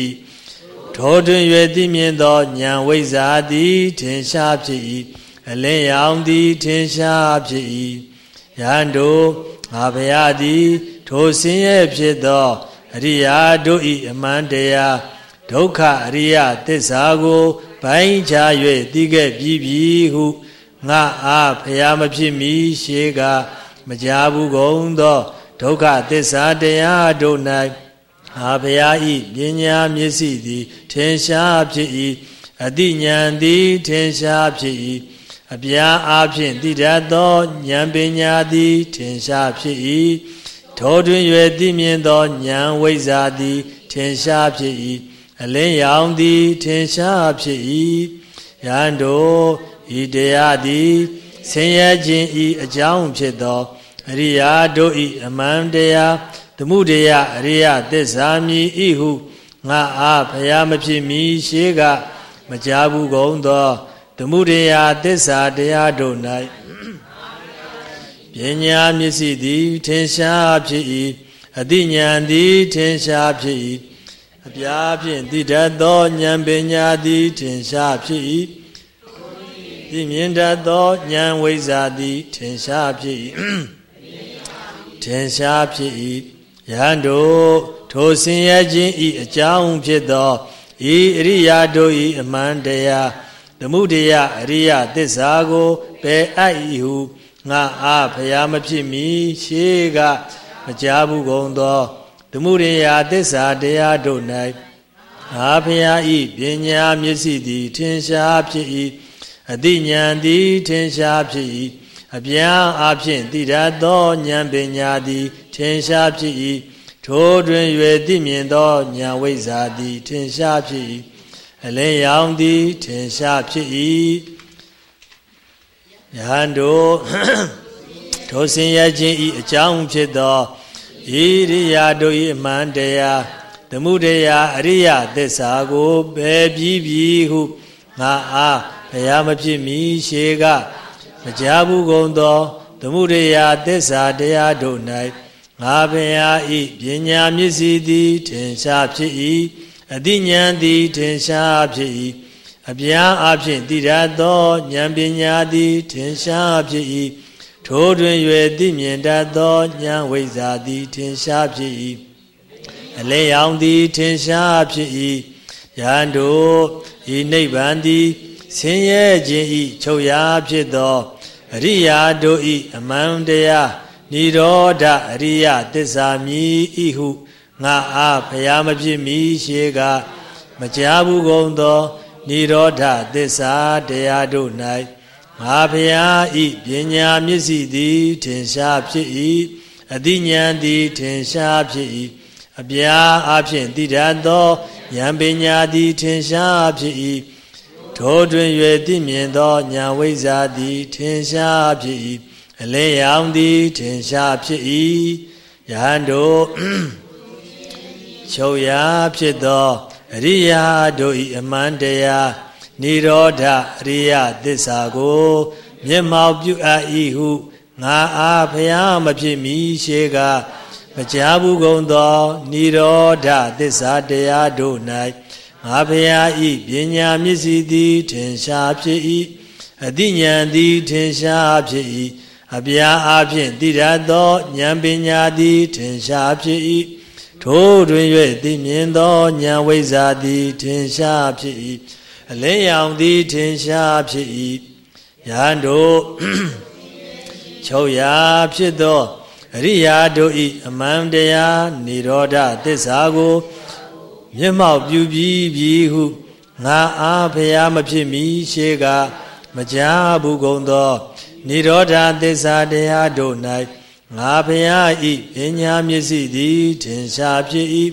ထိုတွင်၍သိမြင်သောဉာဏ်ဝိဇ္ဇာသည်ထင်ရှားဖြစ်၏အလင်းရောင်သည်ထင်ရှားဖြစ်၏ယန္တုငါဘုရားသည် ထိုဆင်းရဲဖြစ်သောအရိယာတို့၏အမှန်တရားဒုက္ခအရိယသစ္စာကိုဘိုင်းချ၍သိခဲ့ပြီးပြီဟု ငါအားဘုရားမဖြစ်မီရှေးကမကြားဘူးကုန်သောဒုက္ခသစ္စာတရားတို့၌အာဘုရားဤပညာမျက်စိသည်ထင်ရှားဖြစ်၏အတိညာဏ်သည်ထင်ရှားဖြစ်၏အပြားအားဖြင့်တည်တတ်သောဉာဏ်ပညာသည်ထင်ရှားဖြစ်၏ထိုတွင်၍သိမြင်သောဉာဏ်ဝိဇ္ဇာသည်ထင်ရှားဖြစ်၏အလင်းရောင်သည်ထင်ရှားဖြစ်၏ယန္တော ဤတရားသည်ဆင်းရဲခြင်းဤအကြောင်းဖြစ်သောအရိယာတို့ဤအမှန်တရားသမှုတရားအရိယသစ္စာမြည်ဤဟုငါအားဖျားမဖြစ်မီရှေးကမကြားဘူးကုန်သောသမှုတရားသစ္စာတရားတို့၌ပညာမျက်စိသည် ထင်ရှားဖြစ်၏အတိညာသည်ထင်ရှားဖြစ်၏အပြားဖြင့်တိတတ်သောဉာဏ်ပညာသည် ထင်ရှားဖြစ်၏ သိမြင်တတ်သောဉာဏ်ဝိဇ္ဇာသည်ထင်ရှားဖြစ်၏ထင်ရှားဖြစ်၏ယဟန်တို့ထိုဆင်းရဲခြင်းဤအကြောင်းဖြစ်သောဤအရိယာတို့ဤအမှန်တရားသမှုတရားအရိယသစ္စာကိုပယ်အပ်၏ဟုငါအားဖျားမဖြစ်မီရှေးကမကြားဘူးကုန်သောသမှုရိယာသစ္စာတရားတို့၌ငါဖျားဤပညာမျက်စိသည်ထင်ရှားဖြစ်၏ အတိညာသည်ထင်ရှားဖြစ်၏အပြားအဖြင့်တိရသောဉာဏ်ပညာသည်ထင်ရှားဖြစ်၏ထိုတွင်၍သိမြင်သောဉာဏ်ဝိဇ္ဇာသည်ထင်ရှားဖြစ်၏အလင်းရောင်သည်ထင်ရှားဖြစ်၏ယဟန်တို့ထိုဆင်းရဲခြင်းဤအကြောင်းဖြစ်သောဣရိယာတို့၏အမှန်တရားသမှုတရားအရိယသစ္စာကိုပယ်ပြီးပြီဟုငါအား ဘုရားမဖြစ်မီရှေကမကြားဘူးကုန်သောသမှုတရားသစ္စာတရားတို့၌ငါဘုရားဤပညာမျက်စိသည်ထင်ရှားဖြစ်၏အတိညာသည်ထင်ရှားဖြစ်၏အပြားအဖြင့်တည်ရသောဉာဏ်ပညာသည်ထင်ရှားဖြစ်၏ထိုတွင်၍သိမြင်တတ်သောဉာဏ်ဝိဇ္ဇာသည်ထင်ရှားဖြစ်၏အလဲရောင်သည်ထင်ရှားဖြစ်၏ယဟန်တို့ဤနိဗ္ဗာန်သည် ဆင်းရဲခြင်းဤချုပ်ရာဖြစ်သောအရိယာတို့ဤအမှန်တရားនិရောဓအရိယသစ္စာမြည်ဤဟုငါအားဖျားမဖြစ်မီရှေကမကြားဘူးကုန်သောនិရောဓသစ္စာတရားတို့၌ငါဖျားဤပညာမျက်စိသည်ထင်ရှားဖြစ်၏အတိညာသည်ထင်ရှားဖြစ်၏အပြားအဖြင့်တည်တတ်သောဉာဏ်ပညာသည်ထင်ရှားဖြစ်၏ ထိုတွင်၍သိမြင်သောဉာဏ်ဝိဇ္ဇာသည်ထင်ရှားဖြစ်၏အလင်းရောင်သည်ထင်ရှားဖြစ်၏ယဟန်တို့ချုပ်ရာဖြစ်သောအရိယာတို့၏အမှန်တရားនិရောဓအရိယသစ္စာကိုမျက်မှောက်ပြုအပ်၏ဟုငါအားဖျားမဖြစ်မီရှေကမကြားဘူးကုန်သောនិရောဓသစ္စာတရားတို့၌ ငါဖျားဤပညာမျက်စိသည်ထင်ရှားဖြစ်၏အတိညာသည်ထင်ရှားဖြစ်၏အပြားအဖြင့်တည်ရသောဉာဏ်ပညာသည်ထင်ရှားဖြစ်၏ထိုတွင်၍သိမြင်သောဉာဏ်ဝိဇ္ဇာသည်ထင်ရှားဖြစ်၏အလင်းရောင်သည်ထင်ရှားဖြစ်၏ယဟန်တို့ချုပ်ရာဖြစ်သောအရိယာတို့ဤအမှန်တရားនិရောဓသစ္စာကို မျက်မှောက်ပြုပြီးပြီဟုငါအားဖျားမဖြစ်မီရှေးကမကြားဘူးကုန်သောនិရောဓသစ္စာတရားတို့၌ငါဖျားဤပညာမျက်စိသည်ထင်ရှားဖြစ်၏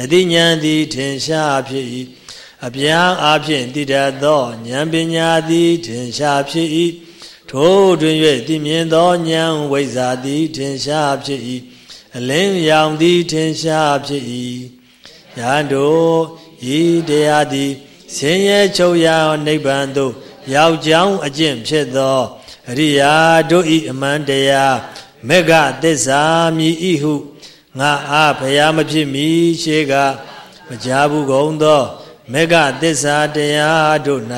အတိညာသည်ထင်ရှားဖြစ်၏အပြားအဖြင့်တည်တတ်သောဉာဏ်ပညာသည်ထင်ရှားဖြစ်၏ထိုတွင်၍သိမြင်သောဉာဏ်ဝိဇ္ဇာသည်ထင်ရှားဖြစ်၏အလင်းရောင်သည်ထင်ရှားဖြစ်၏ ယဟန်တို့ဤတရားသည်ဆင်းရဲချုပ်ရာနိဗ္ဗာန်သို့ရောက်ကြောင်းအကျင့်ဖြစ်သောအရိယာတို့ဤအမှန်တရားမေဃသစ္စာမြည်ဤဟုငါအားဘုရားမဖြစ်မီရှေးကမကြားဘူးကုန်သောမေဃသစ္စာတရားတို့၌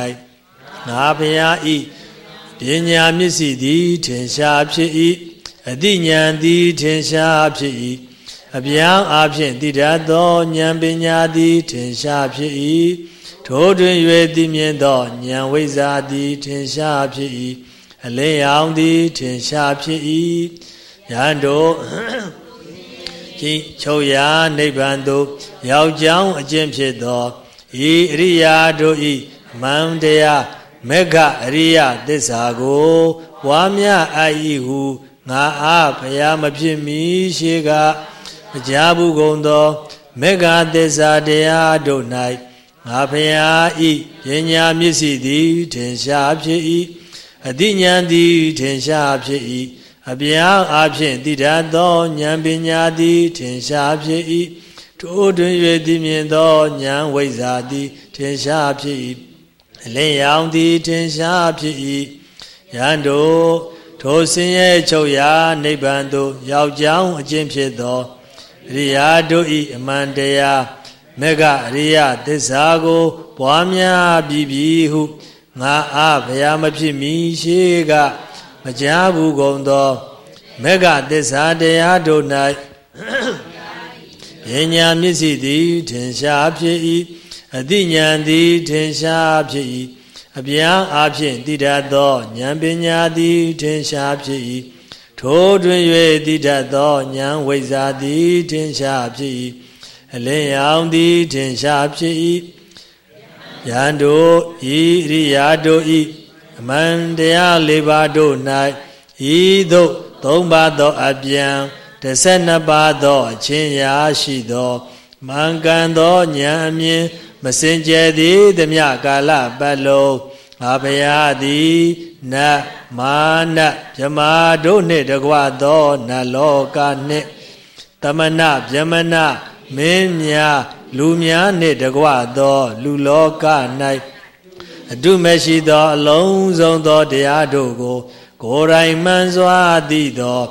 ငါဘုရားဤပညာမျက်စိသည်ထင်ရှားဖြစ်၏အတိညာသည်ထင်ရှားဖြစ်၏ အပြောင်းအဖြင့်တည်တတ်သောဉာဏ်ပညာသည်ထင်ရှားဖြစ်၏ထိုတွင်၍သိမြင်သောဉာဏ်ဝိဇ္ဇာသည်ထင်ရှားဖြစ်၏အလင်းရောင်သည်ထင်ရှားဖြစ်၏ယဟန်တို့ကြီးချုပ်ရာနိဗ္ဗာန်သို့ရောက်ကြောင်းအကျင့်ဖြစ်သောဤအရိယာတို့ဤမန္တရားမေဃအရိယသစ္စာကိုဝါမြအပ်ဤဟုငါအားဘုရားမဖြစ်မီရှေက မကြားဘူးကုန်သောမေဃသစ္စာတရားတို့၌ငါဘုရားဤပညာမျက်စိသည်ထင်ရှားဖြစ်၏အတိညာသည်ထင်ရှားဖြစ်၏အပြားအဖြင့်တိရသောဉာဏ်ပညာသည်ထင်ရှားဖြစ်၏ထိုတွင်၍သိမြင်သောဉာဏ်ဝိဇ္ဇာသည်ထင်ရှားဖြစ်၏အလင်းရောင်သည်ထင်ရှားဖြစ်၏ယံတို့ထိုဆင်းရဲချုပ်ရာနိဗ္ဗာန်သို့ရောက်ကြောင်းအကျင့်ဖြစ်သောအ ရိယာတို့ဤအမှန်တရားမေဃအရိယသစ္စာကိုပွားများပြီးပြီဟုငါအားဘုရားမဖြစ်မီရှိကမကြားဘူးကုန်သောမေဃသစ္စာတရားတို့၌ပညာမျက်စိသည်ထင်ရှားဖြစ်၏အတိညာသည်ထင်ရှားဖြစ်၏အပြားအဖြစ်တည်တတ်သောဉာဏ်ပညာသည်ထင်ရှားဖြစ်၏ ထိုတွင်၍တည်တတ်သောဉာဏ်ဝိဇ္ဇာသည်ထင်ရှားဖြစ်၏အလင်းရောင်သည်ထင်ရှားဖြစ်၏ယံတို့ဤရိယာတို့ဤအမှန်တရား၄ပါးတို့၌ဤသို့သုံးပါးသောအပြန်12ပါးသောအချင်းရာရှိသောမှန်ကန်သောဉာဏ်အမြင်မစင်ကြယ်သည်သမျှကာလပတ်လုံးငါဘုရားသည် နတ်မာနဗြမာတို့နှင့်တကွသောနတ်လောကနှင့်တမနဗြမနမင်းများလူများနှင့်တကွသော လူလောက၌အတုမရှိသော အလုံးစုံသောတရားတို့ကို ကိုယ်တိုင်မှန်စွာသိသော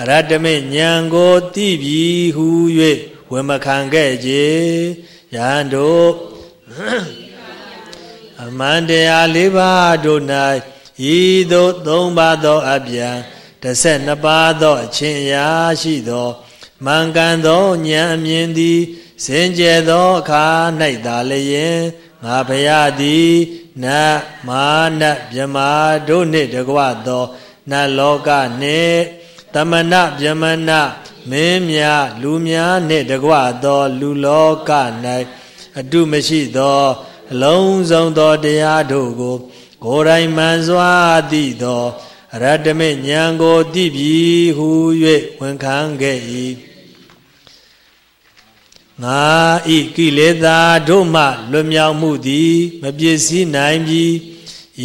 အရတ္တမေဉာဏ်ကိုသိပြီဟု၍ဝေမခံခဲ့ကြယံတို့အမှန်တရား၄ပါးတို့၌ ဤသို့သုံးပါးသောအပြန်12ပါးသောအချင်းရာရှိသောမှန်ကန်သောဉာဏ်အမြင်သည်စင်ကြယ်သောအခါ၌သာလျင်ငါဘုရားသည်နတ်မာနတ်မြမာတို့နှင့်တကွသောနတ်လောကနှင့်တမနမြမနမင်းများလူများနှင့်တကွသော လူလောက၌အတုမရှိသော အလုံးစုံသောတရားတို့ကို ကိုယ်တိုင်မှန်စွာသိသောအရတ္တမေဉာဏ်ကိုသိပြီဟု၍ဝန်ခံခဲ့၏ငါဤကိလေသာတို့မှလွတ်မြောက်မှုသည် မပြည့်စည်နိုင်ပြီ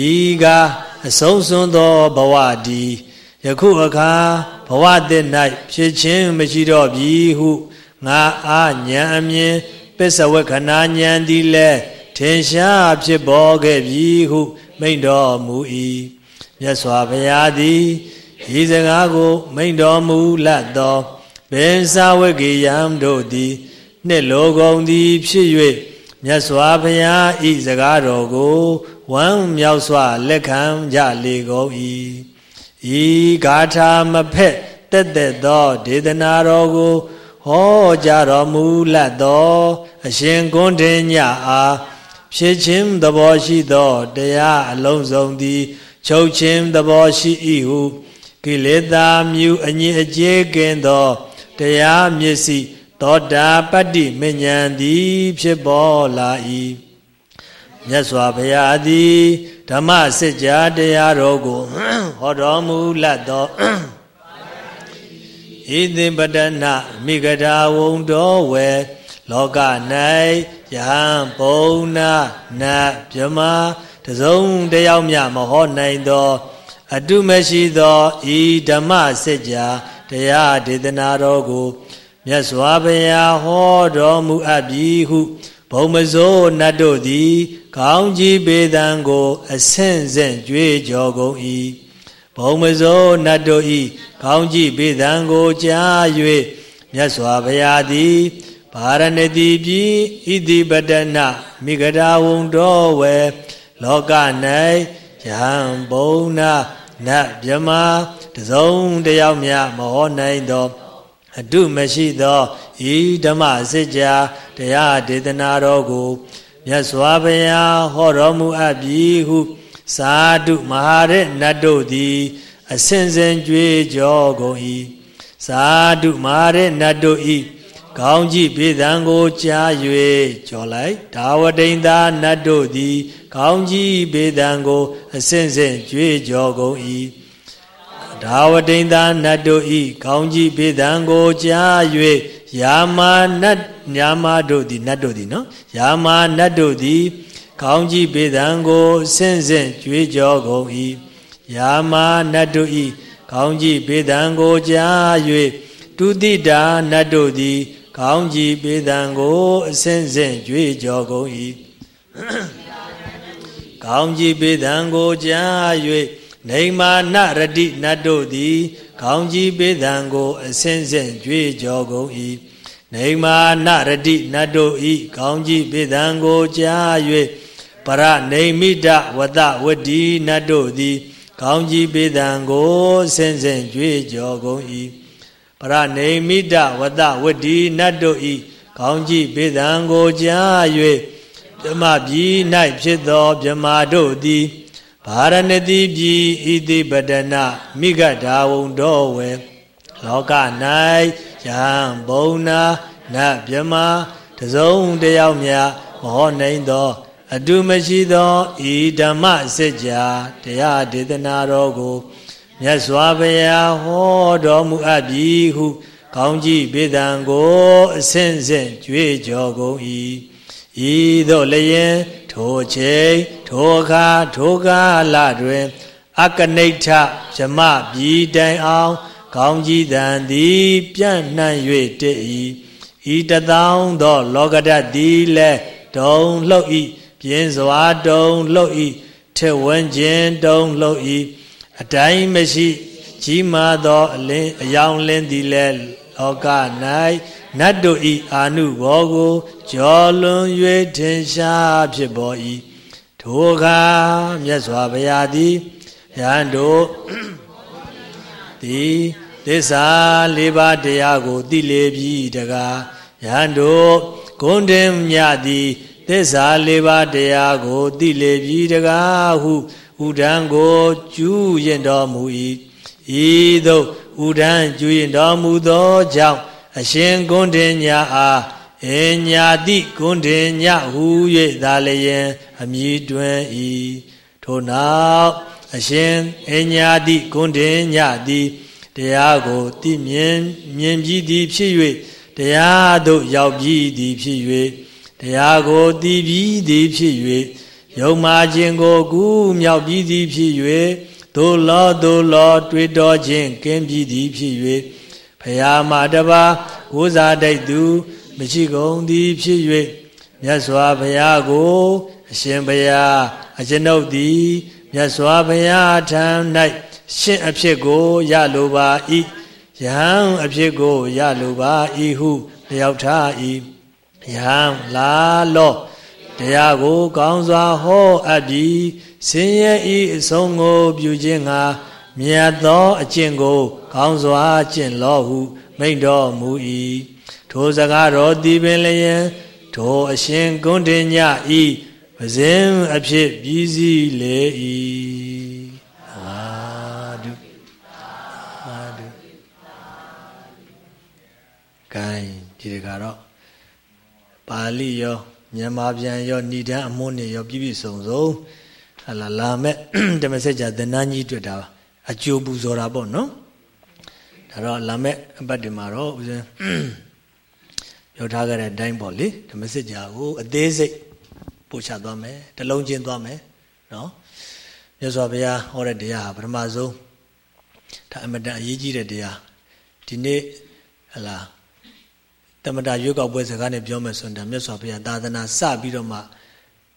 ဤကအဆုံးစွန်သောဘဝဒီယခုအခါဘဝတည်း၌ဖြစ်ခြင်းမရှိတော့ပြီဟုငါအားဉာဏ်အမြင်ပစ္စဝခဏဉာဏ်သည်လည်းထင်ရှားဖြစ်ပေါ်ခဲ့ပြီဟု မိန့်တော်မူ၏မြတ်စွာဘုရားသည်ဤစကားကိုမိန့်တော်မူလတ်သောဘင်္စာဝကေယံတို့သည်နှစ်လိုကုန်သည်ဖြစ်၍မြတ်စွာဘုရားဤစကားတော်ကိုဝမ်းမြောက်စွာလက်ခံကြလေကုန်၏ဤဂါထာမဖက်တက်တက်သောဒေသနာတော်ကိုဟောကြားတော်မူလတ်သောအရှင်ကွန်းတင်ညအား ဖြစ်ခြင်းသဘောရှိသောတရားအလုံးစုံသည် ချုပ်ခြင်းသဘောရှိ၏ဟုကိလေသာမြူအငြိအကျေးကင်းသောတရားမျက်စိသောတာပတ္တိမဉ္ဇဉ်သည်ဖြစ်ပေါ်လာ၏မြတ်စွာဘုရားသည်ဓမ္မစစ်ကြာတရားတော်ကိုဟောတော်မူလတ်သောဣသင်ပတနာမိဂဒာဝုံတော်ဝေလောက၌ ယဟန်ပုံနာနတ်မြမတစုံတယောက်မြမဟောနိုင်သော အတုမရှိသောဤဓမ္မစစ်ကြာတရားဒေသနာတော်ကိုမြတ်စွာဘုရားဟောတော်မူအပ်ပြီဟုဘုံမစိုးနတ်တို့သည် ကောင်းကြီးပေတံကို အဆင့်ဆင့်ကြွေးကြော်ကုန်၏ဘုံမစိုးနတ်တို့ဤကောင်းကြီးပေတံကိုကြား၍မြတ်စွာဘုရားသည် ဗာရဏတိပြည်ဣတိပတနာမိဂဒာဝံတော်ဝေလောက၌ယဟံဘုံနာနတ်မြမတစုံတယောက်မြမဟောနိုင်သောအတုမရှိသောဤဓမ္မစစ်ကြာတရားဒေသနာတော်ကိုမြတ်စွာဘုရားဟောတော်မူအပ်ပြီဟုသာဓုမဟာရနတ်တို့သည်အစဉ်စဉ်ကြွေးကြောကုန်၏သာဓုမဟာရနတ်တို့၏ ကောင်းကြည့်ပေသံကိုကြား၍ကြော်လိုက်ဒါဝတိန်သာနတ်တို့သည်ကောင်းကြည့်ပေသံကိုအစဉ်စဉ်ကြွေးကြောကုန်၏ဒါဝတိန်သာနတ်တို့ဤကောင်းကြီးပေတံကိုကြား၍ယာမာနတ်ညာမတို့သည်နတ်တို့သည်နော်ယာမာနတ်တို့သည်ကောင်းကြီးပေတံကိုဆင့်ဆင့်ကြွေးကြောကုန်၏ယာမနတ်တို့ဤကောင်းကြီးပေတံကိုကြား၍တုတိတာနတ်တို့သည် ကောင်းကြီးပေတံကိုအစဉ်စဉ်ကြွေကြော်ကုန်၏ကောင်းကြီးပေတံကိုကြား၍နေမာနရတိနတ်တို့သည်ကောင်းကြီးပေတံကိုအစဉ်စဉ်ကြွေကြော်ကုန်၏နေမာနရတိနတ်တို့ဤကောင်းကြီးပေတံကိုကြား၍ပရနေမိတဝတဝတိနတ်တို့သည်ကောင်းကြီးပေတံကိုဆင်ဆင်ကြွေကြော်ကုန်၏ ပရနေမိတဝတဝတိနတ်တို့ဤကောင်းကြီးပေတံကိုကြား၍မြမပြည်၌ဖြစ်သောမြမတို့သည်ဗာရဏတိပြည်ဣတိပဒနာမိဂဒါဝံတော်ဝေလောက၌ယံဘုံနာနတ်မြမတစုံတယောက်မြမဟောနိုင်သောအတုမရှိသောဤဓမ္မစစ်ကြာတရားဒေသနာတော်ကို မြတ်စွာဘုရားဟောတော်မူအပ်ပြီဟု ကောင်းကြီးပေတံကိုအစဉ်စဉ်ကြွေးကြော်ကုန်၏ဤသို့လျင်ထိုချိန်ထိုအခါထိုကာလတွင် အကနိဋ္ဌဇမပြည်တိုင်အောင် ကောင်းကြီးတန်သည်ပြန့်နှံ့၍တည်၏ဤတသောသော လောကဓာတ်သည်လည်းတုံလှုပ်၏ပြင်းစွာတုံလှုပ်ဤထက်ဝန်းခြင်းတုံလှုပ်ဤ အတိုင်းမရှိကြီးမားသောအလင်းအယောင်လင်းသည်လဲလောက၌နတ်တို့ဤအာနုဘောကိုကြော်လွန်၍ထင်ရှားဖြစ်ပေါ်၏ထိုအခါမြတ်စွာဘုရားသည်ယဟန်တို့သည်သစ္စာလေးပါးတရားကိုသိလေပြီတကားယဟန်တို့ဂုံတင်မြသည်သစ္စာလေးပါးတရားကိုသိလေပြီတကားဟု ဥဒံကိုကျူးရင်တော်မူ၏ဤသို့ဥဒံကျူးရင်တော်မူသောကြောင့်အရှင်ကွန်တင်ညာအားအညာတိကွန်တင်ညဟူ၍သာလျင်အမည်တွင်၏ထို့နောက်အရှင်အညာတိကွန်တင်ညသည်တရားကိုသိမြင်မြင်ပြီးသည်ဖြစ်၍တရားသို့ရောက်ပြီးသည်ဖြစ်၍တရားကိုသိပြီးသည်ဖြစ်၍ ယုံမာခြင်းကိုကူးမြောက်ပြီးသည်ဖြစ်၍သို့လောသို့လော တွေ့တော်ခြင်းကင်းပြီးသည်ဖြစ်၍ဖယားမာတပါဝိဇာတိုက်သူ မရှိကုန်သည်ဖြစ်၍မြတ်စွာဘုရားကို အရှင်ဘုရားအကျွန်ုပ်သည်မြတ်စွာဘုရားထံ၌ရှင်အဖြစ်ကိုရလိုပါ၏ယဟန်အဖြစ်ကိုရလိုပါ၏ဟုလျောက်ထား၏ယဟန်လာလော့ တရားကိုကောင်းစွာဟောအပ်ပြီးဆင်းရဲဤအဆုံးကိုပြုခြင်းငါမြတ်သောအကျင့်ကို ကောင်းစွာကျင့်လောဟု မိန့်တော်မူ၏ထိုစကားတော်ဒီပင်လျင်ထိုအရှင်ဂုဏ်တင်ညဤပဇင်အဖြစ်ပြီးစီလေ၏အာဒုအာဒုကဲဒီတကတော့ပါဠိရော မြန်မာပြန်ရောဏိဒန်းအမွန်းနေရောပြည့်ပြည့်စုံစုံဟလာလာမဲ့ဓမ္မစကြာသဏ္ဍာန်ကြီးတွေ့တာအကျိုးပူဇော်တာပေါ့နော်ဒါတော့လာမဲ့အပတ်ဒီမှာတော့ဦးဇင်းပြောထားခဲ့တဲ့အတိုင်းပေါ့လေဓမ္မစကြာကိုအသေးစိတ်ပို့ချသွားမယ်တလုံးချင်းသွားမယ်နော်မြတ်စွာဘုရားဟောတဲ့တရားဟာပထမဆုံးဒါအမတန်အရေးကြီးတဲ့တရားဒီနေ့ဟလာ တမတာရွေးကောက်ပွဲစကားနဲ့ပြောမယ်ဆိုရင်ဒါမြတ်စွာဘုရားသာသနာစပြီးတော့မှ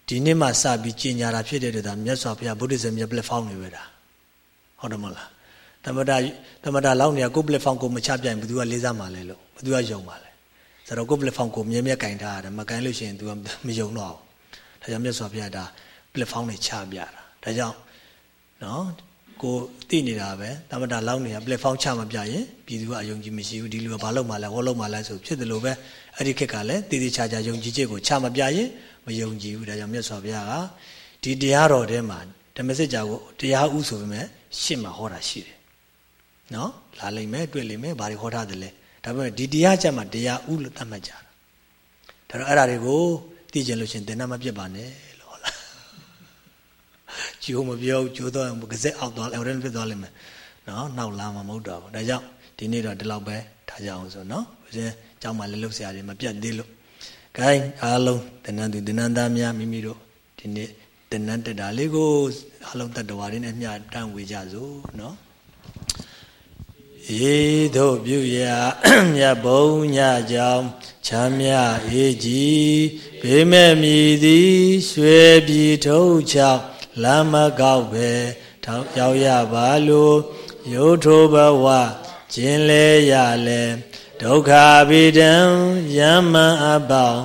ဒီနေ့မှစပြီးကျင်ညာတာဖြစ်တဲ့တဲ့ဒါမြတ်စွာဘုရားဗုဒ္ဓဇင်မြတ် platform တွေပဲဒါဟုတ်တယ်မလားတမတာတမတာလောက်နေကို platform ကိုမချပြိုင်ဘယ်သူကလေးစားမှလဲလို့ဘယ်သူကယုံမှလဲဆိုတော့ကို platform ကိုမြဲမြဲကင်ထားရတယ်မကင်လို့ရှိရင် तू ကမယုံတော့ဘူးဒါကြောင့်မြတ်စွာဘုရားဒါ platform တွေချပြတာဒါကြောင့်နော် ကိုသိနေတာပဲတမတာလောက်နေတာ platform ချမပြရင်ပြည်သူကအယုံကြည်မရှိဘူးဒီလူကဘာလုပ်မှလဲဟောလုပ်မှလဲဆိုဖြစ်တယ်လို့ပဲအဲ့ဒီခေတ်ကလည်းတည်တည်ချာချာယုံကြည်ချက်ကိုချမပြရင်မယုံကြည်ဘူးဒါကြောင့်မြတ်စွာဘုရားကဒီတရားတော်ထဲမှာဓမ္မစစ်ကြာကိုတရားဥဆိုပေမဲ့ရှစ်မှာဟောတာရှိတယ်နော်လာလိမ့်မယ်တွေ့လိမ့်မယ်ဘာတွေဟောထားတယ်လဲဒါပေမဲ့ဒီတရားချက်မှာတရားဥလို့သတ်မှတ်ကြတာဒါတော့အဲ့ဒါတွေကိုသိကြလို့ရှင်သင်္နာမပြတ်ပါနဲ့ ကျိုးမပြောကျိုးတော့ကစက်အောက်သွားအဲ့ဒါဖြစ်သွားလိမ့်မယ်နော်နောက်လာမှာမဟုတ်တော့ဘူးဒါကြောင့်ဒီနေ့တော့ဒီလောက်ပဲထားကြအောင်ဆိုနော်ဦးဇင်းကျောင်းမှာလည်းလှုပ်ရှားတယ်မပြတ်သေးလို့ gain အားလုံးတဏ္ဍသူတဏ္ဍသားများမိမိတို့ဒီနေ့တဏ္ဍတက်တာလေးကိုအလုံးတတ္တဝါတွေနဲ့မျှတန့်ဝေကြစို့နော်ဧတို့ပြုရာမြတ်ဘုံညကြောင့်ချမ်းမြအေးကြီးဘေးမဲ့မြည်သည်ရွှေပြည်ထုတ်ချောက် လမ်းမကောက်ပဲထောက်ရောက်ရပါလို့ရုထိုးဘဝကျင်လဲရလဲဒုက္ခဗိဒံယမ္မအပေါင်း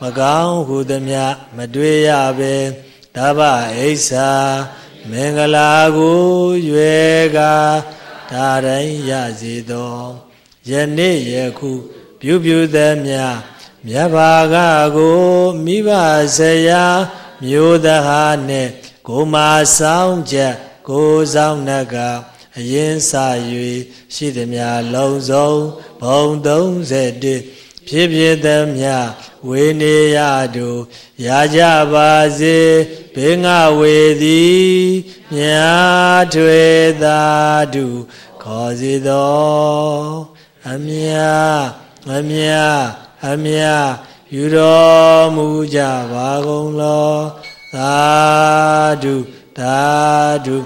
မကောင်းဟုသမျှမတွေ့ရပဲတဗ္ဗအိဆာမင်္ဂလာကိုရွယ်ကာဒါတိုင်းရစေသောယနေ့ယခုပြုပြုသမျှမြတ်ဘာကကိုမိဘဆရာမျိုးသဟာနှင့် ကိုမာဆောင်ချက်ကိုဆောင်နှက်ကအရင်စ၍ရှိသည်များလုံးစုံဘုံ31ဖြစ်ဖြစ်သည်များဝေနေရတို့ရာကြပါစေဘေငါဝေသည်မြာထွေသာတုခေါ်စီသောအမြအမြအမြယူတော်မူကြပါကုန်လော သာဓုသာဓု